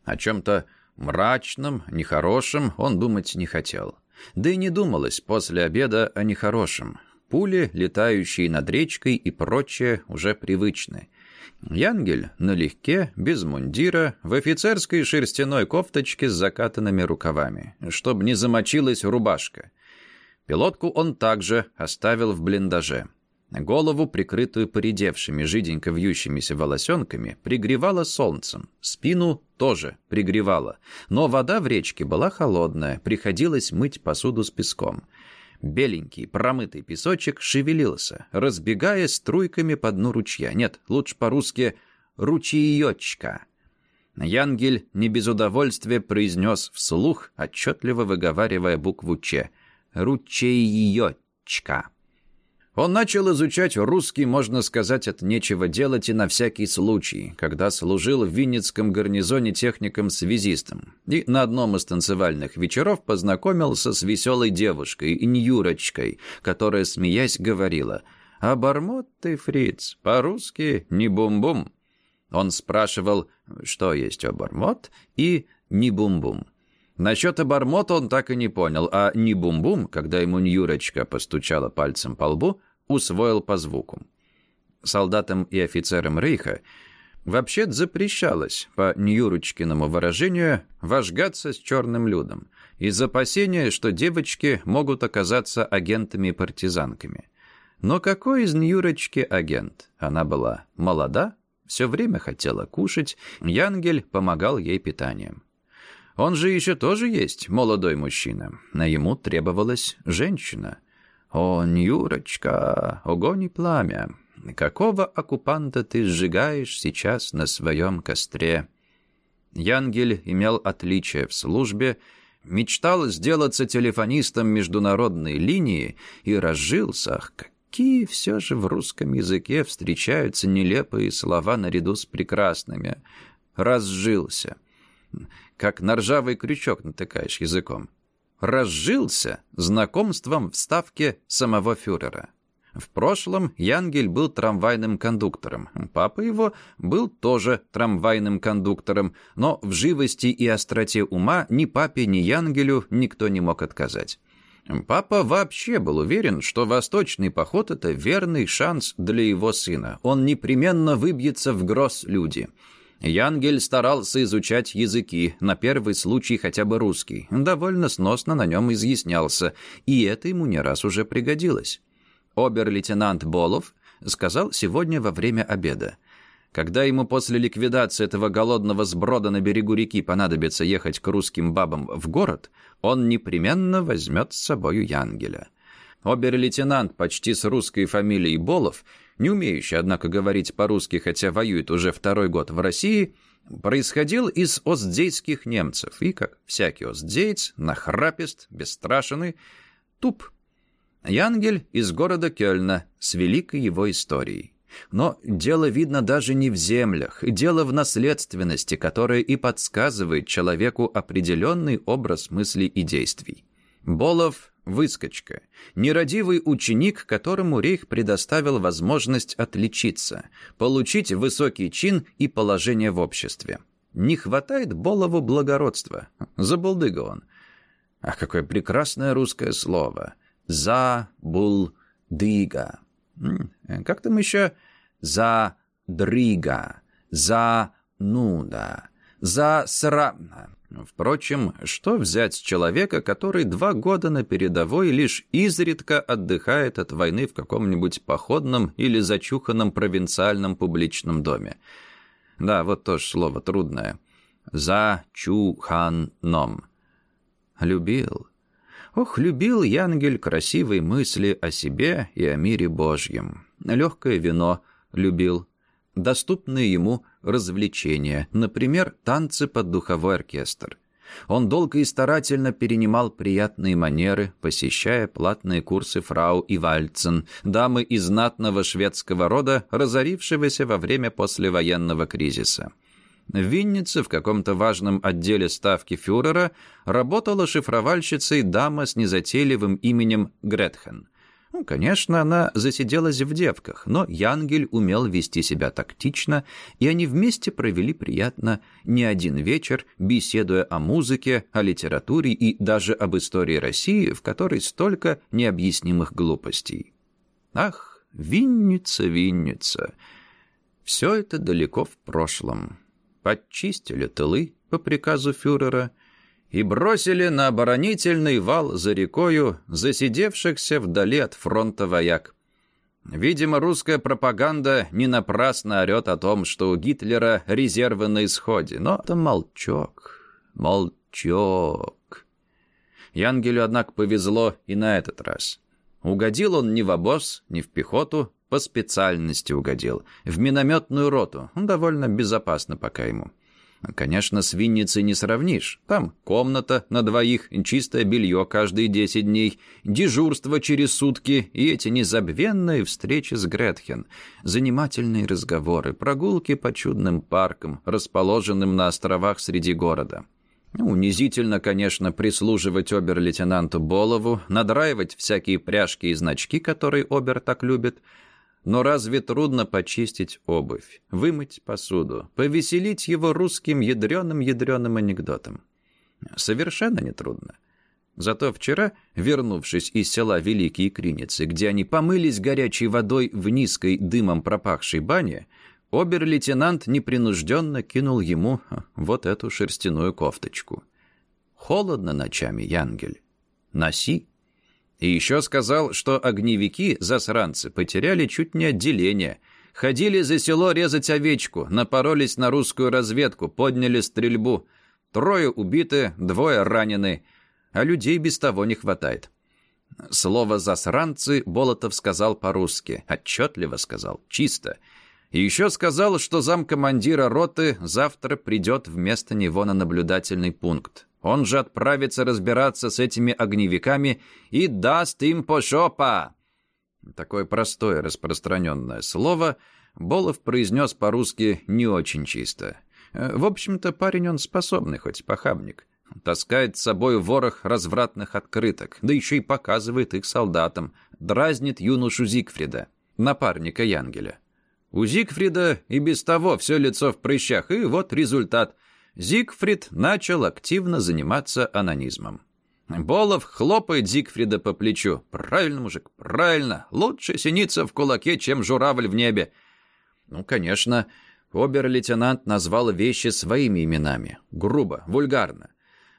О чем-то мрачном, нехорошем он думать не хотел. Да и не думалось после обеда о нехорошем. Пули, летающие над речкой и прочее, уже привычны. Янгель налегке, без мундира, в офицерской шерстяной кофточке с закатанными рукавами, чтобы не замочилась рубашка. Пилотку он также оставил в блиндаже. Голову, прикрытую поредевшими, жиденько вьющимися волосенками, пригревало солнцем. Спину тоже пригревало. Но вода в речке была холодная, приходилось мыть посуду с песком. Беленький, промытый песочек шевелился, разбегая струйками по дну ручья. Нет, лучше по-русски «ручеечка». Янгель не без удовольствия произнес вслух, отчетливо выговаривая букву «Ч». «Ручеечка». Он начал изучать русский, можно сказать, от нечего делать и на всякий случай, когда служил в Винницком гарнизоне техником-связистом. И на одном из танцевальных вечеров познакомился с веселой девушкой, Нюрочкой, которая, смеясь, говорила «Обормот ты, фриц, по-русски не бум-бум». Он спрашивал, что есть обормот и не бум-бум. Насчет обормота он так и не понял, а не бум-бум, когда ему Нюрочка постучала пальцем по лбу, усвоил по звуку. Солдатам и офицерам Рейха вообще запрещалось, по Ньюрочкиному выражению, вожгаться с черным людом, из опасения, что девочки могут оказаться агентами-партизанками. Но какой из Ньюрочки агент? Она была молода, все время хотела кушать, Янгель помогал ей питанием. Он же еще тоже есть молодой мужчина, а ему требовалась женщина. «О, Нюрочка, огонь и пламя, какого оккупанта ты сжигаешь сейчас на своем костре?» Янгель имел отличие в службе, мечтал сделаться телефонистом международной линии и разжился. Какие все же в русском языке встречаются нелепые слова наряду с прекрасными. Разжился. Как на ржавый крючок натыкаешь языком разжился знакомством в ставке самого фюрера. В прошлом Янгель был трамвайным кондуктором. Папа его был тоже трамвайным кондуктором, но в живости и остроте ума ни папе, ни Янгелю никто не мог отказать. Папа вообще был уверен, что восточный поход — это верный шанс для его сына. Он непременно выбьется в гроз люди — Янгель старался изучать языки, на первый случай хотя бы русский. Довольно сносно на нем изъяснялся, и это ему не раз уже пригодилось. Обер-лейтенант Болов сказал сегодня во время обеда. Когда ему после ликвидации этого голодного сброда на берегу реки понадобится ехать к русским бабам в город, он непременно возьмет с собою Янгеля. Обер-лейтенант почти с русской фамилией Болов – не умеющий, однако, говорить по-русски, хотя воюет уже второй год в России, происходил из остдейских немцев и, как всякий остдейц, нахрапист, бесстрашенный, туп. Янгель из города Кёльна с великой его историей. Но дело видно даже не в землях, дело в наследственности, которая и подсказывает человеку определенный образ мыслей и действий. Болов Выскочка. Нерадивый ученик, которому Рейх предоставил возможность отличиться, получить высокий чин и положение в обществе. Не хватает Болову благородства. Забулдыга он. Ах, какое прекрасное русское слово. За-бул-дыга. Как там еще? За-дрыга. За-нуда. За-сра... Впрочем, что взять с человека, который два года на передовой лишь изредка отдыхает от войны в каком-нибудь походном или зачуханном провинциальном публичном доме? Да, вот тоже слово трудное. За-чу-хан-ном. Любил. Ох, любил Янгель красивые мысли о себе и о мире Божьем. Легкое вино любил. Доступные ему развлечения, например, танцы под духовой оркестр. Он долго и старательно перенимал приятные манеры, посещая платные курсы фрау и Вальцен, дамы из знатного шведского рода, разорившегося во время послевоенного кризиса. В Виннице в каком-то важном отделе ставки фюрера работала шифровальщицей дама с незатейливым именем Гретхен – ну, конечно, она засиделась в девках, но Янгель умел вести себя тактично, и они вместе провели приятно не один вечер, беседуя о музыке, о литературе и даже об истории России, в которой столько необъяснимых глупостей. Ах, Винница, Винница! Все это далеко в прошлом. Подчистили тылы по приказу фюрера, и бросили на оборонительный вал за рекою засидевшихся вдали от фронта вояк. Видимо, русская пропаганда не напрасно орет о том, что у Гитлера резервы на исходе, но это молчок, молчок. Янгелю, однако, повезло и на этот раз. Угодил он не в обоз, не в пехоту, по специальности угодил. В минометную роту. Довольно безопасно пока ему. Конечно, с Винницей не сравнишь. Там комната на двоих, чистое белье каждые десять дней, дежурство через сутки и эти незабвенные встречи с Гретхен, занимательные разговоры, прогулки по чудным паркам, расположенным на островах среди города. Унизительно, конечно, прислуживать обер-лейтенанту Болову, надраивать всякие пряжки и значки, которые обер так любит – но разве трудно почистить обувь, вымыть посуду, повеселить его русским ядреным-ядреным анекдотом? Совершенно нетрудно. Зато вчера, вернувшись из села Великие Криницы, где они помылись горячей водой в низкой дымом пропахшей бане, обер-лейтенант непринужденно кинул ему вот эту шерстяную кофточку. «Холодно ночами, Янгель. Носи». И еще сказал, что огневики, засранцы, потеряли чуть не отделение. Ходили за село резать овечку, напоролись на русскую разведку, подняли стрельбу. Трое убиты, двое ранены, а людей без того не хватает. Слово «засранцы» Болотов сказал по-русски, отчетливо сказал, чисто. И еще сказал, что замкомандира роты завтра придет вместо него на наблюдательный пункт. Он же отправится разбираться с этими огневиками и даст им по шопа. Такое простое распространенное слово Болов произнес по-русски не очень чисто. В общем-то, парень он способный, хоть похабник. Таскает с собой ворох развратных открыток, да еще и показывает их солдатам, дразнит юношу Зигфрида, напарника Янгеля. У Зигфрида и без того все лицо в прыщах, и вот результат. Зигфрид начал активно заниматься анонизмом. Болов хлопает Зигфрида по плечу. «Правильно, мужик, правильно. Лучше синица в кулаке, чем журавль в небе». Ну, конечно, обер-лейтенант назвал вещи своими именами. Грубо, вульгарно.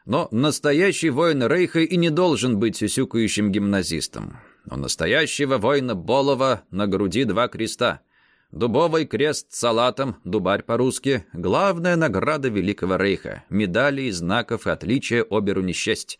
Но настоящий воин Рейха и не должен быть сюсюкающим гимназистом. У настоящего воина Болова на груди два креста. Дубовый крест с салатом, дубарь по-русски, главная награда Великого Рейха, медали и знаков и отличия оберу несчесть.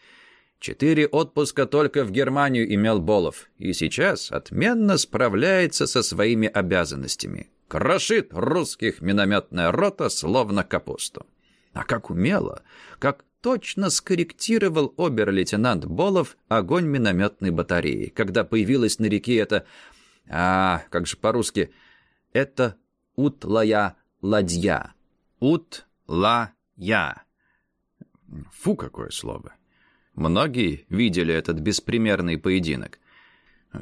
Четыре отпуска только в Германию имел Болов, и сейчас отменно справляется со своими обязанностями. Крошит русских минометная рота, словно капусту. А как умело, как точно скорректировал обер-лейтенант Болов огонь минометной батареи, когда появилась на реке эта... А, как же по-русски это утлая ладья. Ут-ла-я. Фу, какое слово. Многие видели этот беспримерный поединок.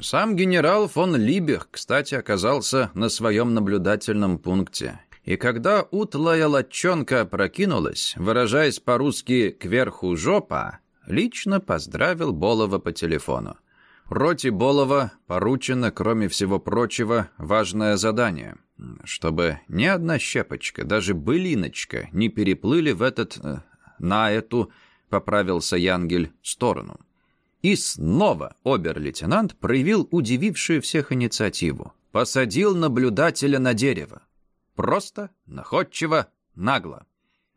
Сам генерал фон Либех, кстати, оказался на своем наблюдательном пункте. И когда утлая латчонка прокинулась, выражаясь по-русски «кверху жопа», лично поздравил Болова по телефону. Роте Болова поручено, кроме всего прочего, важное задание. Чтобы ни одна щепочка, даже былиночка, не переплыли в этот... Э, на эту, поправился Янгель, сторону. И снова обер-лейтенант проявил удивившую всех инициативу. Посадил наблюдателя на дерево. Просто, находчиво, нагло.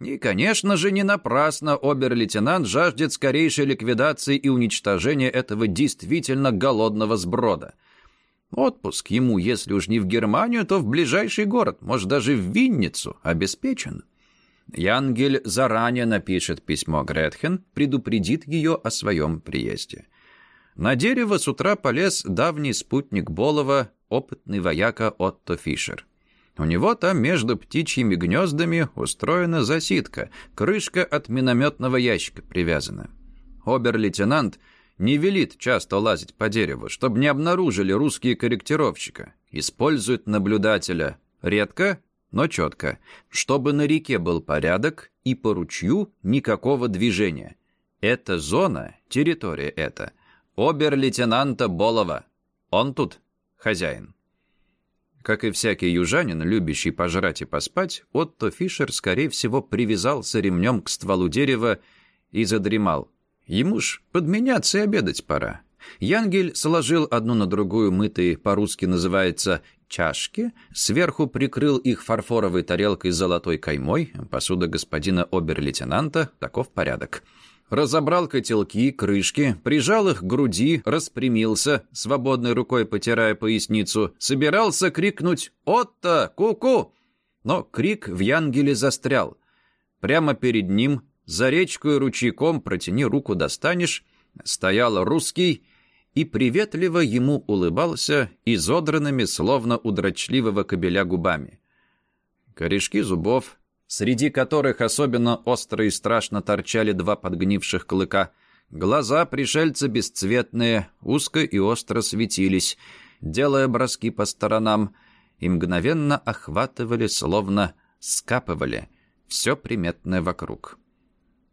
И, конечно же, не напрасно обер-лейтенант жаждет скорейшей ликвидации и уничтожения этого действительно голодного сброда. Отпуск ему, если уж не в Германию, то в ближайший город, может, даже в Винницу, обеспечен. Янгель заранее напишет письмо Гретхен, предупредит ее о своем приезде. На дерево с утра полез давний спутник Болова, опытный вояка Отто Фишер. У него там между птичьими гнездами устроена засидка, крышка от минометного ящика привязана. Обер-лейтенант не велит часто лазить по дереву, чтобы не обнаружили русские корректировщика. Использует наблюдателя редко, но четко, чтобы на реке был порядок и по ручью никакого движения. Эта зона, территория эта, обер-лейтенанта Болова. Он тут хозяин. Как и всякий южанин, любящий пожрать и поспать, Отто Фишер, скорее всего, привязался ремнем к стволу дерева и задремал. Ему ж подменяться и обедать пора. Янгель сложил одну на другую мытые, по-русски называется, чашки, сверху прикрыл их фарфоровой тарелкой с золотой каймой, посуда господина обер-лейтенанта, таков порядок. Разобрал котелки, крышки, прижал их к груди, распрямился, свободной рукой потирая поясницу, собирался крикнуть «Отто! Ку-ку!» Но крик в Янгеле застрял. Прямо перед ним, за речку и ручейком, протяни руку достанешь, стоял русский и приветливо ему улыбался изодранными, словно у дрочливого кобеля губами. Корешки зубов, среди которых особенно остро и страшно торчали два подгнивших клыка, глаза пришельца бесцветные, узко и остро светились, делая броски по сторонам, и мгновенно охватывали, словно скапывали, все приметное вокруг.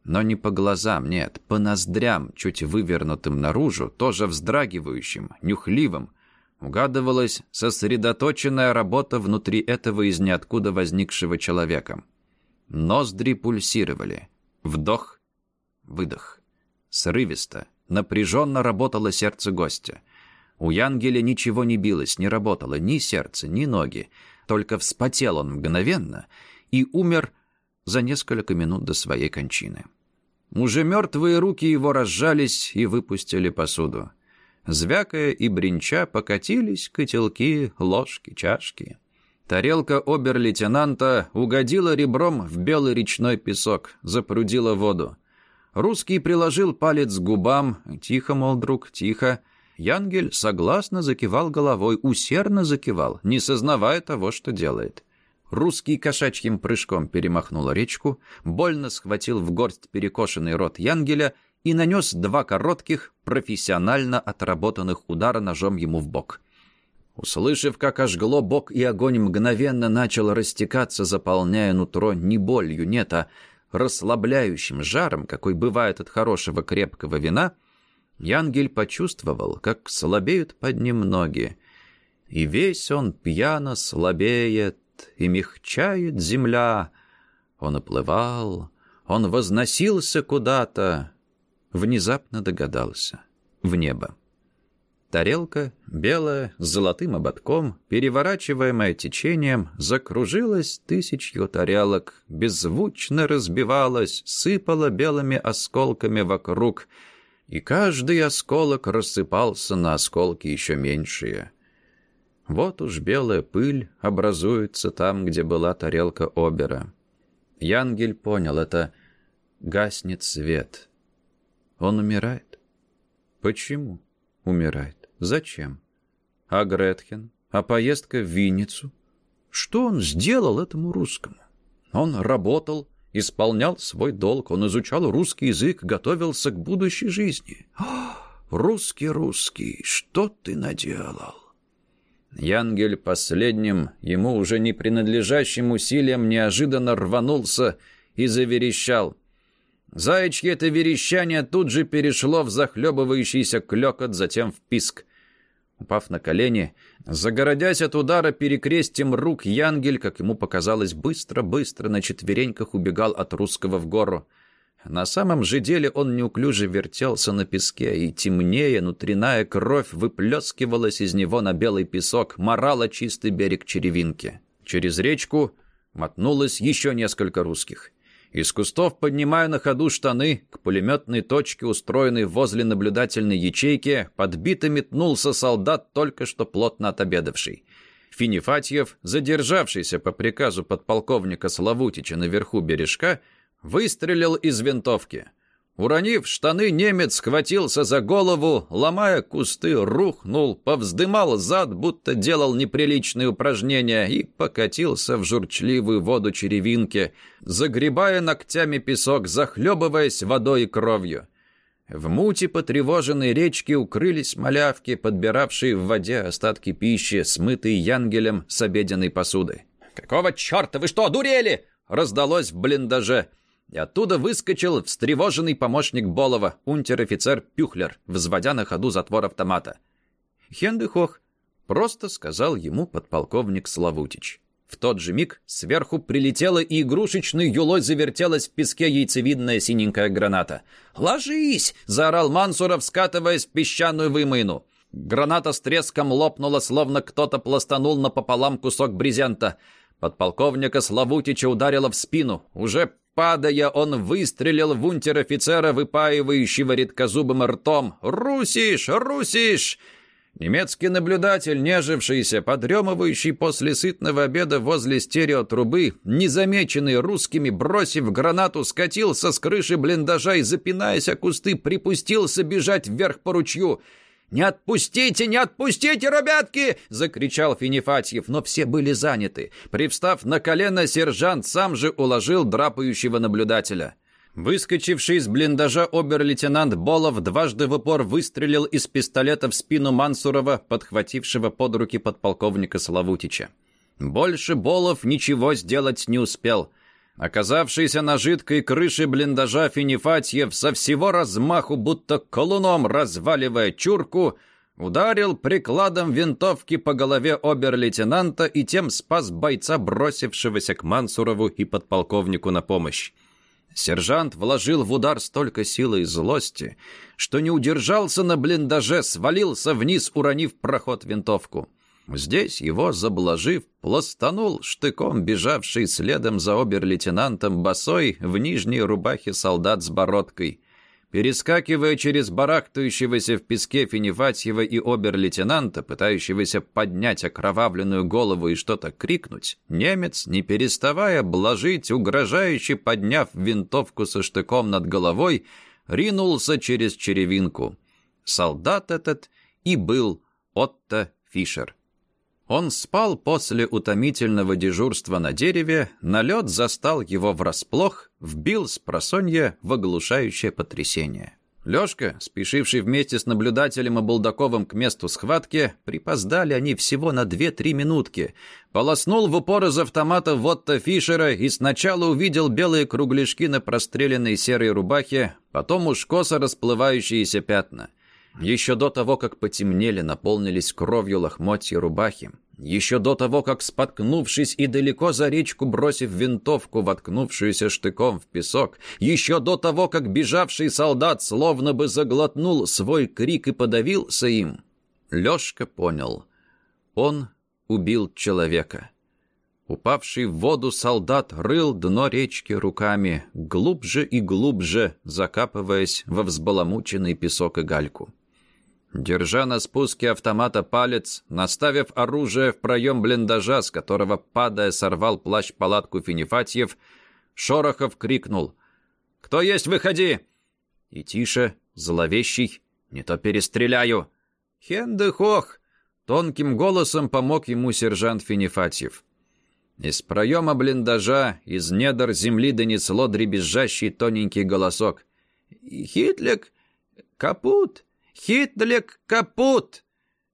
Но не по глазам, нет, по ноздрям, чуть вывернутым наружу, тоже вздрагивающим, нюхливым, угадывалась сосредоточенная работа внутри этого из ниоткуда возникшего человека. Ноздри пульсировали. Вдох, выдох. Срывисто, напряженно работало сердце гостя. У Янгеля ничего не билось, не работало ни сердце, ни ноги. Только вспотел он мгновенно и умер за несколько минут до своей кончины. Уже мертвые руки его разжались и выпустили посуду. Звякая и бренча покатились котелки, ложки, чашки. Тарелка обер-лейтенанта угодила ребром в белый речной песок, запрудила воду. Русский приложил палец к губам. «Тихо, мол, друг, тихо». Янгель согласно закивал головой, усердно закивал, не сознавая того, что делает. Русский кошачьим прыжком перемахнул речку, больно схватил в горсть перекошенный рот Янгеля и нанес два коротких, профессионально отработанных удара ножом ему в бок. Услышав, как ожгло бок и огонь мгновенно начал растекаться, заполняя нутро не болью, нет, а расслабляющим жаром, какой бывает от хорошего крепкого вина, Янгель почувствовал, как слабеют под ним ноги. И весь он пьяно слабеет, и мягчает земля. Он оплывал, он возносился куда-то. Внезапно догадался. В небо. Тарелка, белая, с золотым ободком, переворачиваемая течением, закружилась тысячью тарелок, беззвучно разбивалась, сыпала белыми осколками вокруг, и каждый осколок рассыпался на осколки еще меньшие. Вот уж белая пыль образуется там, где была тарелка Обера. Янгель понял, это гаснет свет. Он умирает. Почему умирает? Зачем? А Гретхен? А поездка в Винницу? Что он сделал этому русскому? Он работал, исполнял свой долг, он изучал русский язык, готовился к будущей жизни. русский, русский, что ты наделал? Янгель последним, ему уже не принадлежащим усилием, неожиданно рванулся и заверещал. Заячье это верещание тут же перешло в захлебывающийся клекот, затем в писк. Упав на колени, загородясь от удара перекрестием рук, Янгель, как ему показалось, быстро-быстро на четвереньках убегал от русского в гору. На самом же деле он неуклюже вертелся на песке, и темнее внутренняя кровь выплескивалась из него на белый песок, морала чистый берег черевинки. Через речку мотнулось еще несколько русских. Из кустов, поднимая на ходу штаны, к пулеметной точке, устроенной возле наблюдательной ячейки, подбито метнулся солдат, только что плотно отобедавший. Финифатьев, задержавшийся по приказу подполковника Славутича наверху бережка, выстрелил из винтовки. Уронив штаны, немец схватился за голову, ломая кусты, рухнул, повздымал зад, будто делал неприличные упражнения, и покатился в журчливую воду черевинки, загребая ногтями песок, захлебываясь водой и кровью. В мути потревоженной речки укрылись малявки, подбиравшие в воде остатки пищи, смытые янгелем с обеденной посуды. «Какого черта? Вы что, дурели?» — раздалось в блиндаже — оттуда выскочил встревоженный помощник Болова, унтер-офицер Пюхлер, взводя на ходу затвор автомата. «Хендехох», — просто сказал ему подполковник Славутич. В тот же миг сверху прилетела и игрушечной юлой завертелась в песке яйцевидная синенькая граната. «Ложись!» — заорал Мансуров, скатываясь в песчаную вымыну. Граната с треском лопнула, словно кто-то пластанул напополам кусок брезента. Подполковника Славутича ударило в спину. Уже падая, он выстрелил в унтер-офицера, выпаивающего редкозубым ртом. «Русиш! Русиш!» Немецкий наблюдатель, нежившийся, подремывающий после сытного обеда возле стереотрубы, незамеченный русскими, бросив гранату, скатился с крыши блиндажа и, запинаясь о кусты, припустился бежать вверх по ручью. «Не отпустите, не отпустите, ребятки!» — закричал Финифатьев, но все были заняты. Привстав на колено, сержант сам же уложил драпающего наблюдателя. Выскочивший из блиндажа обер-лейтенант Болов дважды в упор выстрелил из пистолета в спину Мансурова, подхватившего под руки подполковника Славутича. Больше Болов ничего сделать не успел. Оказавшийся на жидкой крыше блиндажа Финифатьев со всего размаху, будто колуном разваливая чурку, ударил прикладом винтовки по голове обер-лейтенанта и тем спас бойца, бросившегося к Мансурову и подполковнику на помощь. Сержант вложил в удар столько силы и злости, что не удержался на блиндаже, свалился вниз, уронив проход винтовку. Здесь его, заблажив, пластанул штыком бежавший следом за обер-лейтенантом босой в нижней рубахе солдат с бородкой. Перескакивая через барахтающегося в песке Финифатьева и обер-лейтенанта, пытающегося поднять окровавленную голову и что-то крикнуть, немец, не переставая блажить, угрожающе подняв винтовку со штыком над головой, ринулся через черевинку. Солдат этот и был Отто Фишер. Он спал после утомительного дежурства на дереве, налет застал его врасплох, вбил с просонья в оглушающее потрясение. Лёшка, спешивший вместе с наблюдателем и Булдаковым к месту схватки, припоздали они всего на две-три минутки. Полоснул в упор из автомата Вотта Фишера и сначала увидел белые кругляшки на простреленной серой рубахе, потом уж косо расплывающиеся пятна. Еще до того, как потемнели, наполнились кровью лохмотья рубахи. Еще до того, как, споткнувшись и далеко за речку бросив винтовку, воткнувшуюся штыком в песок, еще до того, как бежавший солдат словно бы заглотнул свой крик и подавился им, Лешка понял. Он убил человека. Упавший в воду солдат рыл дно речки руками, глубже и глубже закапываясь во взбаламученный песок и гальку. Держа на спуске автомата палец, наставив оружие в проем блиндажа, с которого, падая, сорвал плащ-палатку Финифатьев, Шорохов крикнул «Кто есть, выходи!» И тише, зловещий, «Не то перестреляю!» «Хендехох!» Тонким голосом помог ему сержант Финифатьев. Из проема блиндажа, из недр земли донесло дребезжащий тоненький голосок. «Хитлик! Капут!» «Хитлик капут!»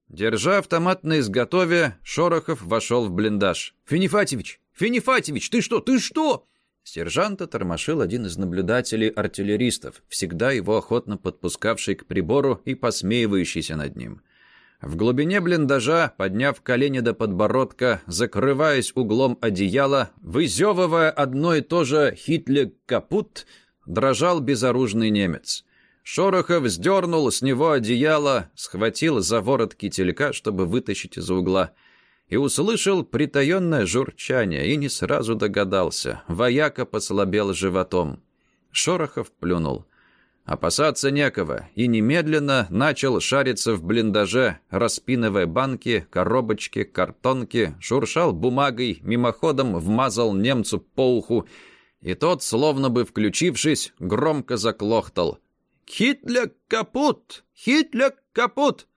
Держа автомат на изготове, Шорохов вошел в блиндаж. «Финифатьевич! Финифатьевич, ты что, ты что?» Сержанта тормошил один из наблюдателей-артиллеристов, всегда его охотно подпускавший к прибору и посмеивающийся над ним. В глубине блиндажа, подняв колени до подбородка, закрываясь углом одеяла, вызевывая одно и то же «хитлик капут», дрожал безоружный немец. Шорохов сдернул с него одеяло, схватил за ворот кителька, чтобы вытащить из угла, и услышал притаенное журчание, и не сразу догадался. Вояка послабел животом. Шорохов плюнул. Опасаться некого, и немедленно начал шариться в блиндаже, распинывая банки, коробочки, картонки, шуршал бумагой, мимоходом вмазал немцу по уху, и тот, словно бы включившись, громко заклохтал — Hitler kaputt! Hitler kaputt!»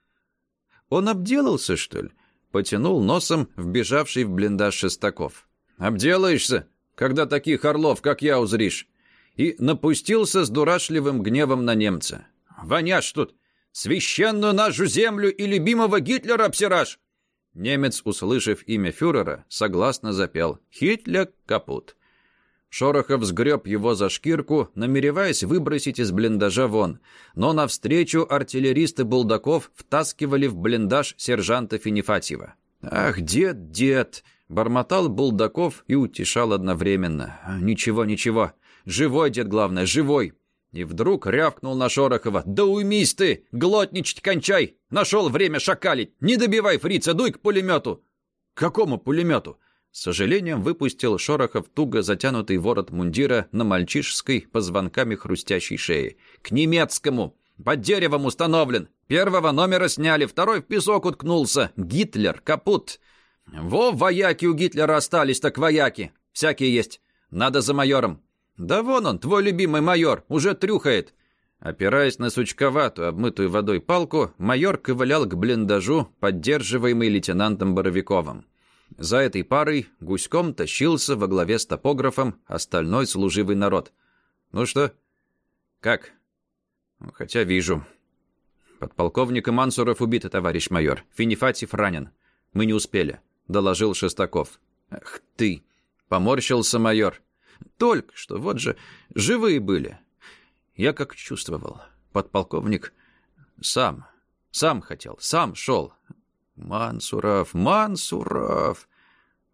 Он обделался, что ли? Потянул носом вбежавший в блиндаж Шестаков. «Обделаешься, когда таких орлов, как я, узришь!» И напустился с дурашливым гневом на немца. «Воняш тут! Священную нашу землю и любимого Гитлера обсираж!» Немец, услышав имя фюрера, согласно запел «Hitler kaputt!» Шорохов сгреб его за шкирку, намереваясь выбросить из блиндажа вон. Но навстречу артиллеристы Булдаков втаскивали в блиндаж сержанта Финифатьева. «Ах, дед, дед!» Бормотал Булдаков и утешал одновременно. «Ничего, ничего. Живой, дед, главное, живой!» И вдруг рявкнул на Шорохова. «Да уймись ты! Глотничать кончай! Нашел время шакалить! Не добивай фрица, дуй к пулемету!» «К какому пулемету?» С сожалением выпустил Шорохов туго затянутый ворот мундира на мальчишеской позвонками хрустящей шее. «К немецкому! Под деревом установлен! Первого номера сняли, второй в песок уткнулся! Гитлер, капут!» «Во, вояки у Гитлера остались, так вояки! Всякие есть! Надо за майором!» «Да вон он, твой любимый майор, уже трюхает!» Опираясь на сучковатую, обмытую водой палку, майор ковылял к блиндажу, поддерживаемый лейтенантом Боровиковым. За этой парой гуськом тащился во главе с топографом остальной служивый народ. «Ну что? Как?» «Хотя вижу». «Подполковник Мансуров убит, товарищ майор. Финифатьев ранен. Мы не успели», — доложил Шестаков. «Ах ты!» — поморщился майор. «Только что, вот же, живые были». Я как чувствовал. Подполковник сам, сам хотел, сам шел. Мансуров, Мансуров.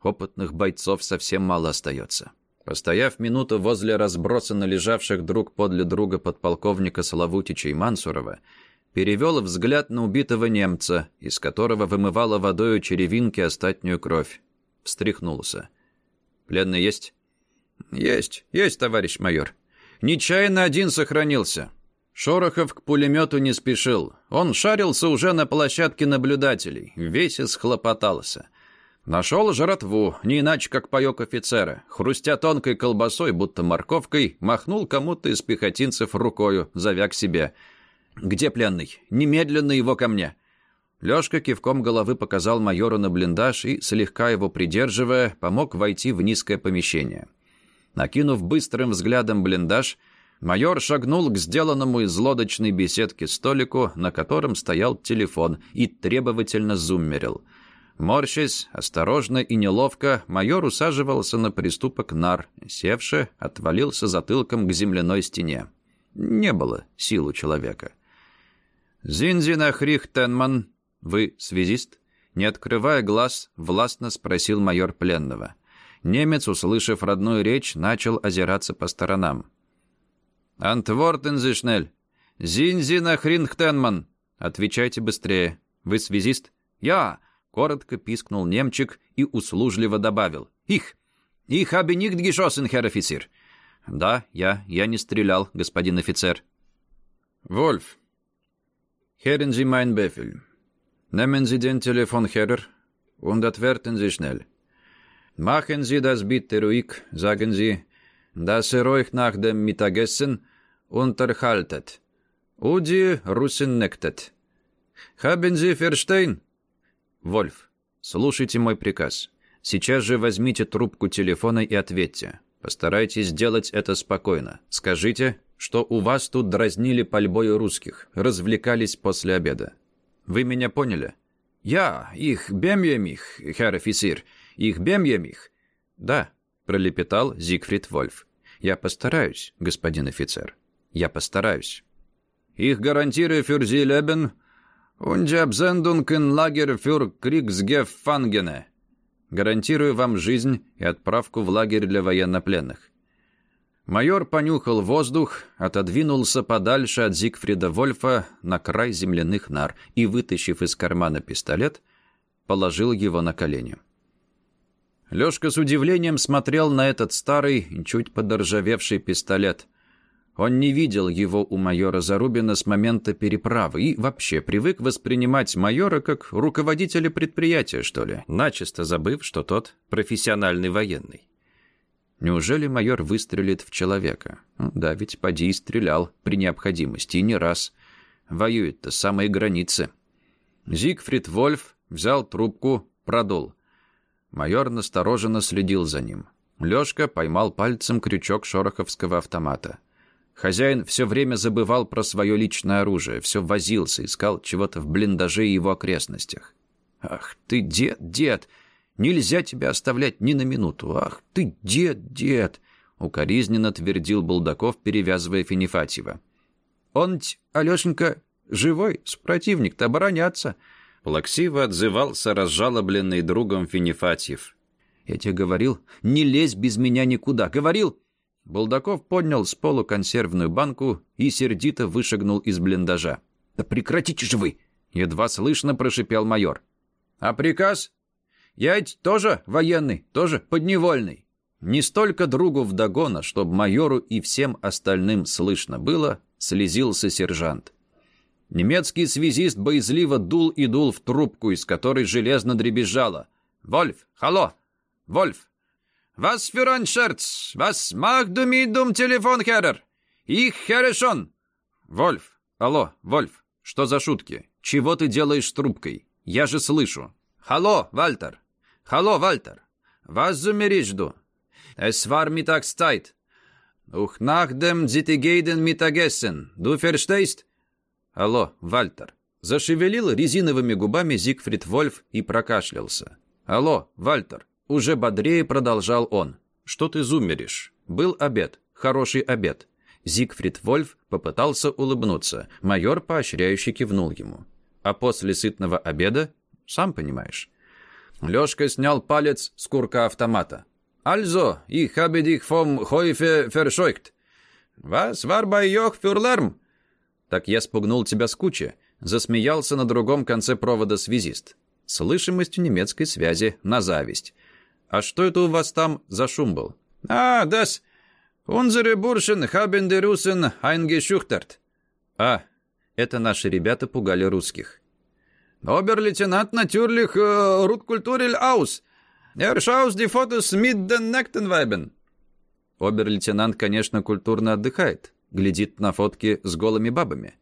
Опытных бойцов совсем мало остается. Постояв минуту возле разбросанно лежавших друг подле друга подполковника Славутича и Мансурова, перевел взгляд на убитого немца, из которого вымывала водою черевинки остатнюю кровь. Встряхнулся. «Пленный есть?» «Есть, есть, товарищ майор. Нечаянно один сохранился. Шорохов к пулемету не спешил. Он шарился уже на площадке наблюдателей, весь исхлопотался. Нашел жратву, не иначе как паёк офицера. Хрустя тонкой колбасой, будто морковкой, махнул кому-то из пехотинцев рукою, зовя к себе. «Где пленный? Немедленно его ко мне!» Лёшка кивком головы показал майору на блиндаж и, слегка его придерживая, помог войти в низкое помещение. Накинув быстрым взглядом блиндаж, Майор шагнул к сделанному из лодочной беседки столику, на котором стоял телефон, и требовательно зуммерил. Морщась, осторожно и неловко, майор усаживался на приступок нар, севши, отвалился затылком к земляной стене. Не было сил у человека. «Зинзина Хрихтенман, вы связист?» Не открывая глаз, властно спросил майор пленного. Немец, услышав родную речь, начал озираться по сторонам. «Антвортен зишнель! Зинзина хринхтенман!» «Отвечайте быстрее. Вы связист?» «Я!» — коротко пискнул немчик и услужливо добавил. «Их! Их nicht geschossen, Herr Offizier!» «Да, я. Я не стрелял, господин офицер». «Вольф, mein Befehl. Nehmen Sie den Telefon her und antworten Sie schnell. Machen Sie das bitte ruhig, sagen Sie, dass er euch nach dem Mittagessen unterhaltet. Уди русиннектет. Haben Sie? Вольф, слушайте мой приказ. Сейчас же возьмите трубку телефона и ответьте. Постарайтесь сделать это спокойно. Скажите, что у вас тут дразнили пальбой русских, развлекались после обеда. Вы меня поняли? Я, их бемьемих, хер офицер, их бемьемих. Да, пролепетал Зигфрид Вольф. Я постараюсь, господин офицер. Я постараюсь. Их гарантирует für Sie Leben und Absendung in Lager für Kriegsgefangene. Гарантирую вам жизнь и отправку в лагерь для военнопленных. Майор понюхал воздух, отодвинулся подальше от Зигфрида Вольфа на край земляных нар и, вытащив из кармана пистолет, положил его на колени. Лёшка с удивлением смотрел на этот старый, чуть подоржавевший пистолет. Он не видел его у майора Зарубина с момента переправы и вообще привык воспринимать майора как руководителя предприятия, что ли, начисто забыв, что тот профессиональный военный. Неужели майор выстрелит в человека? Ну да, ведь поди и стрелял при необходимости, и не раз. Воюет-то с самой границы. Зигфрид Вольф взял трубку, продул. Майор настороженно следил за ним. Лёшка поймал пальцем крючок шороховского автомата. Хозяин все время забывал про свое личное оружие, все возился, искал чего-то в блиндаже и его окрестностях. «Ах ты, дед, дед! Нельзя тебя оставлять ни на минуту! Ах ты, дед, дед!» Укоризненно твердил Булдаков, перевязывая Финифатьева. «Он, Алешенька, живой, с противник-то обороняться!» Плаксиво отзывался разжалобленный другом Финифатьев. Я тебе говорил, не лезь без меня никуда. Говорил!» Булдаков поднял с полу консервную банку и сердито вышагнул из блиндажа. «Да прекратите же вы!» — едва слышно прошипел майор. «А приказ? Я ведь тоже военный, тоже подневольный». Не столько другу вдогона, чтобы майору и всем остальным слышно было, слезился сержант. Немецкий связист боязливо дул и дул в трубку, из которой железно дребезжало. «Вольф! Халло! Вольф! Was für ein Scherz! Was macht du mit dem Herr? Ich höre schon!» «Вольф! Алло, Вольф! Что за шутки? Чего ты делаешь с трубкой? Я же слышу!» «Халло, Вальтер! Халло, Вальтер! Was замеришь du? Es war Mittagszeit. Ух, nach dem Zitigeiden Mittagessen. Du verstehst?» «Алло, Вальтер!» Зашевелил резиновыми губами Зигфрид Вольф и прокашлялся. «Алло, Вальтер!» Уже бодрее продолжал он. «Что ты зумеришь? Был обед. Хороший обед». Зигфрид Вольф попытался улыбнуться. Майор поощряюще кивнул ему. А после сытного обеда, сам понимаешь. Лёшка снял палец с курка автомата. «Also, ich habe dich vom Häufe verscheucht. Was war bei Joch für Lärm?» «Так я спугнул тебя с кучи», — засмеялся на другом конце провода связист. Слышимостью немецкой связи на зависть. «А что это у вас там за шум был?» «А, das... Unsere Burschen haben die Russen eingeschüchtert». «А, это наши ребята пугали русских». «Обер-лейтенант Rutkulturil aus. Er schaut die Fotos mit den Nektenweiben». Обер-лейтенант, конечно, культурно отдыхает, глядит на фотки с голыми бабами.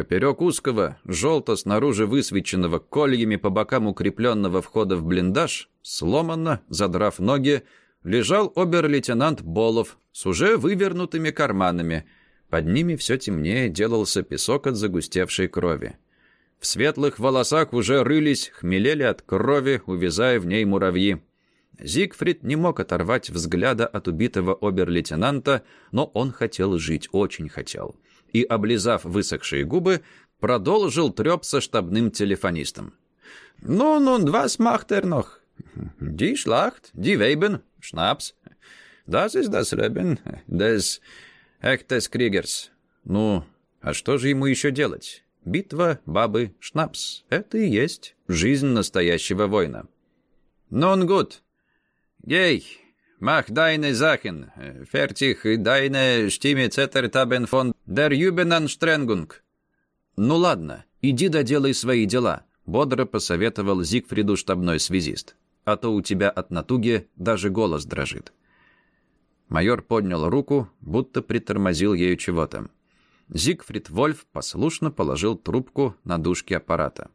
Поперек узкого, желто снаружи высвеченного кольями по бокам укрепленного входа в блиндаж, сломанно, задрав ноги, лежал обер-лейтенант Болов с уже вывернутыми карманами. Под ними все темнее делался песок от загустевшей крови. В светлых волосах уже рылись, хмелели от крови, увязая в ней муравьи. Зигфрид не мог оторвать взгляда от убитого обер-лейтенанта, но он хотел жить, очень хотел и, облизав высохшие губы, продолжил треп со штабным телефонистом. «Ну, was macht er noch? Die Schlacht, die Weiben, Schnaps. Das ist das Leben des echtes Kriegers». «Ну, а что же ему еще делать? Битва, бабы, шнапс — это и есть жизнь настоящего воина». «Nun gut. Geh, Mach deine Sachen. Fertig deine Stimme zertaben von der Jubenanstrengung. Ну ладно, иди доделай свои дела, бодро посоветовал Зигфриду штабной связист. А то у тебя от натуги даже голос дрожит. Майор поднял руку, будто притормозил ею чего-то. Зигфрид Вольф послушно положил трубку на дужки аппарата.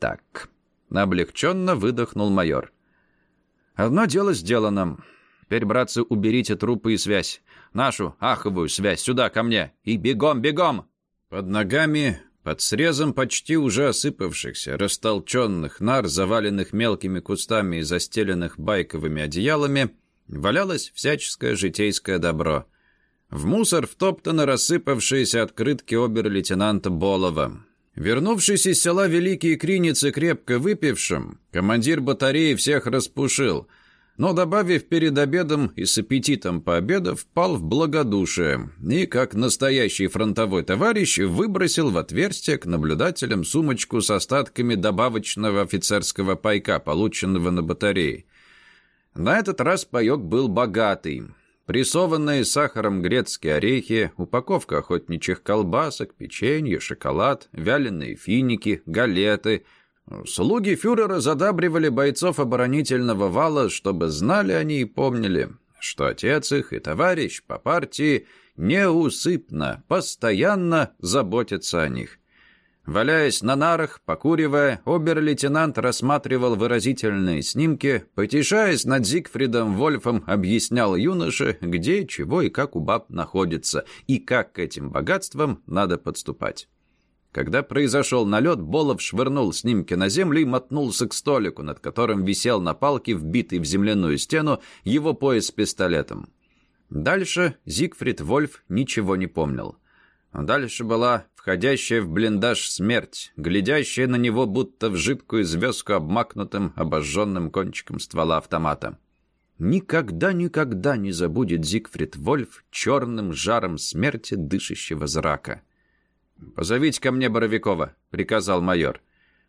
«Так», — облегченно выдохнул майор. Одно дело сделано. Теперь, братцы, уберите трупы и связь. Нашу аховую связь сюда, ко мне. И бегом, бегом!» Под ногами, под срезом почти уже осыпавшихся, растолченных нар, заваленных мелкими кустами и застеленных байковыми одеялами, валялось всяческое житейское добро. В мусор втоптаны рассыпавшиеся открытки обер-лейтенанта Болова. Вернувшись из села Великие Криницы крепко выпившим, командир батареи всех распушил, но, добавив перед обедом и с аппетитом пообедав, впал в благодушие и, как настоящий фронтовой товарищ, выбросил в отверстие к наблюдателям сумочку с остатками добавочного офицерского пайка, полученного на батарее. На этот раз паек был богатый – прессованные сахаром грецкие орехи, упаковка охотничьих колбасок, печенье, шоколад, вяленые финики, галеты. Слуги фюрера задабривали бойцов оборонительного вала, чтобы знали они и помнили, что отец их и товарищ по партии неусыпно, постоянно заботятся о них. Валяясь на нарах, покуривая, обер-лейтенант рассматривал выразительные снимки, потешаясь над Зигфридом Вольфом, объяснял юноше, где, чего и как у баб находится, и как к этим богатствам надо подступать. Когда произошел налет, Болов швырнул снимки на землю и мотнулся к столику, над которым висел на палке, вбитый в земляную стену, его пояс с пистолетом. Дальше Зигфрид Вольф ничего не помнил. Дальше была входящая в блиндаж смерть, глядящая на него будто в жидкую звездку обмакнутым, обожженным кончиком ствола автомата. Никогда-никогда не забудет Зигфрид Вольф черным жаром смерти дышащего зрака. «Позовите ко мне Боровикова», — приказал майор.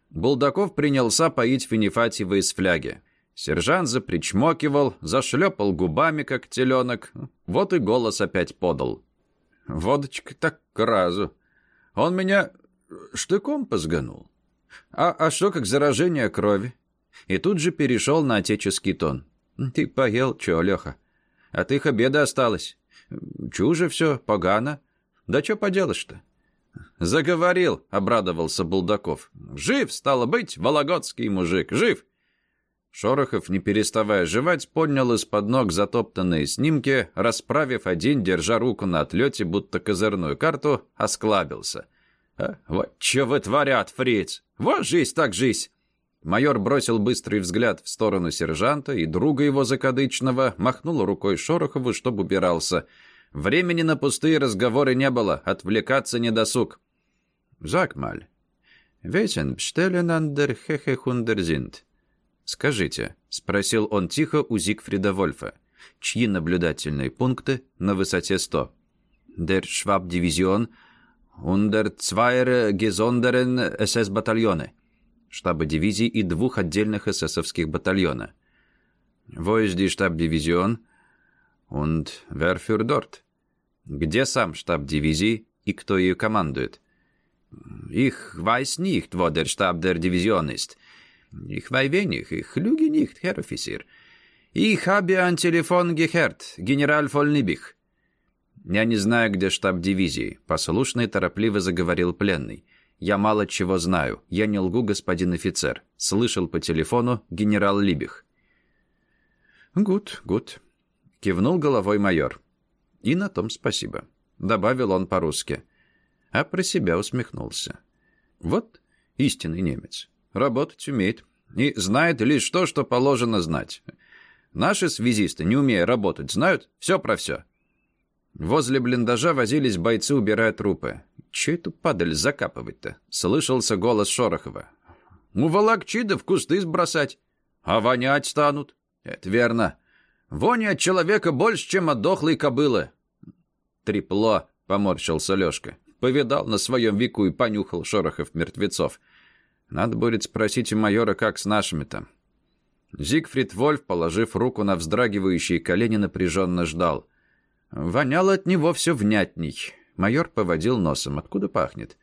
Булдаков принялся поить Финифатьева из фляги. Сержант запричмокивал, зашлепал губами, как теленок. Вот и голос опять подал. «Водочка так разу. Он меня штыком позганул. А, а что, как заражение крови?» И тут же перешел на отеческий тон. «Ты поел, чё, Леха? Ты их обеда осталось. Чуже все, погано. Да что поделаешь-то?» «Заговорил», — обрадовался Булдаков. «Жив, стало быть, вологодский мужик, жив!» Шорохов, не переставая жевать, поднял из-под ног затоптанные снимки, расправив один, держа руку на отлете, будто козырную карту, осклабился. «А, «Вот что вытворят, фриц! Вот жизнь так жизнь!» Майор бросил быстрый взгляд в сторону сержанта и друга его закадычного, махнул рукой Шорохову, чтобы убирался. Времени на пустые разговоры не было, отвлекаться не досуг. «Закмаль, ветен бштелен андер хехе хундерзинт». «Скажите», — спросил он тихо у Зигфрида Вольфа, «чьи наблюдательные пункты на высоте 100?» «Der Schwab-Division und der Zweier gesonderen SS-Bataillone» штаба дивизии и двух отдельных эсэсовских батальона. «Wo ist die Stabdivision?» «Und dort?» «Где сам штаб дивизии и кто ее командует?» «Ich weiß nicht, wo der Stab der Division ist. Ich weiß wenig, ich lüge nicht, Herr Offizier. Ich habe an Telefon Генераль Фольнибих». «Я не знаю, где штаб дивизии», — послушно и торопливо заговорил пленный. «Я мало чего знаю. Я не лгу, господин офицер. Слышал по телефону генерал Либих». «Гуд, гуд», — кивнул головой майор. «И на том спасибо», — добавил он по-русски. А про себя усмехнулся. «Вот истинный немец. Работать умеет. И знает лишь то, что положено знать. Наши связисты, не умея работать, знают все про все». Возле блиндажа возились бойцы, убирая трупы. Че эту падаль закапывать-то? Слышался голос Шорохова. Уволок чида в кусты сбросать. А вонять станут. Это верно. Вони от человека больше, чем от дохлой кобылы. Трепло, поморщился Лешка. Повидал на своем веку и понюхал Шорохов мертвецов. Надо будет спросить у майора, как с нашими-то. Зигфрид Вольф, положив руку на вздрагивающие колени, напряженно ждал. Воняло от него все внятней. Майор поводил носом. Откуда пахнет?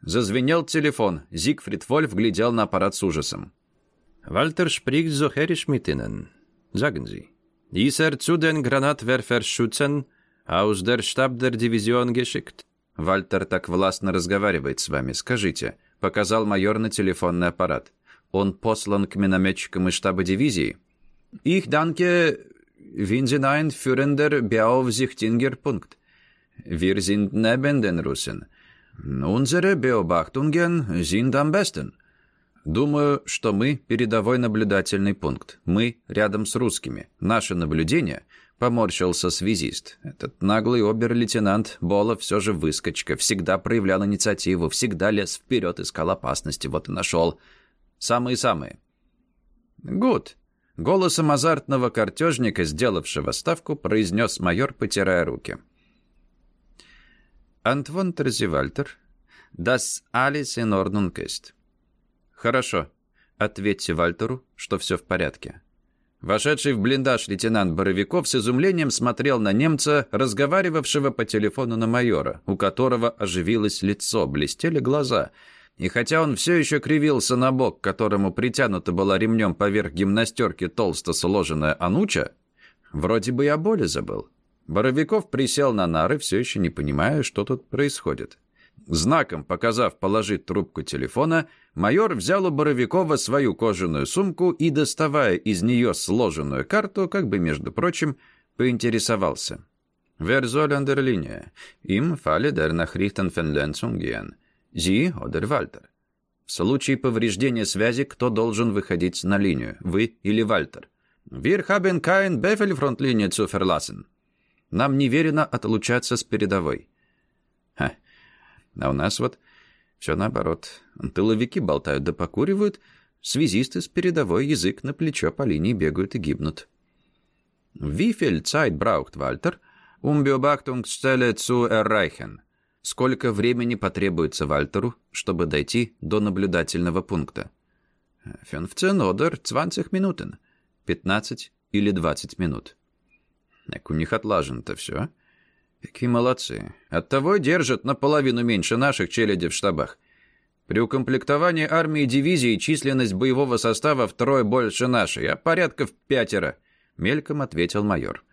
Зазвенел телефон. Зигфрид Вольф глядел на аппарат с ужасом. «Вальтер mit Ihnen. Sagen Sie, ist er zu den Granatwerferschützen aus der Stab der Division geschickt?» «Вальтер так властно разговаривает с вами. Скажите», — показал майор на телефонный аппарат. «Он послан к минометчикам из штаба дивизии?» «Их данке sind ein führender Beaufsichtiger-Punkt. Wir sind neben den Russen. Unsere Beobachtungen sind am besten. Думаю, что мы передовой наблюдательный пункт. Мы рядом с русскими. Наше наблюдение поморщился связист. Этот наглый обер-лейтенант Бола все же выскочка, всегда проявлял инициативу, всегда лез вперед, искал опасности, вот и нашел. Самые-самые. Гуд. Голосом азартного картежника, сделавшего ставку, произнес майор, потирая руки. «Антвон Терзивальтер, alles in Ordnung ist». «Хорошо. Ответьте Вальтеру, что все в порядке». Вошедший в блиндаж лейтенант Боровиков с изумлением смотрел на немца, разговаривавшего по телефону на майора, у которого оживилось лицо, блестели глаза — и хотя он все еще кривился на бок, которому притянута была ремнем поверх гимнастерки толсто сложенная ануча, вроде бы о боли забыл. Боровиков присел на нары, все еще не понимая, что тут происходит. Знаком показав положить трубку телефона, майор взял у Боровикова свою кожаную сумку и, доставая из нее сложенную карту, как бы, между прочим, поинтересовался. «Wer soll an der Linie? Im Falle der Nachrichtenverletzung gehen?» Зи oder Вальтер. В случае повреждения связи кто должен выходить на линию, вы или Вальтер? Wir haben kein Befehl zu verlassen. Нам неверено отлучаться с передовой. А у нас вот все наоборот. Тыловики болтают да покуривают, связисты с передовой язык на плечо по линии бегают и гибнут. Wie viel Zeit braucht Walter, um Beobachtungsstelle zu erreichen? Сколько времени потребуется Вальтеру, чтобы дойти до наблюдательного пункта? 15 oder 20 Minuten. 15 или 20 минут. Так у них отлажено-то все. Какие молодцы. Оттого держат наполовину меньше наших челяди в штабах. При укомплектовании армии дивизии численность боевого состава втрое больше нашей, а в пятеро, мельком ответил майор.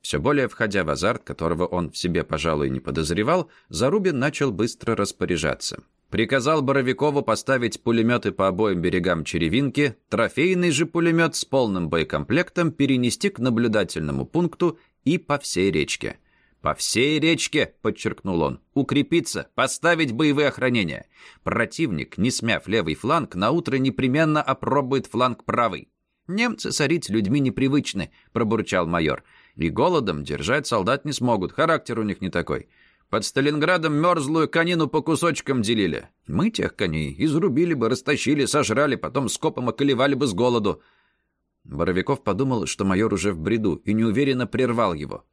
Все более входя в азарт, которого он в себе, пожалуй, не подозревал, Зарубин начал быстро распоряжаться. Приказал Боровикову поставить пулеметы по обоим берегам Черевинки, трофейный же пулемет с полным боекомплектом перенести к наблюдательному пункту и по всей речке. «По всей речке», — подчеркнул он, — «укрепиться, поставить боевые охранения. Противник, не смяв левый фланг, на утро непременно опробует фланг правый». «Немцы сорить людьми непривычны», — пробурчал майор. «И голодом держать солдат не смогут, характер у них не такой. Под Сталинградом мерзлую конину по кусочкам делили. Мы тех коней изрубили бы, растащили, сожрали, потом скопом околевали бы с голоду». Боровиков подумал, что майор уже в бреду, и неуверенно прервал его.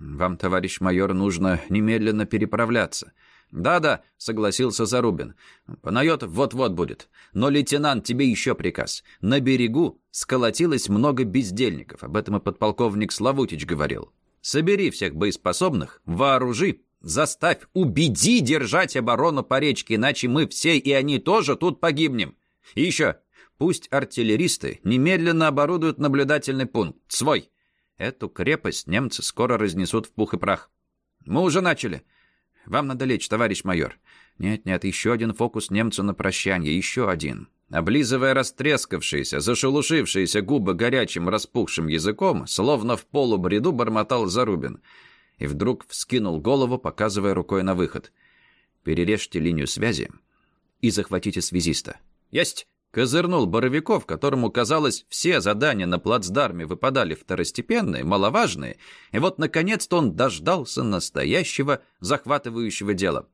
«Вам, товарищ майор, нужно немедленно переправляться». «Да-да», — согласился Зарубин. «Панайотов вот-вот будет. Но, лейтенант, тебе еще приказ. На берегу сколотилось много бездельников. Об этом и подполковник Славутич говорил. Собери всех боеспособных, вооружи, Заставь, убеди держать оборону по речке, иначе мы все и они тоже тут погибнем. И еще, пусть артиллеристы немедленно оборудуют наблюдательный пункт, свой. Эту крепость немцы скоро разнесут в пух и прах. Мы уже начали. Вам надо лечь, товарищ майор. Нет-нет, еще один фокус немцу на прощание, еще один. Облизывая растрескавшиеся, зашелушившиеся губы горячим распухшим языком, словно в полубреду бормотал Зарубин — и вдруг вскинул голову, показывая рукой на выход. «Перережьте линию связи и захватите связиста». «Есть!» Козырнул Боровиков, которому, казалось, все задания на плацдарме выпадали второстепенные, маловажные, и вот, наконец-то, он дождался настоящего захватывающего дела.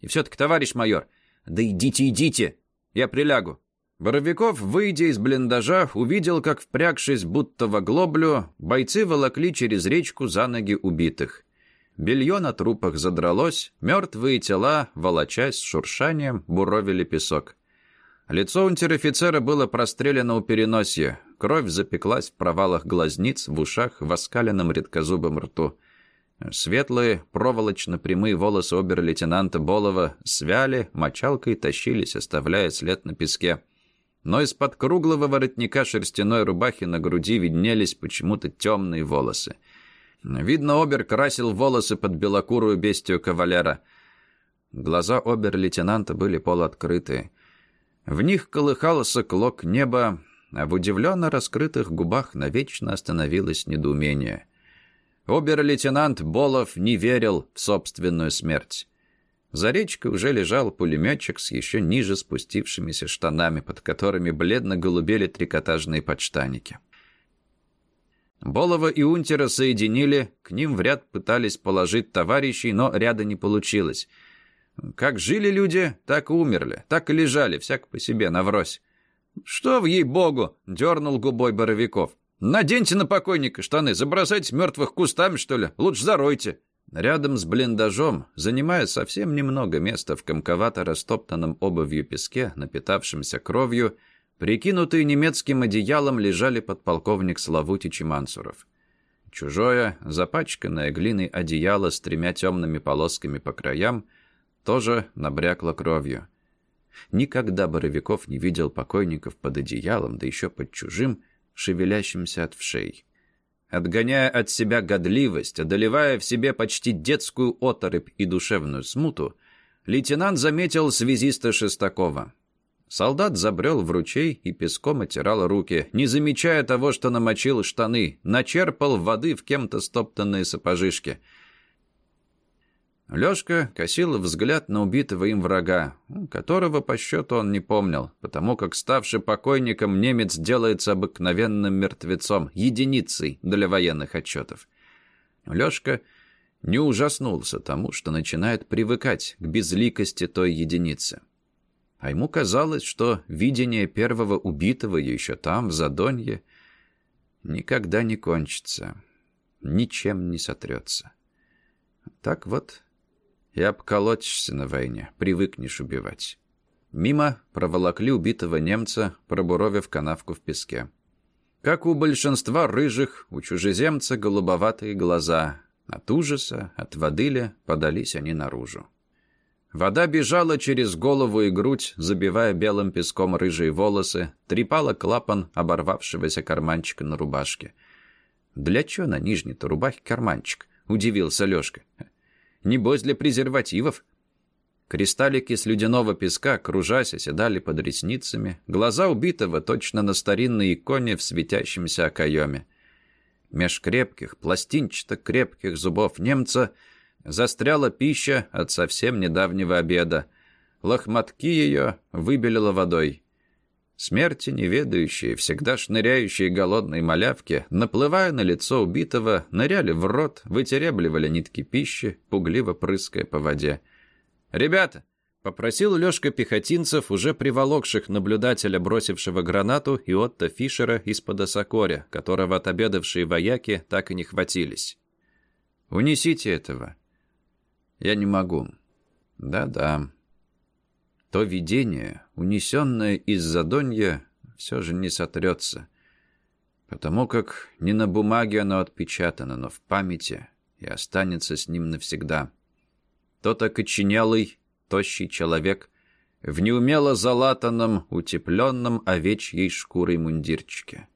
«И все-таки, товарищ майор, да идите, идите, я прилягу». Боровиков, выйдя из блиндажа, увидел, как, впрягшись будто в оглоблю, бойцы волокли через речку за ноги убитых. Белье на трупах задралось, мертвые тела, волочась с шуршанием, буровили песок. Лицо унтер-офицера было прострелено у переносья, кровь запеклась в провалах глазниц, в ушах, в оскаленном редкозубом рту. Светлые, проволочно-прямые волосы обер-лейтенанта Болова свяли, мочалкой тащились, оставляя след на песке но из-под круглого воротника шерстяной рубахи на груди виднелись почему-то темные волосы. Видно, Обер красил волосы под белокурую бестию кавалера. Глаза обер-лейтенанта были полуоткрытые. В них колыхался клок неба, а в удивленно раскрытых губах навечно остановилось недоумение. Обер-лейтенант Болов не верил в собственную смерть. За речкой уже лежал пулеметчик с еще ниже спустившимися штанами, под которыми бледно голубели трикотажные подштаники. Болова и Унтера соединили, к ним в ряд пытались положить товарищей, но ряда не получилось. Как жили люди, так и умерли, так и лежали, всяк по себе, наврось. «Что в ей-богу!» — дернул губой Боровиков. «Наденьте на покойника штаны, забросайте мертвых кустами, что ли, лучше заройте». Рядом с блиндажом, занимая совсем немного места в комковато растоптанном обувью песке, напитавшемся кровью, прикинутые немецким одеялом лежали подполковник Славутич и Мансуров. Чужое, запачканное глиной одеяло с тремя темными полосками по краям, тоже набрякло кровью. Никогда Боровиков не видел покойников под одеялом, да еще под чужим, шевелящимся от вшей. Отгоняя от себя годливость, одолевая в себе почти детскую оторопь и душевную смуту, лейтенант заметил связиста Шестакова. Солдат забрел в ручей и песком отирал руки, не замечая того, что намочил штаны, начерпал воды в кем-то стоптанные сапожишки — Лёшка косил взгляд на убитого им врага, которого по счету он не помнил, потому как, ставший покойником, немец делается обыкновенным мертвецом, единицей для военных отчетов. Лёшка не ужаснулся тому, что начинает привыкать к безликости той единицы. А ему казалось, что видение первого убитого еще там, в Задонье, никогда не кончится, ничем не сотрется. Так вот и обколотишься на войне, привыкнешь убивать. Мимо проволокли убитого немца, пробуровив канавку в песке. Как у большинства рыжих, у чужеземца голубоватые глаза. От ужаса, от воды ли, подались они наружу. Вода бежала через голову и грудь, забивая белым песком рыжие волосы, трепала клапан оборвавшегося карманчика на рубашке. «Для чего на нижней-то рубахе карманчик?» — удивился Лёшка. «Небось, для презервативов». Кристаллики с ледяного песка, кружась, оседали под ресницами. Глаза убитого точно на старинной иконе в светящемся окоеме. Меж крепких, пластинчато-крепких зубов немца застряла пища от совсем недавнего обеда. Лохматки ее выбелила водой. Смерти неведающие, всегда шныряющие голодные малявки, наплывая на лицо убитого, ныряли в рот, вытеребливали нитки пищи, пугливо прыская по воде. «Ребята!» — попросил Лёшка пехотинцев, уже приволокших наблюдателя, бросившего гранату, и Отто Фишера из-под осокоря, которого отобедавшие вояки так и не хватились. «Унесите этого». «Я не могу». «Да-да». То видение, унесенное из Задонья, все же не сотрется, потому как не на бумаге оно отпечатано, но в памяти и останется с ним навсегда. Тот окоченелый, тощий человек в неумело залатанном, утепленном овечьей шкурой мундирчике.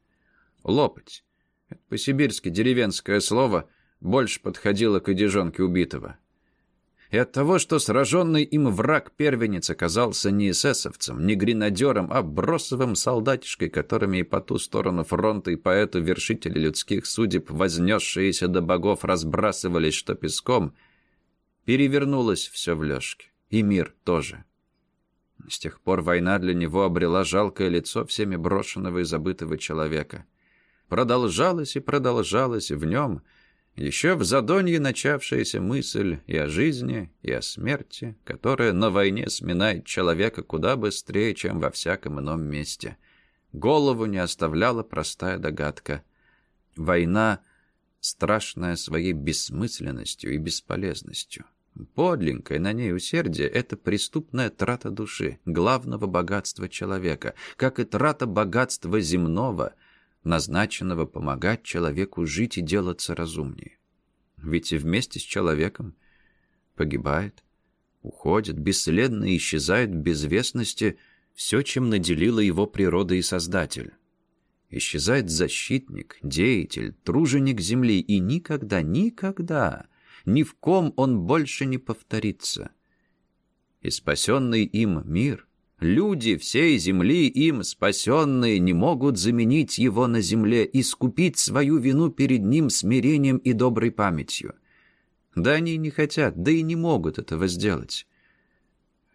Лопать. Это по-сибирски деревенское слово больше подходило к одежонке убитого. И от того, что сраженный им враг-первенец оказался не эсэсовцем, не гренадером, а бросовым солдатишкой, которыми и по ту сторону фронта, и по эту вершители людских судеб, вознесшиеся до богов, разбрасывались что песком — Перевернулось все в Лешке. И мир тоже. С тех пор война для него обрела жалкое лицо всеми брошенного и забытого человека. Продолжалась и продолжалась в нем еще в задонье начавшаяся мысль и о жизни, и о смерти, которая на войне сминает человека куда быстрее, чем во всяком ином месте. Голову не оставляла простая догадка. Война — страшная своей бессмысленностью и бесполезностью. Подлинное на ней усердие — это преступная трата души, главного богатства человека, как и трата богатства земного, назначенного помогать человеку жить и делаться разумнее. Ведь и вместе с человеком погибает, уходит, бесследно исчезает в безвестности все, чем наделила его природа и Создатель. Исчезает защитник, деятель, труженик земли, и никогда, никогда, ни в ком он больше не повторится. И спасенный им мир, люди всей земли им спасенные не могут заменить его на земле, и искупить свою вину перед ним смирением и доброй памятью. Да они не хотят, да и не могут этого сделать.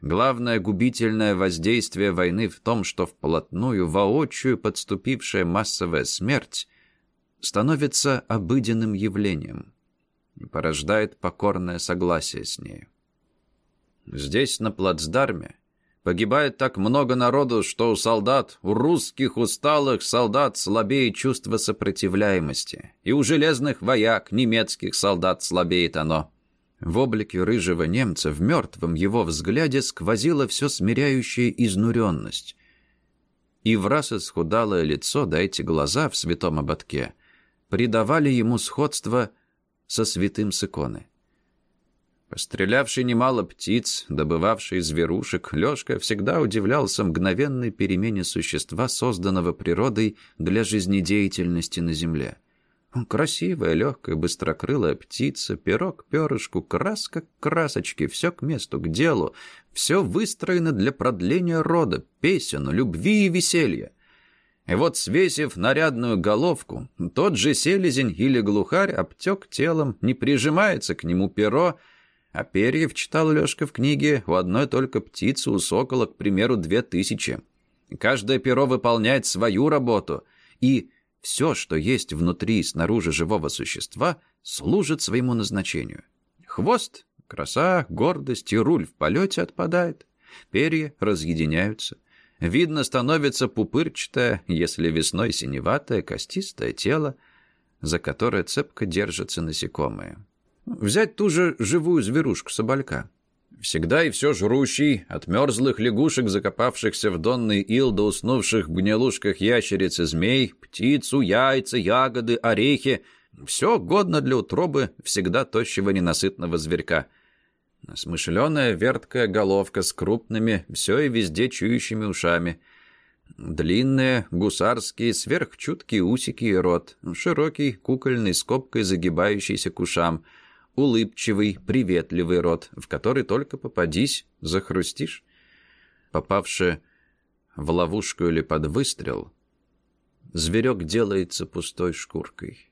Главное губительное воздействие войны в том, что вплотную, воочию подступившая массовая смерть становится обыденным явлением и порождает покорное согласие с ней. Здесь, на плацдарме, погибает так много народу, что у солдат, у русских усталых солдат слабее чувство сопротивляемости, и у железных вояк, немецких солдат слабеет оно. В облике рыжего немца, в мертвом его взгляде сквозила все смиряющая изнуренность. И в раз исхудалое лицо, да эти глаза в святом ободке, придавали ему сходство со святым с иконы. Пострелявший немало птиц, добывавший зверушек, Лёшка всегда удивлялся мгновенной перемене существа, созданного природой для жизнедеятельности на земле. Красивая, легкая, быстрокрылая птица, пирог перышку, краска к красочке, все к месту, к делу, все выстроено для продления рода, песен, любви и веселья. И вот, свесив нарядную головку, тот же селезень или глухарь обтек телом, не прижимается к нему перо, а перьев, читал Лешка в книге, у одной только птицы у сокола, к примеру, две тысячи. Каждое перо выполняет свою работу, и все, что есть внутри и снаружи живого существа, служит своему назначению. Хвост, краса, гордость и руль в полете отпадает. Перья разъединяются. Видно становится пупырчатое, если весной синеватое, костистое тело, за которое цепко держатся насекомые. Взять ту же живую зверушку соболька. Всегда и все жрущий, от мерзлых лягушек, закопавшихся в донный ил, до уснувших в гнилушках ящериц и змей, птицу, яйца, ягоды, орехи — все годно для утробы всегда тощего ненасытного зверька. Смышленая верткая головка с крупными, все и везде чующими ушами. Длинные, гусарские, сверхчуткие усики и рот. Широкий, кукольный, скобкой загибающийся к ушам. Улыбчивый, приветливый рот, в который только попадись, захрустишь. Попавши в ловушку или под выстрел, зверек делается пустой шкуркой.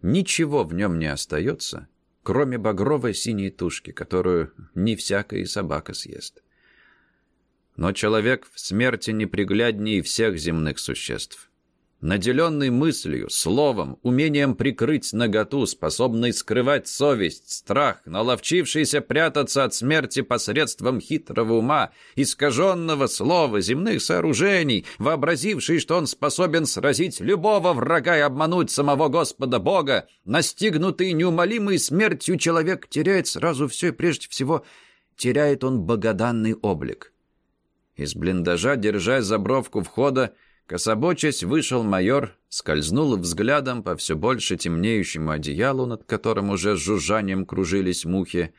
Ничего в нем не остается, кроме багровой синей тушки, которую не всякая собака съест. Но человек в смерти непригляднее всех земных существ наделенный мыслью, словом, умением прикрыть наготу, способный скрывать совесть, страх, наловчившийся прятаться от смерти посредством хитрого ума, искаженного слова, земных сооружений, вообразивший, что он способен сразить любого врага и обмануть самого Господа Бога, настигнутый неумолимой смертью человек теряет сразу все и прежде всего теряет он богоданный облик. Из блиндажа, держась за бровку входа, Кособочась вышел майор, скользнул взглядом по все больше темнеющему одеялу, над которым уже с жужжанием кружились мухи,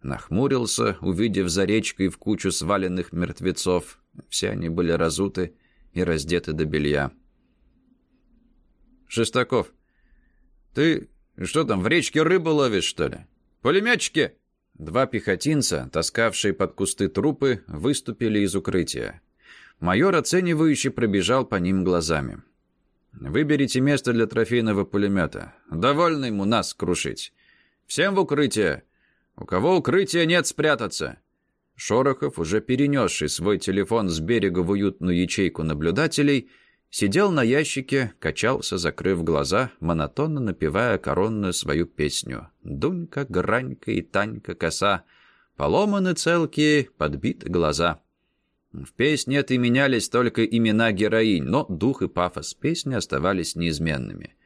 нахмурился, увидев за речкой в кучу сваленных мертвецов. Все они были разуты и раздеты до белья. «Шестаков, ты что там, в речке рыбу ловишь, что ли? Пулеметчики!» Два пехотинца, таскавшие под кусты трупы, выступили из укрытия. Майор оценивающе пробежал по ним глазами. «Выберите место для трофейного пулемета. Довольно ему нас крушить. Всем в укрытие. У кого укрытия нет, спрятаться». Шорохов, уже перенесший свой телефон с берега в уютную ячейку наблюдателей, сидел на ящике, качался, закрыв глаза, монотонно напевая коронную свою песню. «Дунька, гранька и Танька коса, поломаны целки, подбиты глаза». В песне этой менялись только имена героинь, но дух и пафос песни оставались неизменными.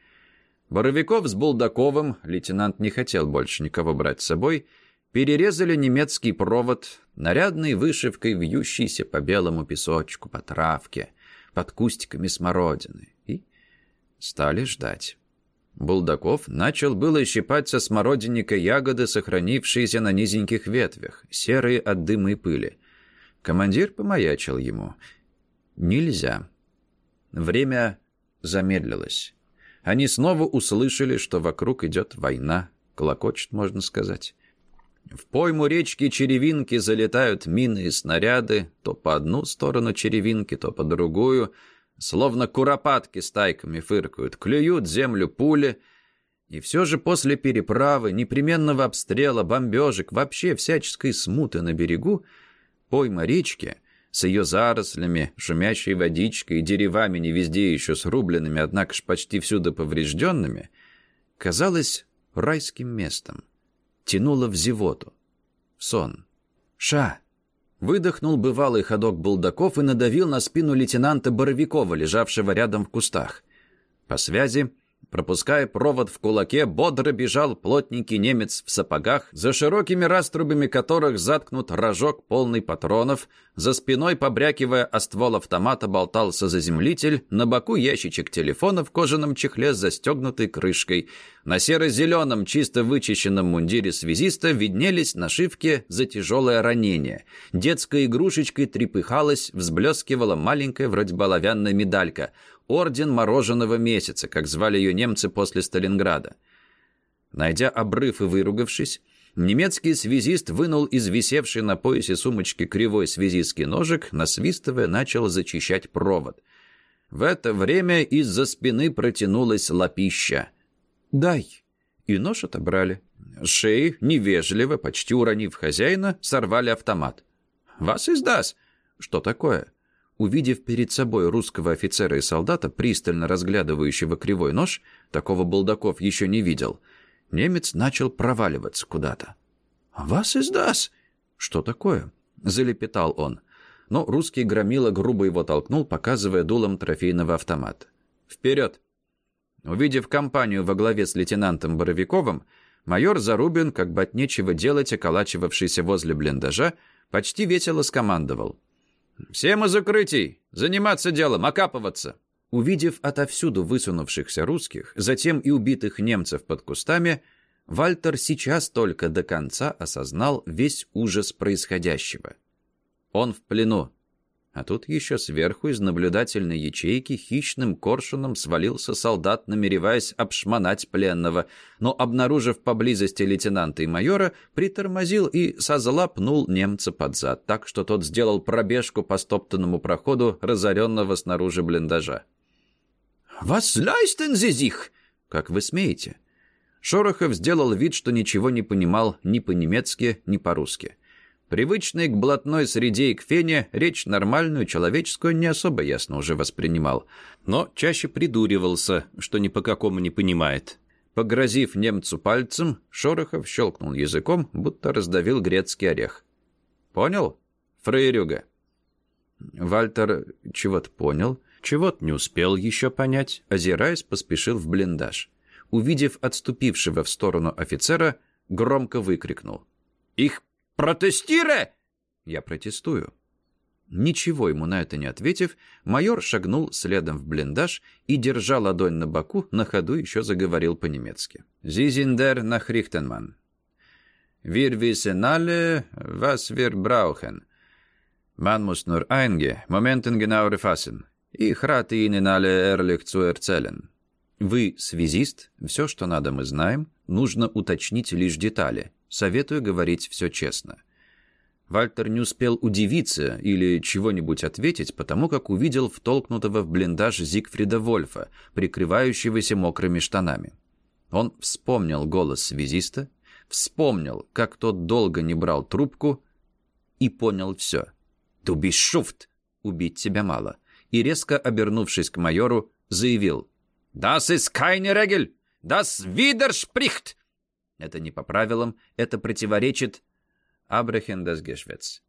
Боровиков с Булдаковым, лейтенант не хотел больше никого брать с собой, перерезали немецкий провод, нарядной вышивкой вьющийся по белому песочку, по травке, под кустиками смородины, и стали ждать. Булдаков начал было щипать со смородинника ягоды, сохранившиеся на низеньких ветвях, серые от дыма и пыли. Командир помаячил ему. «Нельзя». Время замедлилось. Они снова услышали, что вокруг идет война. Клокочет, можно сказать. В пойму речки Черевинки залетают мины и снаряды, то по одну сторону Черевинки, то по другую, словно куропатки стайками фыркают, клюют землю пули. И все же после переправы, непременного обстрела, бомбежек, вообще всяческой смуты на берегу, Пойма речки с ее зарослями, шумящей водичкой и деревами не везде еще срубленными, однако ж почти всюду поврежденными, казалась райским местом. Тянула в зевоту, сон. «Ша!» Выдохнул бывалый ходок Булдаков и надавил на спину лейтенанта Боровикова, лежавшего рядом в кустах. По связи Пропуская провод в кулаке, бодро бежал плотненький немец в сапогах, за широкими раструбами которых заткнут рожок полный патронов, за спиной, побрякивая о ствол автомата, болтался заземлитель, на боку ящичек телефона в кожаном чехле с застегнутой крышкой. На серо-зеленом, чисто вычищенном мундире связиста виднелись нашивки за тяжелое ранение. Детской игрушечкой трепыхалась, взблескивала маленькая вроде баловянная медалька — Орден Мороженого Месяца, как звали ее немцы после Сталинграда. Найдя обрыв и выругавшись, немецкий связист вынул из висевшей на поясе сумочки кривой связистский ножик, насвистывая, начал зачищать провод. В это время из-за спины протянулась лапища. «Дай!» И нож отобрали. Шеи, невежливо, почти уронив хозяина, сорвали автомат. «Вас издаст!» «Что такое?» Увидев перед собой русского офицера и солдата, пристально разглядывающего кривой нож, такого Булдаков еще не видел, немец начал проваливаться куда-то. «Вас издаст!» «Что такое?» — залепетал он. Но русский громила грубо его толкнул, показывая дулом трофейного автомата. «Вперед!» Увидев компанию во главе с лейтенантом Боровиковым, майор Зарубин, как бы от нечего делать, околачивавшийся возле блиндажа, почти весело скомандовал. «Всем из укрытий! Заниматься делом! Окапываться!» Увидев отовсюду высунувшихся русских, затем и убитых немцев под кустами, Вальтер сейчас только до конца осознал весь ужас происходящего. Он в плену. А тут еще сверху из наблюдательной ячейки хищным коршуном свалился солдат, намереваясь обшмонать пленного, но, обнаружив поблизости лейтенанта и майора, притормозил и со зла пнул немца под зад, так что тот сделал пробежку по стоптанному проходу разоренного снаружи блиндажа. «Was leisten Sie sich?» «Как вы смеете?» Шорохов сделал вид, что ничего не понимал ни по-немецки, ни по-русски. Привычный к блатной среде и к фене, речь нормальную, человеческую не особо ясно уже воспринимал, но чаще придуривался, что ни по какому не понимает. Погрозив немцу пальцем, Шорохов щелкнул языком, будто раздавил грецкий орех. «Понял, фрейрюга?» Вальтер чего-то понял, чего-то не успел еще понять, озираясь, поспешил в блиндаж. Увидев отступившего в сторону офицера, громко выкрикнул. «Их протестире!» «Я протестую». Ничего ему на это не ответив, майор шагнул следом в блиндаж и, держа ладонь на боку, на ходу еще заговорил по-немецки. «Зизиндер Richtenmann. Wir wissen alle, was wir brauchen. Man muss nur einige Momenten genau erfassen. Ich rate Ihnen alle ehrlich zu erzählen. Вы связист, все, что надо, мы знаем. Нужно уточнить лишь детали. Советую говорить все честно. Вальтер не успел удивиться или чего-нибудь ответить, потому как увидел втолкнутого в блиндаж Зигфрида Вольфа, прикрывающегося мокрыми штанами. Он вспомнил голос связиста, вспомнил, как тот долго не брал трубку, и понял все. «Du bist шуфт! Убить тебя мало!» И, резко обернувшись к майору, заявил «Das ist keine Regel! Das widerspricht!» Это не по правилам, это противоречит Абрахен das Geschwätz.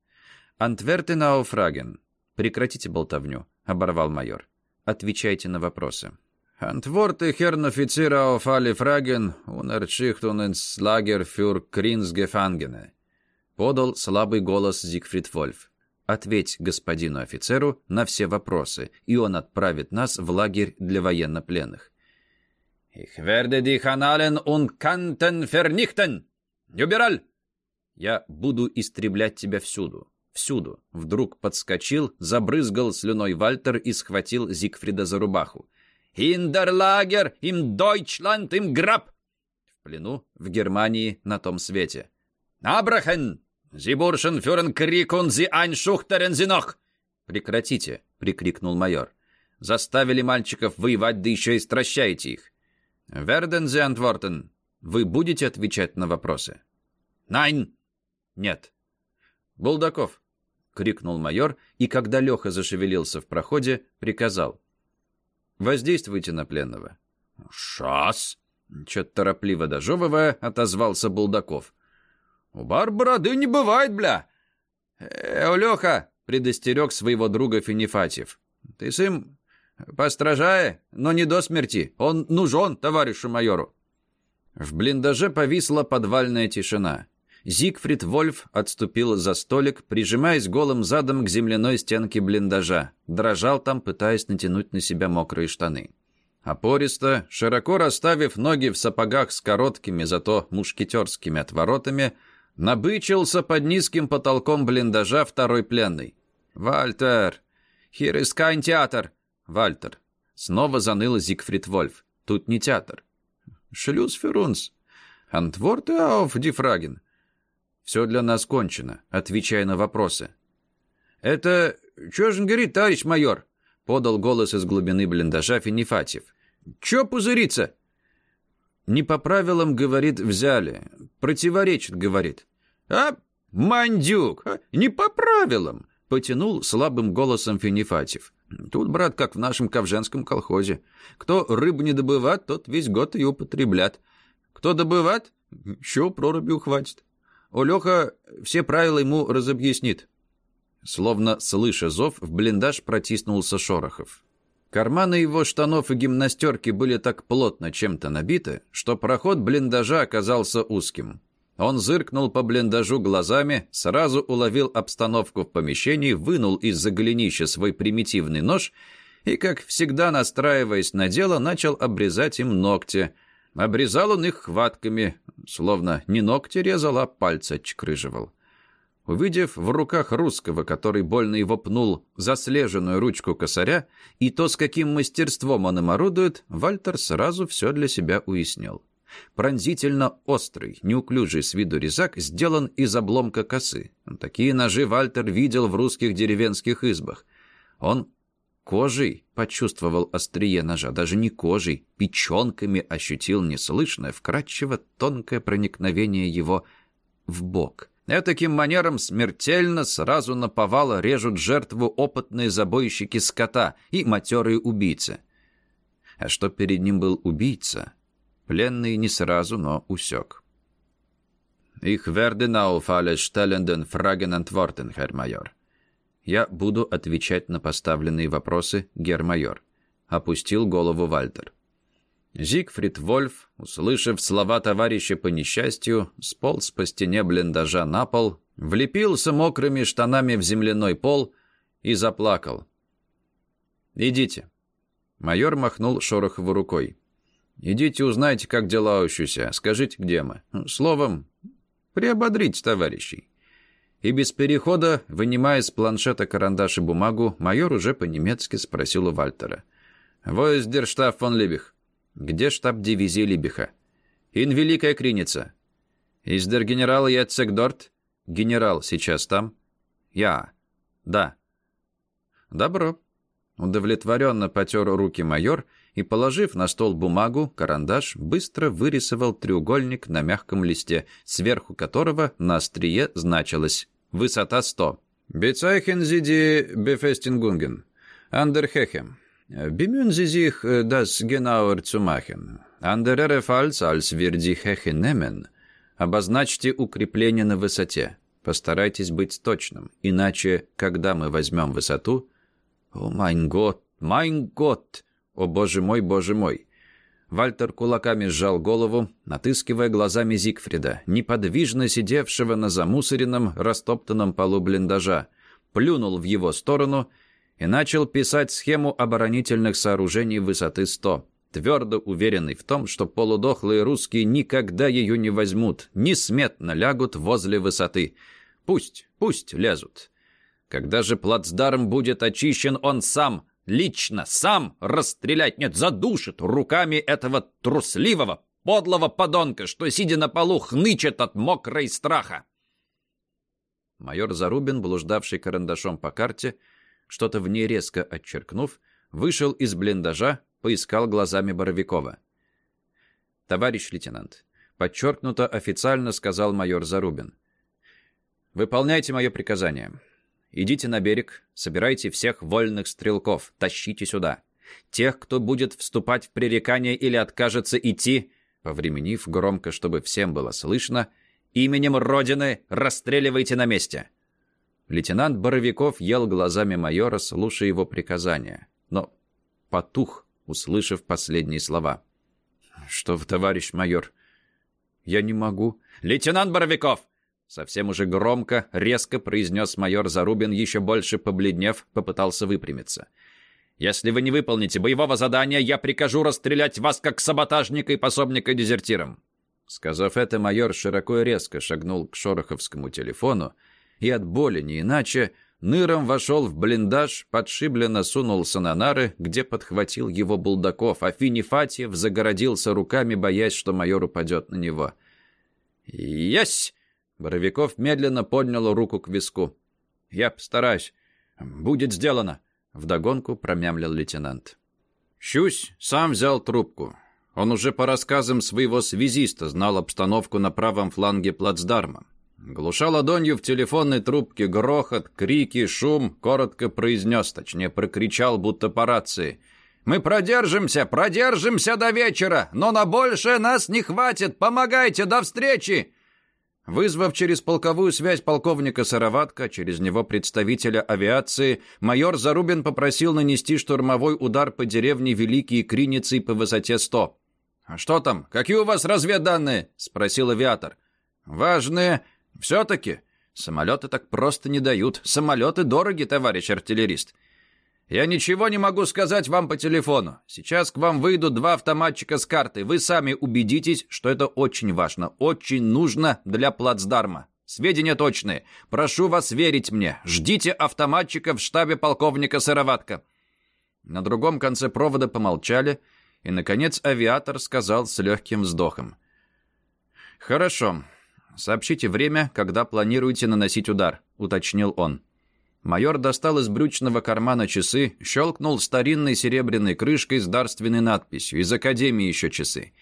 «Антверты науфраген». «Прекратите болтовню», — оборвал майор. «Отвечайте на вопросы». «Antworte, Herrn Offizier, auf alle Fragen und Erschichtung ins Lager für Kriegsgefangene», — подал слабый голос Зигфрид Вольф. «Ответь господину офицеру на все вопросы, и он отправит нас в лагерь для военнопленных». «Ich werde dich anhalten und Kanten vernichten! Юбераль!» «Я буду истреблять тебя всюду, всюду!» Вдруг подскочил, забрызгал слюной Вальтер и схватил Зигфрида за рубаху. «Индерлагер! Им Дойчланд! Им Граб!» В плену, в Германии, на том свете. «Абрахен! Зибуршен фюрен крикун зи айншухтерен зинох!» «Прекратите!» — прикрикнул майор. «Заставили мальчиков воевать, да еще и стращаете их!» «Верден зи антвортен!» «Вы будете отвечать на вопросы?» «Найн!» «Нет». «Булдаков!» — крикнул майор, и когда Леха зашевелился в проходе, приказал. «Воздействуйте на пленного». «Шас!» — чё-то торопливо дожевывая, отозвался Булдаков. «У бар бороды не бывает, бля!» «Э, Леха!» — предостерег своего друга Финифатьев. «Ты с им постражае, но не до смерти. Он нужен товарищу майору». В блиндаже повисла подвальная тишина. Зигфрид Вольф отступил за столик, прижимаясь голым задом к земляной стенке блиндажа. Дрожал там, пытаясь натянуть на себя мокрые штаны. Опористо, широко расставив ноги в сапогах с короткими, зато мушкетерскими отворотами, набычился под низким потолком блиндажа второй пленный. «Вальтер! Hier ist kein театр!» «Вальтер!» Снова заныл Зигфрид Вольф. «Тут не театр». «Шлюз ферунс!» «Антворты ауф дифраген!» Все для нас кончено, отвечая на вопросы. «Это... Чё же он говорит, товарищ майор?» Подал голос из глубины блиндажа Финифатьев. «Чё пузыриться?» «Не по правилам, говорит, взяли. Противоречит, говорит». «А, мандюк, а, не по правилам!» Потянул слабым голосом Финифатьев. «Тут, брат, как в нашем ковженском колхозе. Кто рыбу не добывает, тот весь год ее употреблят. Кто добывает, еще прорубью хватит. Олеха все правила ему разобъяснит». Словно слыша зов, в блиндаж протиснулся Шорохов. Карманы его штанов и гимнастерки были так плотно чем-то набиты, что проход блиндажа оказался узким. Он зыркнул по блиндажу глазами, сразу уловил обстановку в помещении, вынул из-за голенища свой примитивный нож и, как всегда настраиваясь на дело, начал обрезать им ногти. Обрезал он их хватками, словно не ногти резал, а пальцы отчкрыживал. Увидев в руках русского, который больно его пнул, заслеженную ручку косаря, и то, с каким мастерством он им орудует, Вальтер сразу все для себя уяснил. Пронзительно острый, неуклюжий с виду резак сделан из обломка косы. Такие ножи Вальтер видел в русских деревенских избах. Он кожей почувствовал острие ножа, даже не кожей, печенками ощутил неслышное, вкрадчиво тонкое проникновение его в бок. Этаким манером смертельно сразу наповало режут жертву опытные забойщики скота и матерые убийцы. А что перед ним был убийца, Пленный не сразу, но усек. «Ich werde auf alle stellenden Fragen antworten, Herr Майор». «Я буду отвечать на поставленные вопросы, Гермайор», — опустил голову Вальтер. Зигфрид Вольф, услышав слова товарища по несчастью, сполз по стене блиндажа на пол, влепился мокрыми штанами в земляной пол и заплакал. «Идите». Майор махнул Шорохову рукой. Идите узнайте, как дела у Щуся. Скажите, где мы. Словом, приободрить товарищей. И без перехода, вынимая из планшета карандаш и бумагу, майор уже по-немецки спросил у Вальтера. «Войсдерштаб фон Либих. Где штаб дивизии Либиха?» «Ин Великая Криница». «Из дер генерал Яцек Дорт?» «Генерал сейчас там?» «Я». «Да». «Добро». Удовлетворенно потер руки майор и, положив на стол бумагу, карандаш быстро вырисовал треугольник на мягком листе, сверху которого на острие значилось «Высота 100». «Безeichen Sie die Befestigungen. Anderhechem. Bemühen Sie sich, das genauer zu machen. Andererfalls, als wir die Heche nehmen». «Обозначьте укрепление на высоте. Постарайтесь быть точным, иначе, когда мы возьмем высоту...» «O, mein Gott, mein Gott!» «О, боже мой, боже мой!» Вальтер кулаками сжал голову, отыскивая глазами Зигфрида, неподвижно сидевшего на замусоренном, растоптанном полу блиндажа, плюнул в его сторону и начал писать схему оборонительных сооружений высоты 100, твердо уверенный в том, что полудохлые русские никогда ее не возьмут, несметно лягут возле высоты. Пусть, пусть лезут. Когда же плацдарм будет очищен, он сам лично, сам расстрелять, нет, задушит руками этого трусливого, подлого подонка, что, сидя на полу, хнычет от мокрой страха. Майор Зарубин, блуждавший карандашом по карте, что-то в ней резко отчеркнув, вышел из блиндажа, поискал глазами Боровикова. «Товарищ лейтенант», — подчеркнуто официально сказал майор Зарубин, — «выполняйте мое приказание. Идите на берег, собирайте всех вольных стрелков, тащите сюда. Тех, кто будет вступать в пререкание или откажется идти, повременив громко, чтобы всем было слышно, именем Родины расстреливайте на месте. Лейтенант Боровиков ел глазами майора, слушая его приказания, но потух, услышав последние слова. «Что вы, товарищ майор?» «Я не могу». «Лейтенант Боровиков, Совсем уже громко, резко произнес майор Зарубин, еще больше побледнев, попытался выпрямиться. «Если вы не выполните боевого задания, я прикажу расстрелять вас как саботажника и пособника дезертирам». Сказав это, майор широко и резко шагнул к шороховскому телефону и от боли не иначе ныром вошел в блиндаж, подшибленно сунулся на нары, где подхватил его Булдаков, а Финифатьев загородился руками, боясь, что майор упадет на него. «Есть!» Боровиков медленно поднял руку к виску. «Я постараюсь. Будет сделано», — вдогонку промямлил лейтенант. Щусь сам взял трубку. Он уже по рассказам своего связиста знал обстановку на правом фланге плацдарма. Глуша ладонью в телефонной трубке грохот, крики, шум, коротко произнес, точнее прокричал, будто по рации. «Мы продержимся, продержимся до вечера, но на большее нас не хватит, помогайте, до встречи!» Вызвав через полковую связь полковника Сыроватка, через него представителя авиации, майор Зарубин попросил нанести штурмовой удар по деревне Великие Криницы по высоте 100. «А что там? Какие у вас разведданные?» — спросил авиатор. «Важные. Все-таки. Самолеты так просто не дают. Самолеты дороги, товарищ артиллерист. Я ничего не могу сказать вам по телефону. Сейчас к вам выйдут два автоматчика с картой. Вы сами убедитесь, что это очень важно, очень нужно для плацдарма. Сведения точные. Прошу вас верить мне. Ждите автоматчика в штабе полковника Сыроватка». На другом конце провода помолчали, и, наконец, авиатор сказал с легким вздохом. «Хорошо. Сообщите время, когда планируете наносить удар», — уточнил он. Майор достал из брючного кармана часы, щелкнул старинной серебряной крышкой с дарственной надписью. Из академии еще часы.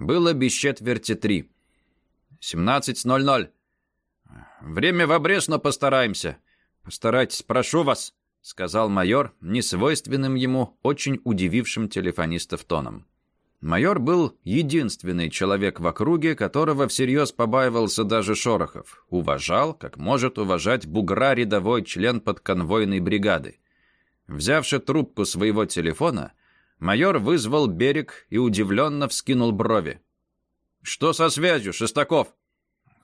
Было без четверти три. «17.00. Время в обрез, но постараемся. Постарайтесь, прошу вас», — сказал майор, несвойственным ему, очень удивившим телефонистов тоном. Майор был единственный человек в округе, которого всерьез побаивался даже Шорохов. Уважал, как может уважать бугра рядовой член подконвойной бригады. Взявши трубку своего телефона, майор вызвал берег и удивленно вскинул брови. «Что со связью, Шестаков?»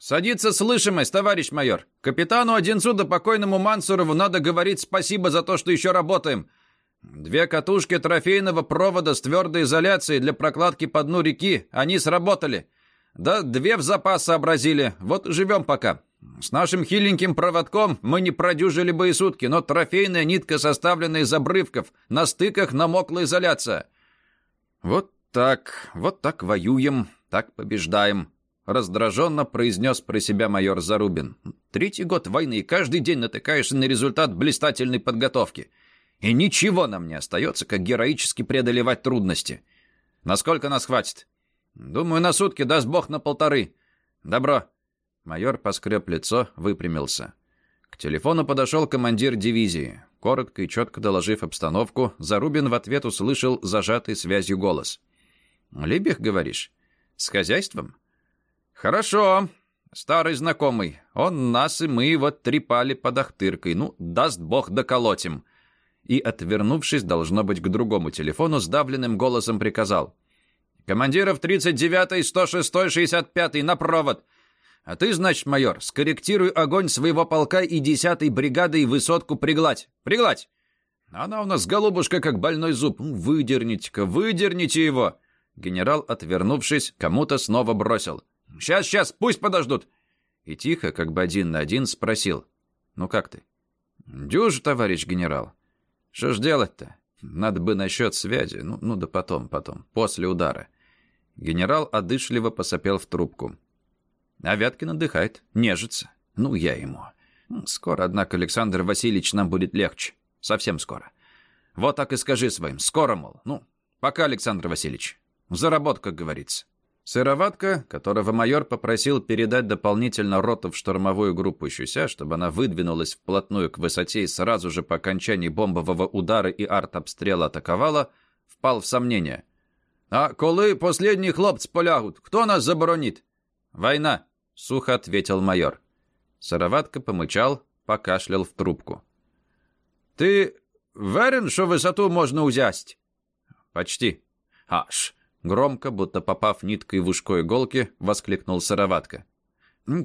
«Садится слышимость, товарищ майор. Капитану Одинцу да покойному Мансурову надо говорить спасибо за то, что еще работаем. Две катушки трофейного провода с твердой изоляцией для прокладки по дну реки, они сработали. Да две в запас сообразили, вот живем пока. С нашим хиленьким проводком мы не продюжили бы и сутки, но трофейная нитка составлена из обрывков, на стыках намокла изоляция. Вот так, вот так воюем, так побеждаем. Раздраженно произнес про себя майор Зарубин. Третий год войны, и каждый день натыкаешься на результат блистательной подготовки. И ничего нам не остается, как героически преодолевать трудности. Насколько нас хватит? Думаю, на сутки, даст бог, на полторы. Добро. Майор поскреб лицо, выпрямился. К телефону подошел командир дивизии. Коротко и четко доложив обстановку, Зарубин в ответ услышал зажатый связью голос. «Либех, говоришь? С хозяйством?» «Хорошо. Старый знакомый. Он нас и мы вот трепали под Ахтыркой. Ну, даст бог, доколотим и, отвернувшись, должно быть, к другому телефону, сдавленным голосом приказал. «Командиров 39-й, 106-й, 65-й, на провод! А ты, значит, майор, скорректируй огонь своего полка и 10-й бригады и высотку пригладь! Пригладь! Она у нас, голубушка, как больной зуб. Выдерните-ка, выдерните его!» Генерал, отвернувшись, кому-то снова бросил. «Сейчас, сейчас, пусть подождут!» И тихо, как бы один на один, спросил. «Ну как ты?» «Дюж, товарищ генерал. Что ж делать-то? Надо бы насчет связи. Ну, ну да потом, потом, после удара. Генерал одышливо посопел в трубку. А Вяткин отдыхает, нежится. Ну, я ему. Скоро, однако, Александр Васильевич, нам будет легче. Совсем скоро. Вот так и скажи своим. Скоро, мол. Ну, пока, Александр Васильевич. За как говорится. Сыроватка, которого майор попросил передать дополнительно роту в штурмовую группу Щуся, чтобы она выдвинулась вплотную к высоте и сразу же по окончании бомбового удара и артобстрела атаковала, впал в сомнение. «А коли последние хлопцы полягут, кто нас заборонит?» «Война», — сухо ответил майор. Сыроватка помычал, покашлял в трубку. «Ты верен, что высоту можно узясть?» «Почти». «Аж, Громко, будто попав ниткой в ушко иголки, воскликнул Сыроватка.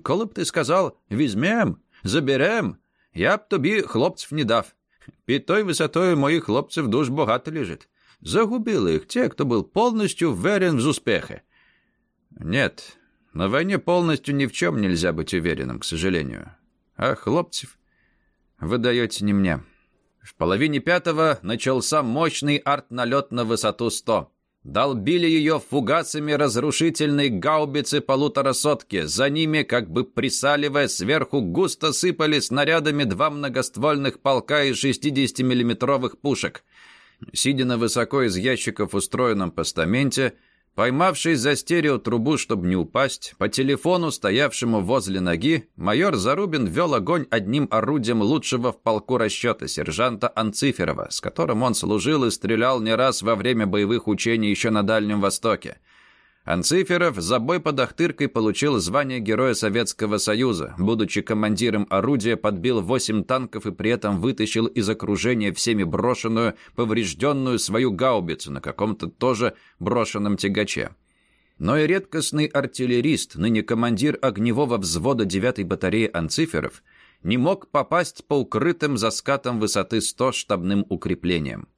«Коли б ти сказав, візьмем, заберем, я б тобі хлопців не дав. Під той висотою моїх хлопців дуже багато лежить. Загубили их те, кто был полностью уверен в успехе. Нет, на войне полностью ни в чем нельзя быть уверенным, к сожалению. А хлопцев вы даете не мне. В половине пятого начался мощный арт-налет на высоту сто долбили ее фугасами разрушительной гаубицы полутора сотки. За ними, как бы присаливая, сверху густо сыпали снарядами два многоствольных полка из 60-миллиметровых пушек. Сидя на высоко из ящиков устроенном постаменте, Поймавшись за стереотрубу, чтобы не упасть, по телефону, стоявшему возле ноги, майор Зарубин вел огонь одним орудием лучшего в полку расчета сержанта Анциферова, с которым он служил и стрелял не раз во время боевых учений еще на Дальнем Востоке. Анциферов за бой под Ахтыркой получил звание Героя Советского Союза. Будучи командиром орудия, подбил восемь танков и при этом вытащил из окружения всеми брошенную, поврежденную свою гаубицу на каком-то тоже брошенном тягаче. Но и редкостный артиллерист, ныне командир огневого взвода 9-й батареи Анциферов, не мог попасть по укрытым за скатом высоты 100 штабным укреплениям.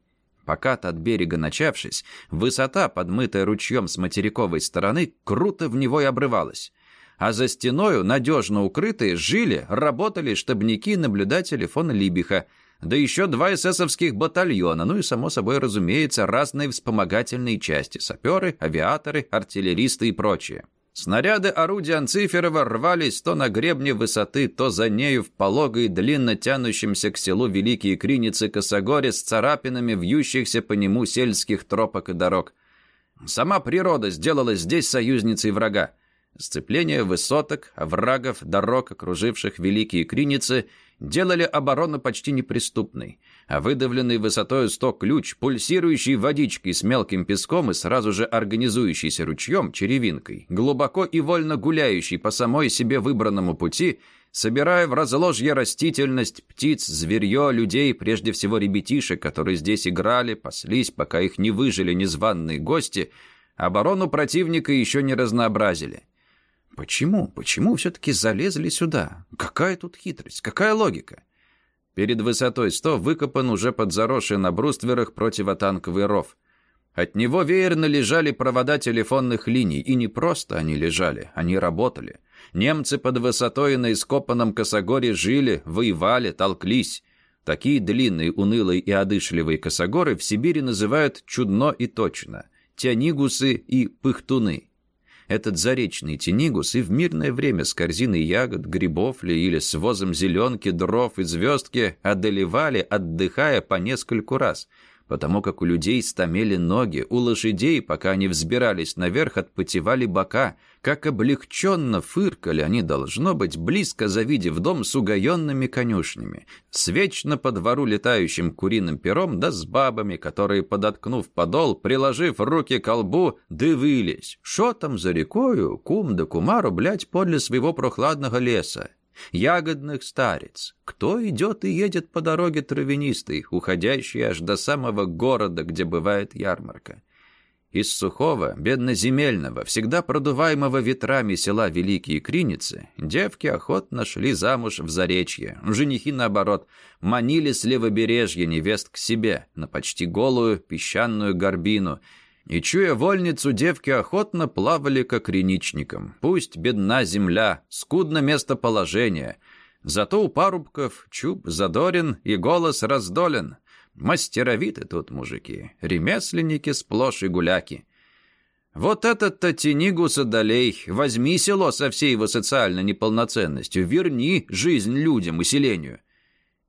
Покат от берега начавшись, высота, подмытая ручьем с материковой стороны, круто в него и обрывалась. А за стеною, надежно укрытые, жили, работали штабники-наблюдатели фон Либиха, да еще два эсэсовских батальона, ну и, само собой разумеется, разные вспомогательные части, саперы, авиаторы, артиллеристы и прочее. Снаряды орудия Анциферова рвались то на гребне высоты, то за нею в пологой, длинно тянущемся к селу Великие Криницы Косогоре с царапинами вьющихся по нему сельских тропок и дорог. Сама природа сделала здесь союзницей врага. Сцепление высоток, оврагов, дорог, окруживших Великие Криницы, делали оборону почти неприступной, а выдавленный высотой 100 ключ, пульсирующий водичкой с мелким песком и сразу же организующийся ручьем, черевинкой, глубоко и вольно гуляющий по самой себе выбранному пути, собирая в разложье растительность, птиц, зверье, людей, прежде всего ребятишек, которые здесь играли, паслись, пока их не выжили незваные гости, оборону противника еще не разнообразили. Почему? Почему все-таки залезли сюда? Какая тут хитрость? Какая логика? Перед высотой 100 выкопан уже под заросший на брустверах противотанковый ров. От него веерно лежали провода телефонных линий, и не просто они лежали, они работали. Немцы под высотой на ископанном косогоре жили, воевали, толклись. Такие длинные, унылые и одышливые косогоры в Сибири называют чудно и точно – тянигусы и пыхтуны. Этот заречный тенигус и в мирное время с корзиной ягод, грибов ли или с возом зеленки, дров и звездки одолевали, отдыхая по нескольку раз – потому как у людей стомели ноги, у лошадей, пока они взбирались наверх, отпотевали бока. Как облегченно фыркали они, должно быть, близко завидев дом с угоенными конюшнями, с вечно по двору летающим куриным пером, да с бабами, которые, подоткнув подол, приложив руки к колбу, дивились. Шо там за рекою, кум да кумару, блядь, подле своего прохладного леса? ягодных старец. Кто идет и едет по дороге травянистой, уходящей аж до самого города, где бывает ярмарка? Из сухого, бедноземельного, всегда продуваемого ветрами села Великие Криницы, девки охотно шли замуж в Заречье. Женихи, наоборот, манили с левобережья невест к себе, на почти голую песчаную горбину — и, чуя вольницу, девки охотно плавали к окреничникам. Пусть бедна земля, скудно местоположение. Зато у парубков чуб задорен и голос раздолен. Мастеровиты тут мужики, ремесленники сплошь и гуляки. Вот этот-то Тенигус одолей, возьми село со всей его социальной неполноценностью, верни жизнь людям и селению.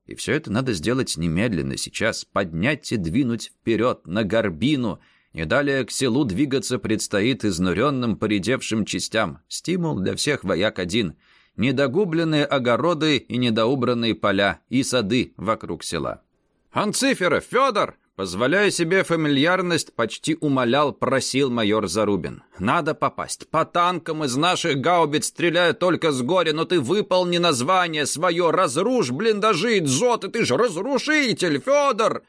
И все это надо сделать немедленно, сейчас, поднять и двинуть вперед, на горбину — и далее к селу двигаться предстоит изнуренным поредевшим частям. Стимул для всех вояк один. Недогубленные огороды и недоубранные поля и сады вокруг села. «Анциферов, Федор!» Позволяя себе фамильярность, почти умолял, просил майор Зарубин. «Надо попасть. По танкам из наших гаубиц стреляют только с горя, но ты выполни название свое. Разрушь блиндажи и дзоты, ты же разрушитель, Федор!»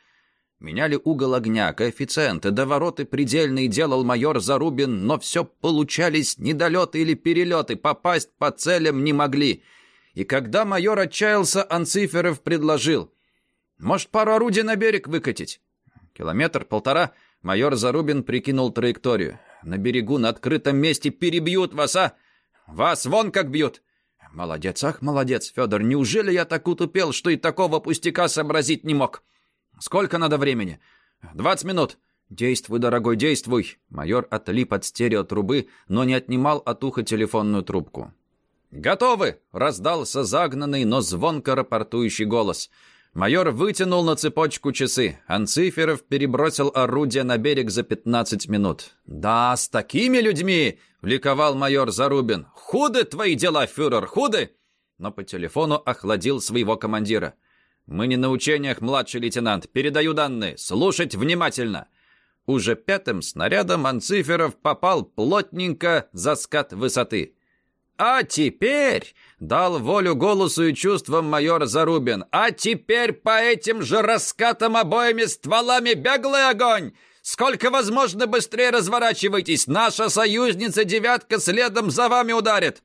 Меняли угол огня, коэффициенты, довороты предельные делал майор Зарубин, но все получались недолеты или перелеты, попасть по целям не могли. И когда майор отчаялся, Анциферов предложил. «Может, пару орудий на берег выкатить?» Километр-полтора майор Зарубин прикинул траекторию. «На берегу, на открытом месте перебьют вас, а? Вас вон как бьют!» «Молодец, ах, молодец, Федор, неужели я так утупел, что и такого пустяка сообразить не мог?» «Сколько надо времени?» «Двадцать минут». «Действуй, дорогой, действуй!» Майор отлип от стереотрубы, но не отнимал от уха телефонную трубку. «Готовы!» — раздался загнанный, но звонко рапортующий голос. Майор вытянул на цепочку часы. Анциферов перебросил орудие на берег за пятнадцать минут. «Да, с такими людьми!» — ликовал майор Зарубин. «Худы твои дела, фюрер, худы!» Но по телефону охладил своего командира. «Мы не на учениях, младший лейтенант. Передаю данные. Слушать внимательно!» Уже пятым снарядом Анциферов попал плотненько за скат высоты. «А теперь!» — дал волю голосу и чувствам майор Зарубин. «А теперь по этим же раскатам обоими стволами беглый огонь! Сколько возможно быстрее разворачивайтесь! Наша союзница «девятка» следом за вами ударит!»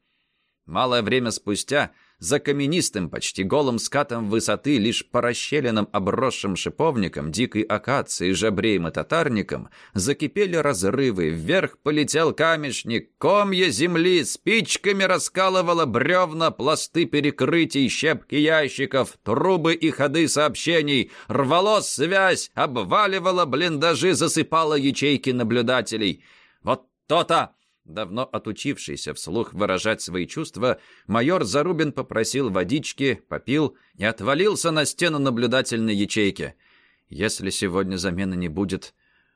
Малое время спустя за каменистым, почти голым скатом высоты, лишь по расщелинам, обросшим шиповником, дикой акацией, жабреем и татарником, закипели разрывы, вверх полетел камешник, комья земли, спичками раскалывало бревна, пласты перекрытий, щепки ящиков, трубы и ходы сообщений, рвало связь, обваливало блиндажи, засыпало ячейки наблюдателей. Вот то-то! Давно отучившийся вслух выражать свои чувства, майор Зарубин попросил водички, попил и отвалился на стену наблюдательной ячейки. «Если сегодня замены не будет,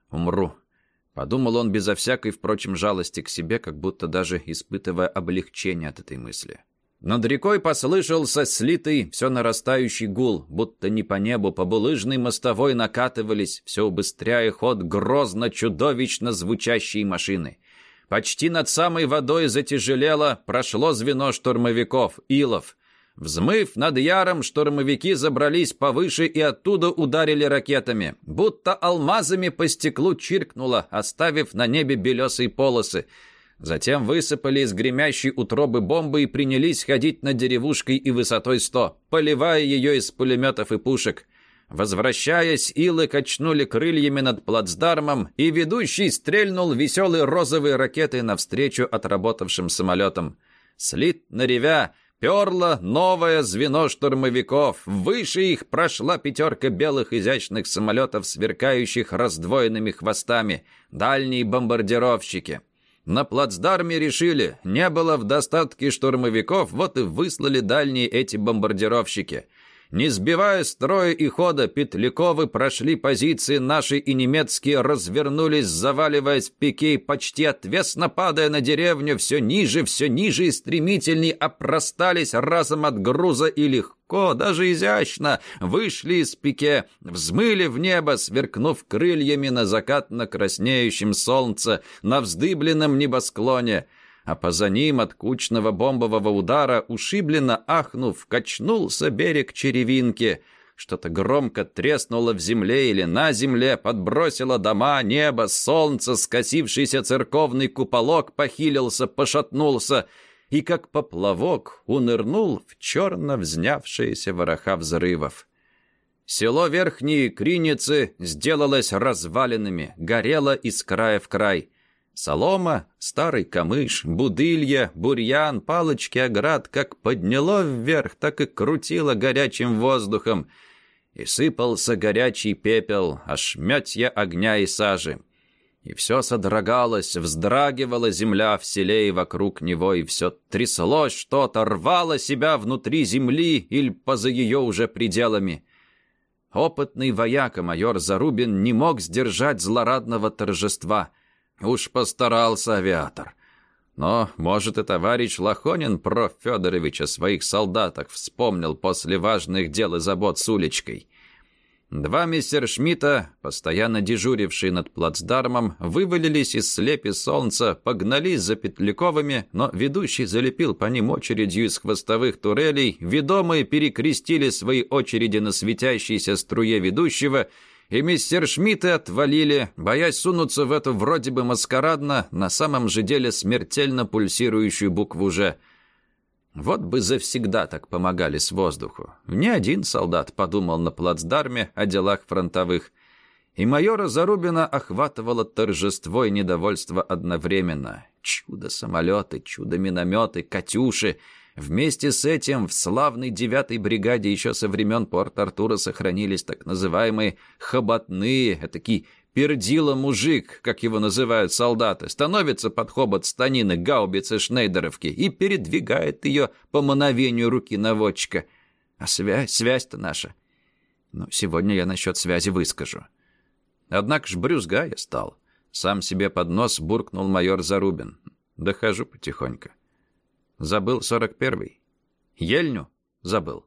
умру», — подумал он безо всякой, впрочем, жалости к себе, как будто даже испытывая облегчение от этой мысли. Над рекой послышался слитый, все нарастающий гул, будто не по небу, по булыжной мостовой накатывались, все убыстряя ход грозно, чудовищно звучащей машины — Почти над самой водой затяжелело, прошло звено штурмовиков, илов. Взмыв над яром, штурмовики забрались повыше и оттуда ударили ракетами. Будто алмазами по стеклу чиркнуло, оставив на небе белесые полосы. Затем высыпали из гремящей утробы бомбы и принялись ходить над деревушкой и высотой сто, поливая ее из пулеметов и пушек. Возвращаясь, илы качнули крыльями над плацдармом, и ведущий стрельнул веселые розовые ракеты навстречу отработавшим самолетам. Слит на ревя, перло новое звено штурмовиков. Выше их прошла пятерка белых изящных самолетов, сверкающих раздвоенными хвостами. Дальние бомбардировщики. На плацдарме решили, не было в достатке штурмовиков, вот и выслали дальние эти бомбардировщики — не сбивая строя и хода, Петляковы прошли позиции наши и немецкие, развернулись, заваливаясь в пике и почти отвесно падая на деревню, все ниже, все ниже и стремительней опростались разом от груза и легко, даже изящно, вышли из пике, взмыли в небо, сверкнув крыльями на закатно-краснеющем солнце, на вздыбленном небосклоне — а поза ним от кучного бомбового удара, ушибленно ахнув, качнулся берег черевинки. Что-то громко треснуло в земле или на земле, подбросило дома, небо, солнце, скосившийся церковный куполок похилился, пошатнулся и, как поплавок, унырнул в черно взнявшиеся вороха взрывов. Село Верхние Криницы сделалось развалинами, горело из края в край — Солома, старый камыш, будылья, бурьян, палочки, оград как подняло вверх, так и крутило горячим воздухом. И сыпался горячий пепел, ошметья огня и сажи. И все содрогалось, вздрагивала земля в селе и вокруг него, и все тряслось что-то, рвало себя внутри земли или поза ее уже пределами. Опытный вояка майор Зарубин не мог сдержать злорадного торжества — Уж постарался авиатор. Но, может, и товарищ Лохонин про Федорович о своих солдатах вспомнил после важных дел и забот с уличкой. Два мессершмитта, постоянно дежурившие над плацдармом, вывалились из слепи солнца, погнались за Петляковыми, но ведущий залепил по ним очередью из хвостовых турелей, ведомые перекрестили свои очереди на светящейся струе ведущего — и мистер Шмидты отвалили, боясь сунуться в эту вроде бы маскарадно, на самом же деле смертельно пульсирующую букву «Ж». Вот бы завсегда так помогали с воздуху. Ни один солдат подумал на плацдарме о делах фронтовых. И майора Зарубина охватывало торжество и недовольство одновременно. Чудо-самолеты, чудо-минометы, «Катюши» — Вместе с этим в славной девятой бригаде еще со времен Порт-Артура сохранились так называемые «хоботные», этакий пердила-мужик, как его называют солдаты, становится под хобот станины гаубицы Шнейдеровки и передвигает ее по мановению руки наводчика. А связь, связь-то наша. Ну, сегодня я насчет связи выскажу. Однако ж брюзга я стал. Сам себе под нос буркнул майор Зарубин. Дохожу потихоньку. Забыл сорок первый. Ельню забыл.